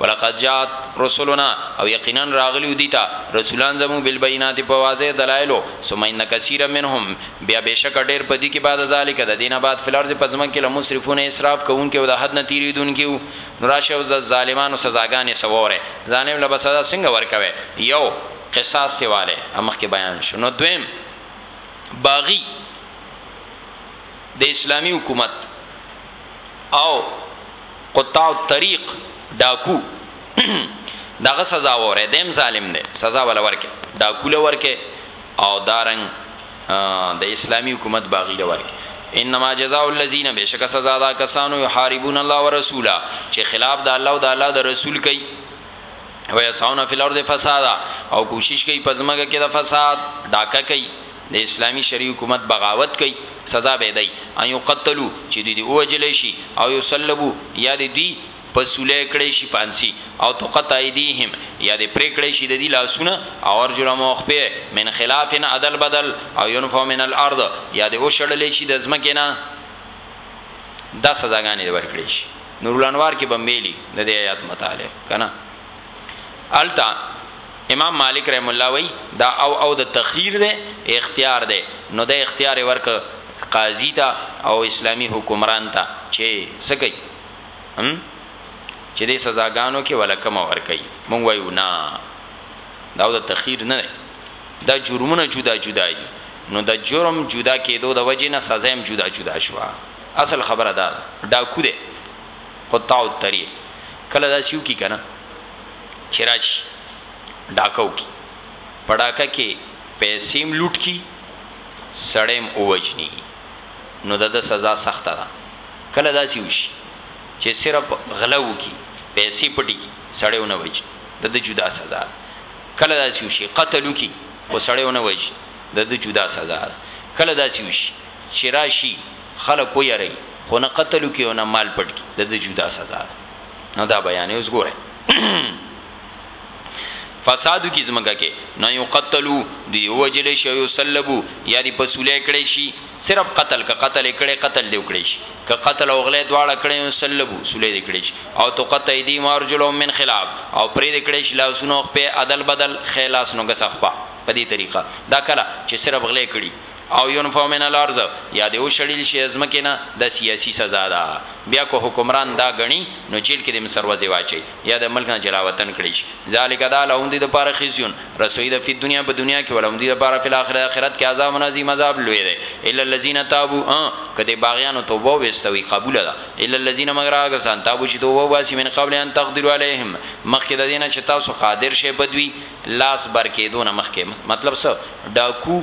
ولقد جاءت رسلنا او یقینا راغلیو دي ته رسولان زمو بالبينات په واضح دلایلو ثم ان كثيرا منهم بیا بشک ډیر پدی کې بعد ذالک د دینه بعد فلرز پزمن کې لمصرفون اسراف کوونکې او د حد نه تیریدونکې نراشه او ظالمانو سزاګانې سووره ظالم له بسدا څنګه ورکوي یو قصاص دیواله امخ کې بیان شنو دویم باغی د اسلامی حکومت او قطاع الطريق ډاکو دغه سزا وره دیم ظالم دی سزا ولا ورکه ډاکو له ورکه او دارنګ د دا اسلامی حکومت باغی له ورکه انما جزاء الذين بشک سزا دا کسانو يحاربون الله ورسوله چې خلاف د الله او د الله د رسول کوي ويسعون فی الارض فسادا او کوشش کوي پزماګه کې د فساد ډاکه کوي د اسلامي شرعي حکومت بغاوت کوي سزا به دی ان یقتلو چي دوی دي ووژل شي او یصلبو یا دي دوی په سولی کړی شي پانسي او تقطع ایدیهم یا دي پرې کړی شي ددی لاسونه او ارجلهم او خپې من خلاف ادل بدل او ينفو من الارض یا دي وشړل شي د ځمکې نه دا سزاګانې ورکړي شي نور الانوار کې بمبېلي د دې آیات متعلق کنه التا امام مالک رحم الله وی دا او او د تخیر ده اختیار ده نو د اختیار ورک قاضی تا او اسلامی حکمران تا چې سکی هم چې د سزاګانو کې ولکم ور کوي مونږ وایو نه دا د تخیر نه دا جرمونه جدا جدا دي نو د جرم جدا کېدو د وجې نه سزا هم جدا جدا شوه اصل خبره دا ډاکو ده قطاع الطريق کله داسې وکي کنه چې راشي ډاکه وکي په ډاکه کې پیسې هم لوټ کی سړی هم ووجني نو د ده سزا سخته ده کله داسې وشي چې صرف غله وکي پیسې پټي کی سړی ونه وجي د ده جدا سزا ده کله داسې وشي قتل وکي خو سړی ونه وجي د ده جدا سزا ده کله داسې وشي چې راشي خلک ویری خو نه قتل وکي او نه مال پټ کی د جدا سزا ده نو دا بیان اوس ګوره فسادو کی زمګه کې نه یو قتلو دی وجل شي یو سلبو یا دی پسولې کړي شي صرف قتل ک قتل کړي قتل دی کړي شي ک قتل او غلې دواړه کړي یو سلبو سولې دی کړي شي او تو قطع دی مارجلو من خلاف او پرې دی کړي شي لاسونو خپل عدل بدل خلاص نو غسخپا په دې طریقه دا کله چې صرف غلې کړي او ينفو من الارض يا دې وشړل شي ځمکې نه دا سياسي سزا ده بيا که حکمران دا ګڼي نو جيل کې دې هم سروزې واچوي يا د ملک نه جلاوطن کړی شي ذالک دا لهم دې دپاره خزي رسوایي ده فی دنيا په دنيا کې ولهم دې دپاره فی الاخره اخرت کې عذاب عظيم عذاب لوی دی الا الذين تابوا که دې باغيانو توبه وويسته وي قبول ده الا الذين مگر هغه کسان تابوا چې توبه وباسي من قبل ان تقدروا عليهم مخکې د دې نه چې تاسو قادر شئ په دوی لاس بر کېدو نه مخکې مطلب څه ډاکو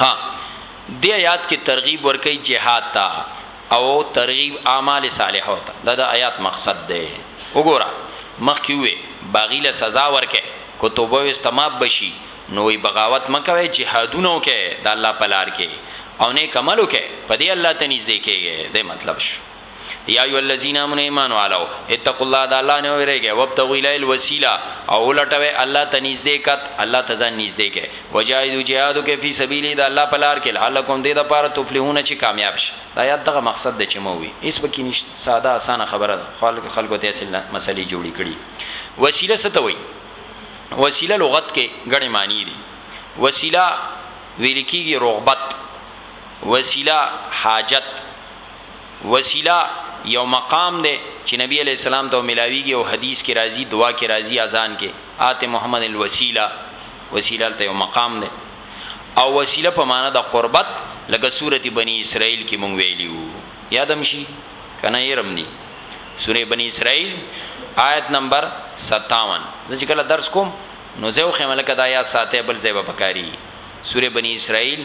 ها دې آیات کې ترغیب ورکړي جهاد ته او ترغیب اعمال صالحو ته دا د آیات مقصد دی وګوره مخکې وې باغی له سزا ورکه کو توبه واستماب بشي نو وی بغاوت مکوي جهادونو کې د الله پلار کې او نیک عملو کې په دې الله ته نږدې کېږي د مطلب شو یا ایو الذین آمنو ایمان والو اتقوا الله د الله نه ویریږئ وابتغوا الیه الوسیله او ولټوي الله ته نږدې کت الله ته ځان نږدې کې وجاهدوا جهاد کې فی سبیل د الله په لار کې لعلکم دې د پاره تفلحون چې کامیاب شي دا یاد دغه مقصد د چموي اس پکې نشته ساده اسانه خبره خلک خلکو ته اصل مسلې جوړې کړي وسیله څه ته وایي وسیله لغت کې غړې معنی دي وسیله ویل کیږي رغبت وسیله حاجت وسیله یو مقام دی چی نبی علیه السلام ته ملاویږی او حدیث کی راځی دعا کی راځی اذان کی آت محمد الوسیله وسیله هلته یو مقام دی او وسیله په معنی د قربت لکه سورت بنی اسرائیل کی مونږ ویلی وو یادم شی کنه یرم نی سوره بنی اسرائیل آیت نمبر 57 زه چې کله درس کوم نو زه خو ملک د آیات ساته بل ځای به پکاري سوره بنی اسرائیل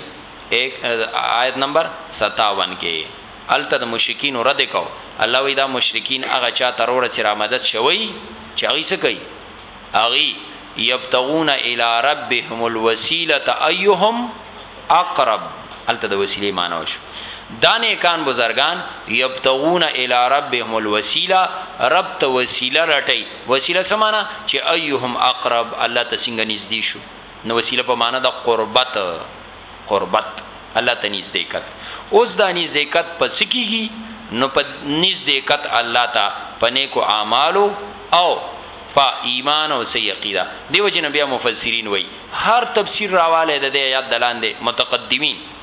آیت نمبر 57 کې هلته د مشرکین رد کو الله وی دا مشرکین هغه چا ته وروړه چې را مدد شوی چې هغه څه کوي هغه یبتغون الی ربهم الوسیله ایهم اقرب الته د وسیله معنی وش دانه کان بزرگان یبتغون الی ربهم الوسیله رب ته وسیله لټی وسیله سمانا چې ایهم اقرب الله ته څنګه نږدې شو نو وسیله په معنی د قربت قربت الله ته نږدې کت اوس دا نږدې کت په سکیږي نو په نږدې کت الله ته پنه کو اعمالو او په ایمان او صحیح عقیده دیو جن بیا مفسرین وای هر تفسیر راواله د دې آیات دلاندې متقدمین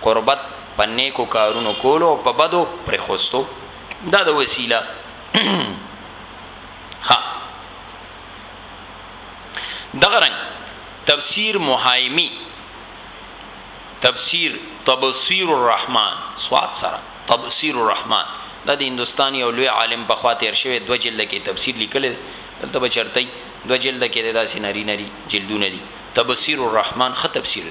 قربت په نیکو کارونو کولو او په بدو پرېښوستو دا د وسیله ها دغه رنګ تفسیر محایمی تفسیر تبصیر الرحمن سواد سره تبصیر الرحمن دا د هندستاني او لوی عالم په خوا تیر شوی دو جلد کې تفسیر لیکل دلته بچرتای دو جلد کې دا سينری نری جلدونه دي تبصیر الرحمن خ تفسیر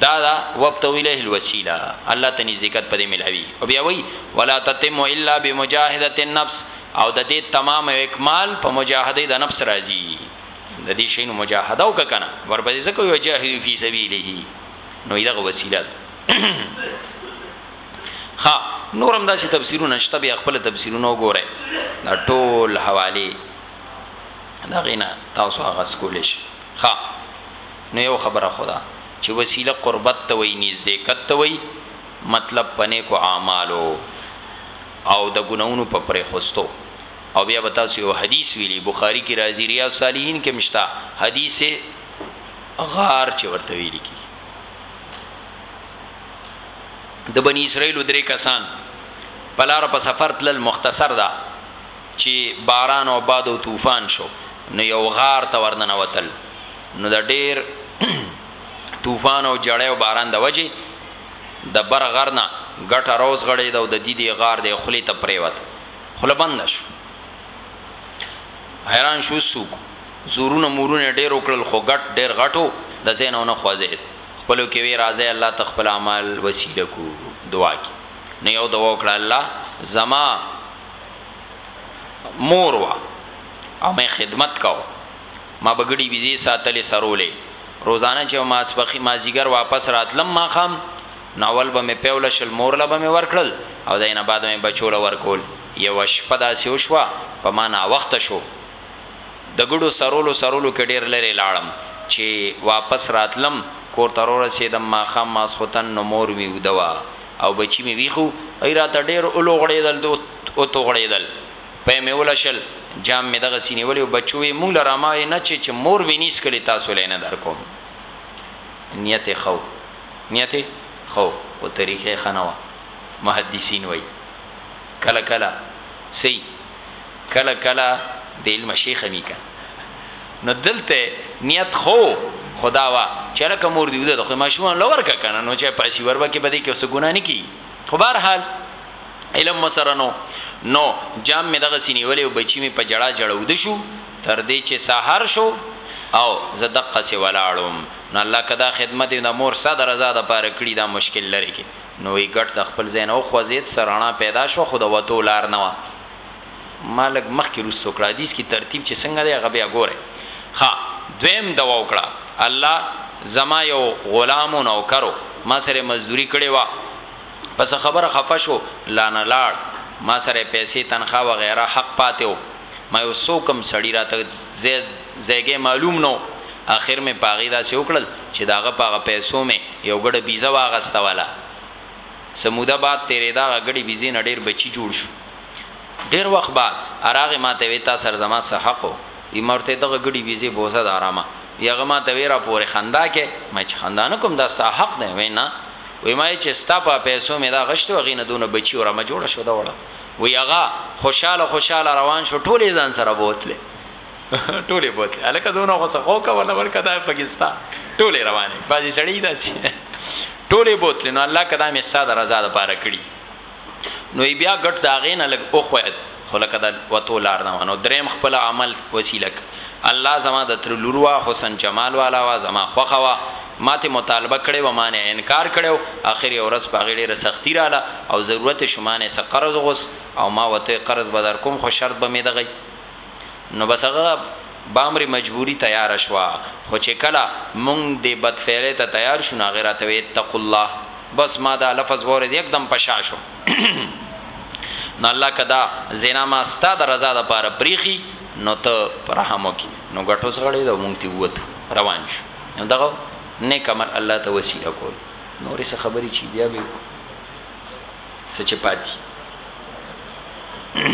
دا ده وابتغو الیه الوسیله الله ته نزدیکت په دې ملاویږي او بیا وایي ولا تتم الا بمجاهده النفس او د دې تمام او اکمال په مجاهده د نفس راځي د دې شینو مجاهده او کنه ورپسې ځکه یو جاهد فی سبیله نو دغه وسیله ها نورم داسې تفسیرونه شته بیا خپل تفسیرونه وګوره دا ټول حواله دا غینا تاسو هغه سکول شي ها نو یو خبره خو ده چی وسیله قربت ته وایی نیزدیکت ته وایی مطلب په نیکو اعمالو او د ګناهونو په پریخوستو او بیا به تاسو یو حدیث ویلی بخاری کی راځی ریاض صالحین کی هم شته حدیث غار چی ورته ویلی کی د بنی اسرائیل درې کسان پلار په سفر تلل مختصر ده چی باران او باد او طوفان شو نو یو غار ته ورننوتل نو د ډیر طوفان او جړی او باران د وجی د بر غر نه ګټه روز غړی د او د دی دی غار دی خلی ته پریوت خله بند شو حیران شو سوک زورونه مورونه ډیر وکړل خو ګټ ډیر غټو د زین او نه خوځید خپلو کې وی راځي الله تخپل اعمال وسیله کو دعا کی نه یو دوا وکړه الله زما مور وه او مې خدمت کاوه. ما به ګډي بيزې ساتلې، څرولې. روزانه چې به ماسپښي مازيګر واپس راتلم ماښام نو اول به مې پيوله شل مور له به مې ورکړل او د هغه بعد به مې بچو له ورکول. يوه شپه داسې وشوه په ما ناوخته شو. د ګډو څرولو څرولو کې ډېر لرې لاړم. چې واپس راتلم کور ته رورسېدم ماښام ماسخوتن نو مور مې ويده وه. او بچی می ویښ وو هغوی راته ډیر ولوغړیدل وتوغړیدل پی می ولشل جام می دغسی نیولی وو بچو وی موږ له رامه وی نه چه چه مور می نیسکلی تاسو له یی نه درکوم نیت یی ښه وو نیت یی ښه وو خو طریقه یی ښه نه وه محدثین وایی کله کله څه یی کله کله بی علمه شیخه می که. نو دلته نیت خو خدا وا چې لکه مور دی وده خو ماشومان لور کا کنه نو چې پاسی وربه کې بده کې اوس ګنا نه کی خو بهر حال علم مسره نو نو جام می دغه سینې ولې او بچی می په جړه جړه ود شو تر دې چې سحر شو او زدقه سی ولاړم نو الله کدا خدمت د مور صدر رضا د پاره کړی دا مشکل لري کې نو یې ګټ د خپل زین او خوځید سرانا پیدا شو خو د وته لار نه ما لګ مخکې رسو کړه حدیث کی ترتیب چې څنګه دی هغه بیا ګوره ها دویم دوا وکړه الله زما یو غلام او نوکرو ما سره مزدوری کړي وا پس خبره خفه شو لا نه لاړ ما سره پیسې تنخوا و غیره حق پاتې و ما یو سو کم سړی راته زید زیګه معلوم نو اخر می پاغی دا سی وکړل چې داغه پاغه پیسو می یو ګډه بیزه واغسته والا سموده بعد تیرې دا غړي بیزې نډیر بچی جوړ شو ډیر وخت بعد اراغه ماته وی تا سر زما سه حقو وی مرته دغه ګډي ویزه بوزه د آرامه یغه ماته وی را پورې خندا کې مې چې خندا نه کوم دا ستا حق دی وی نه وی ما چې ستا په پیسو مې دا غشت وغې نه دونه بچي ورما جوړ شو دا وړه وی هغه خوشاله خوشاله روان شو ټولې ځان سره بوتله ټولې بوتله الکه دونه خو څه اوکه ولا ورکه دا پاکستان ټولې روانې بازي سړی داسي ټولې بوتله نو الله کدا مې ساده رضا ده پاره کړی نو بیا ګټ دا غین لګ او خو خلک دا وته لار نه ونه دریم خپل عمل وسیلک الله زما د تر لوروا حسن جمال والا وا زما خوخه وا ماته مطالبه کړي و مانه انکار کړو اخر یو ورځ په غیړه سختی رااله او ضرورت شمانه سره قرض غوس او ما وته قرض بدر کوم خو شرط به می دغی نو بس هغه بامري مجبوري تياره شوه خو چي کله موږ دي بدفعلي ته تيار شو نو هغه راته وي اتقوا الله بس ما دا لفظ واوريد يکدم په شا شوم نو الله که دا زنا ما ستا د رضا د پاره پريخي نو ته پر رحم وکي نو ګټو سغړې دا موږ تی ووتو روان شو نو دغه نیک عمل الله ته وسیله کول نورې څه خبرې چی بیا به سچ پاتی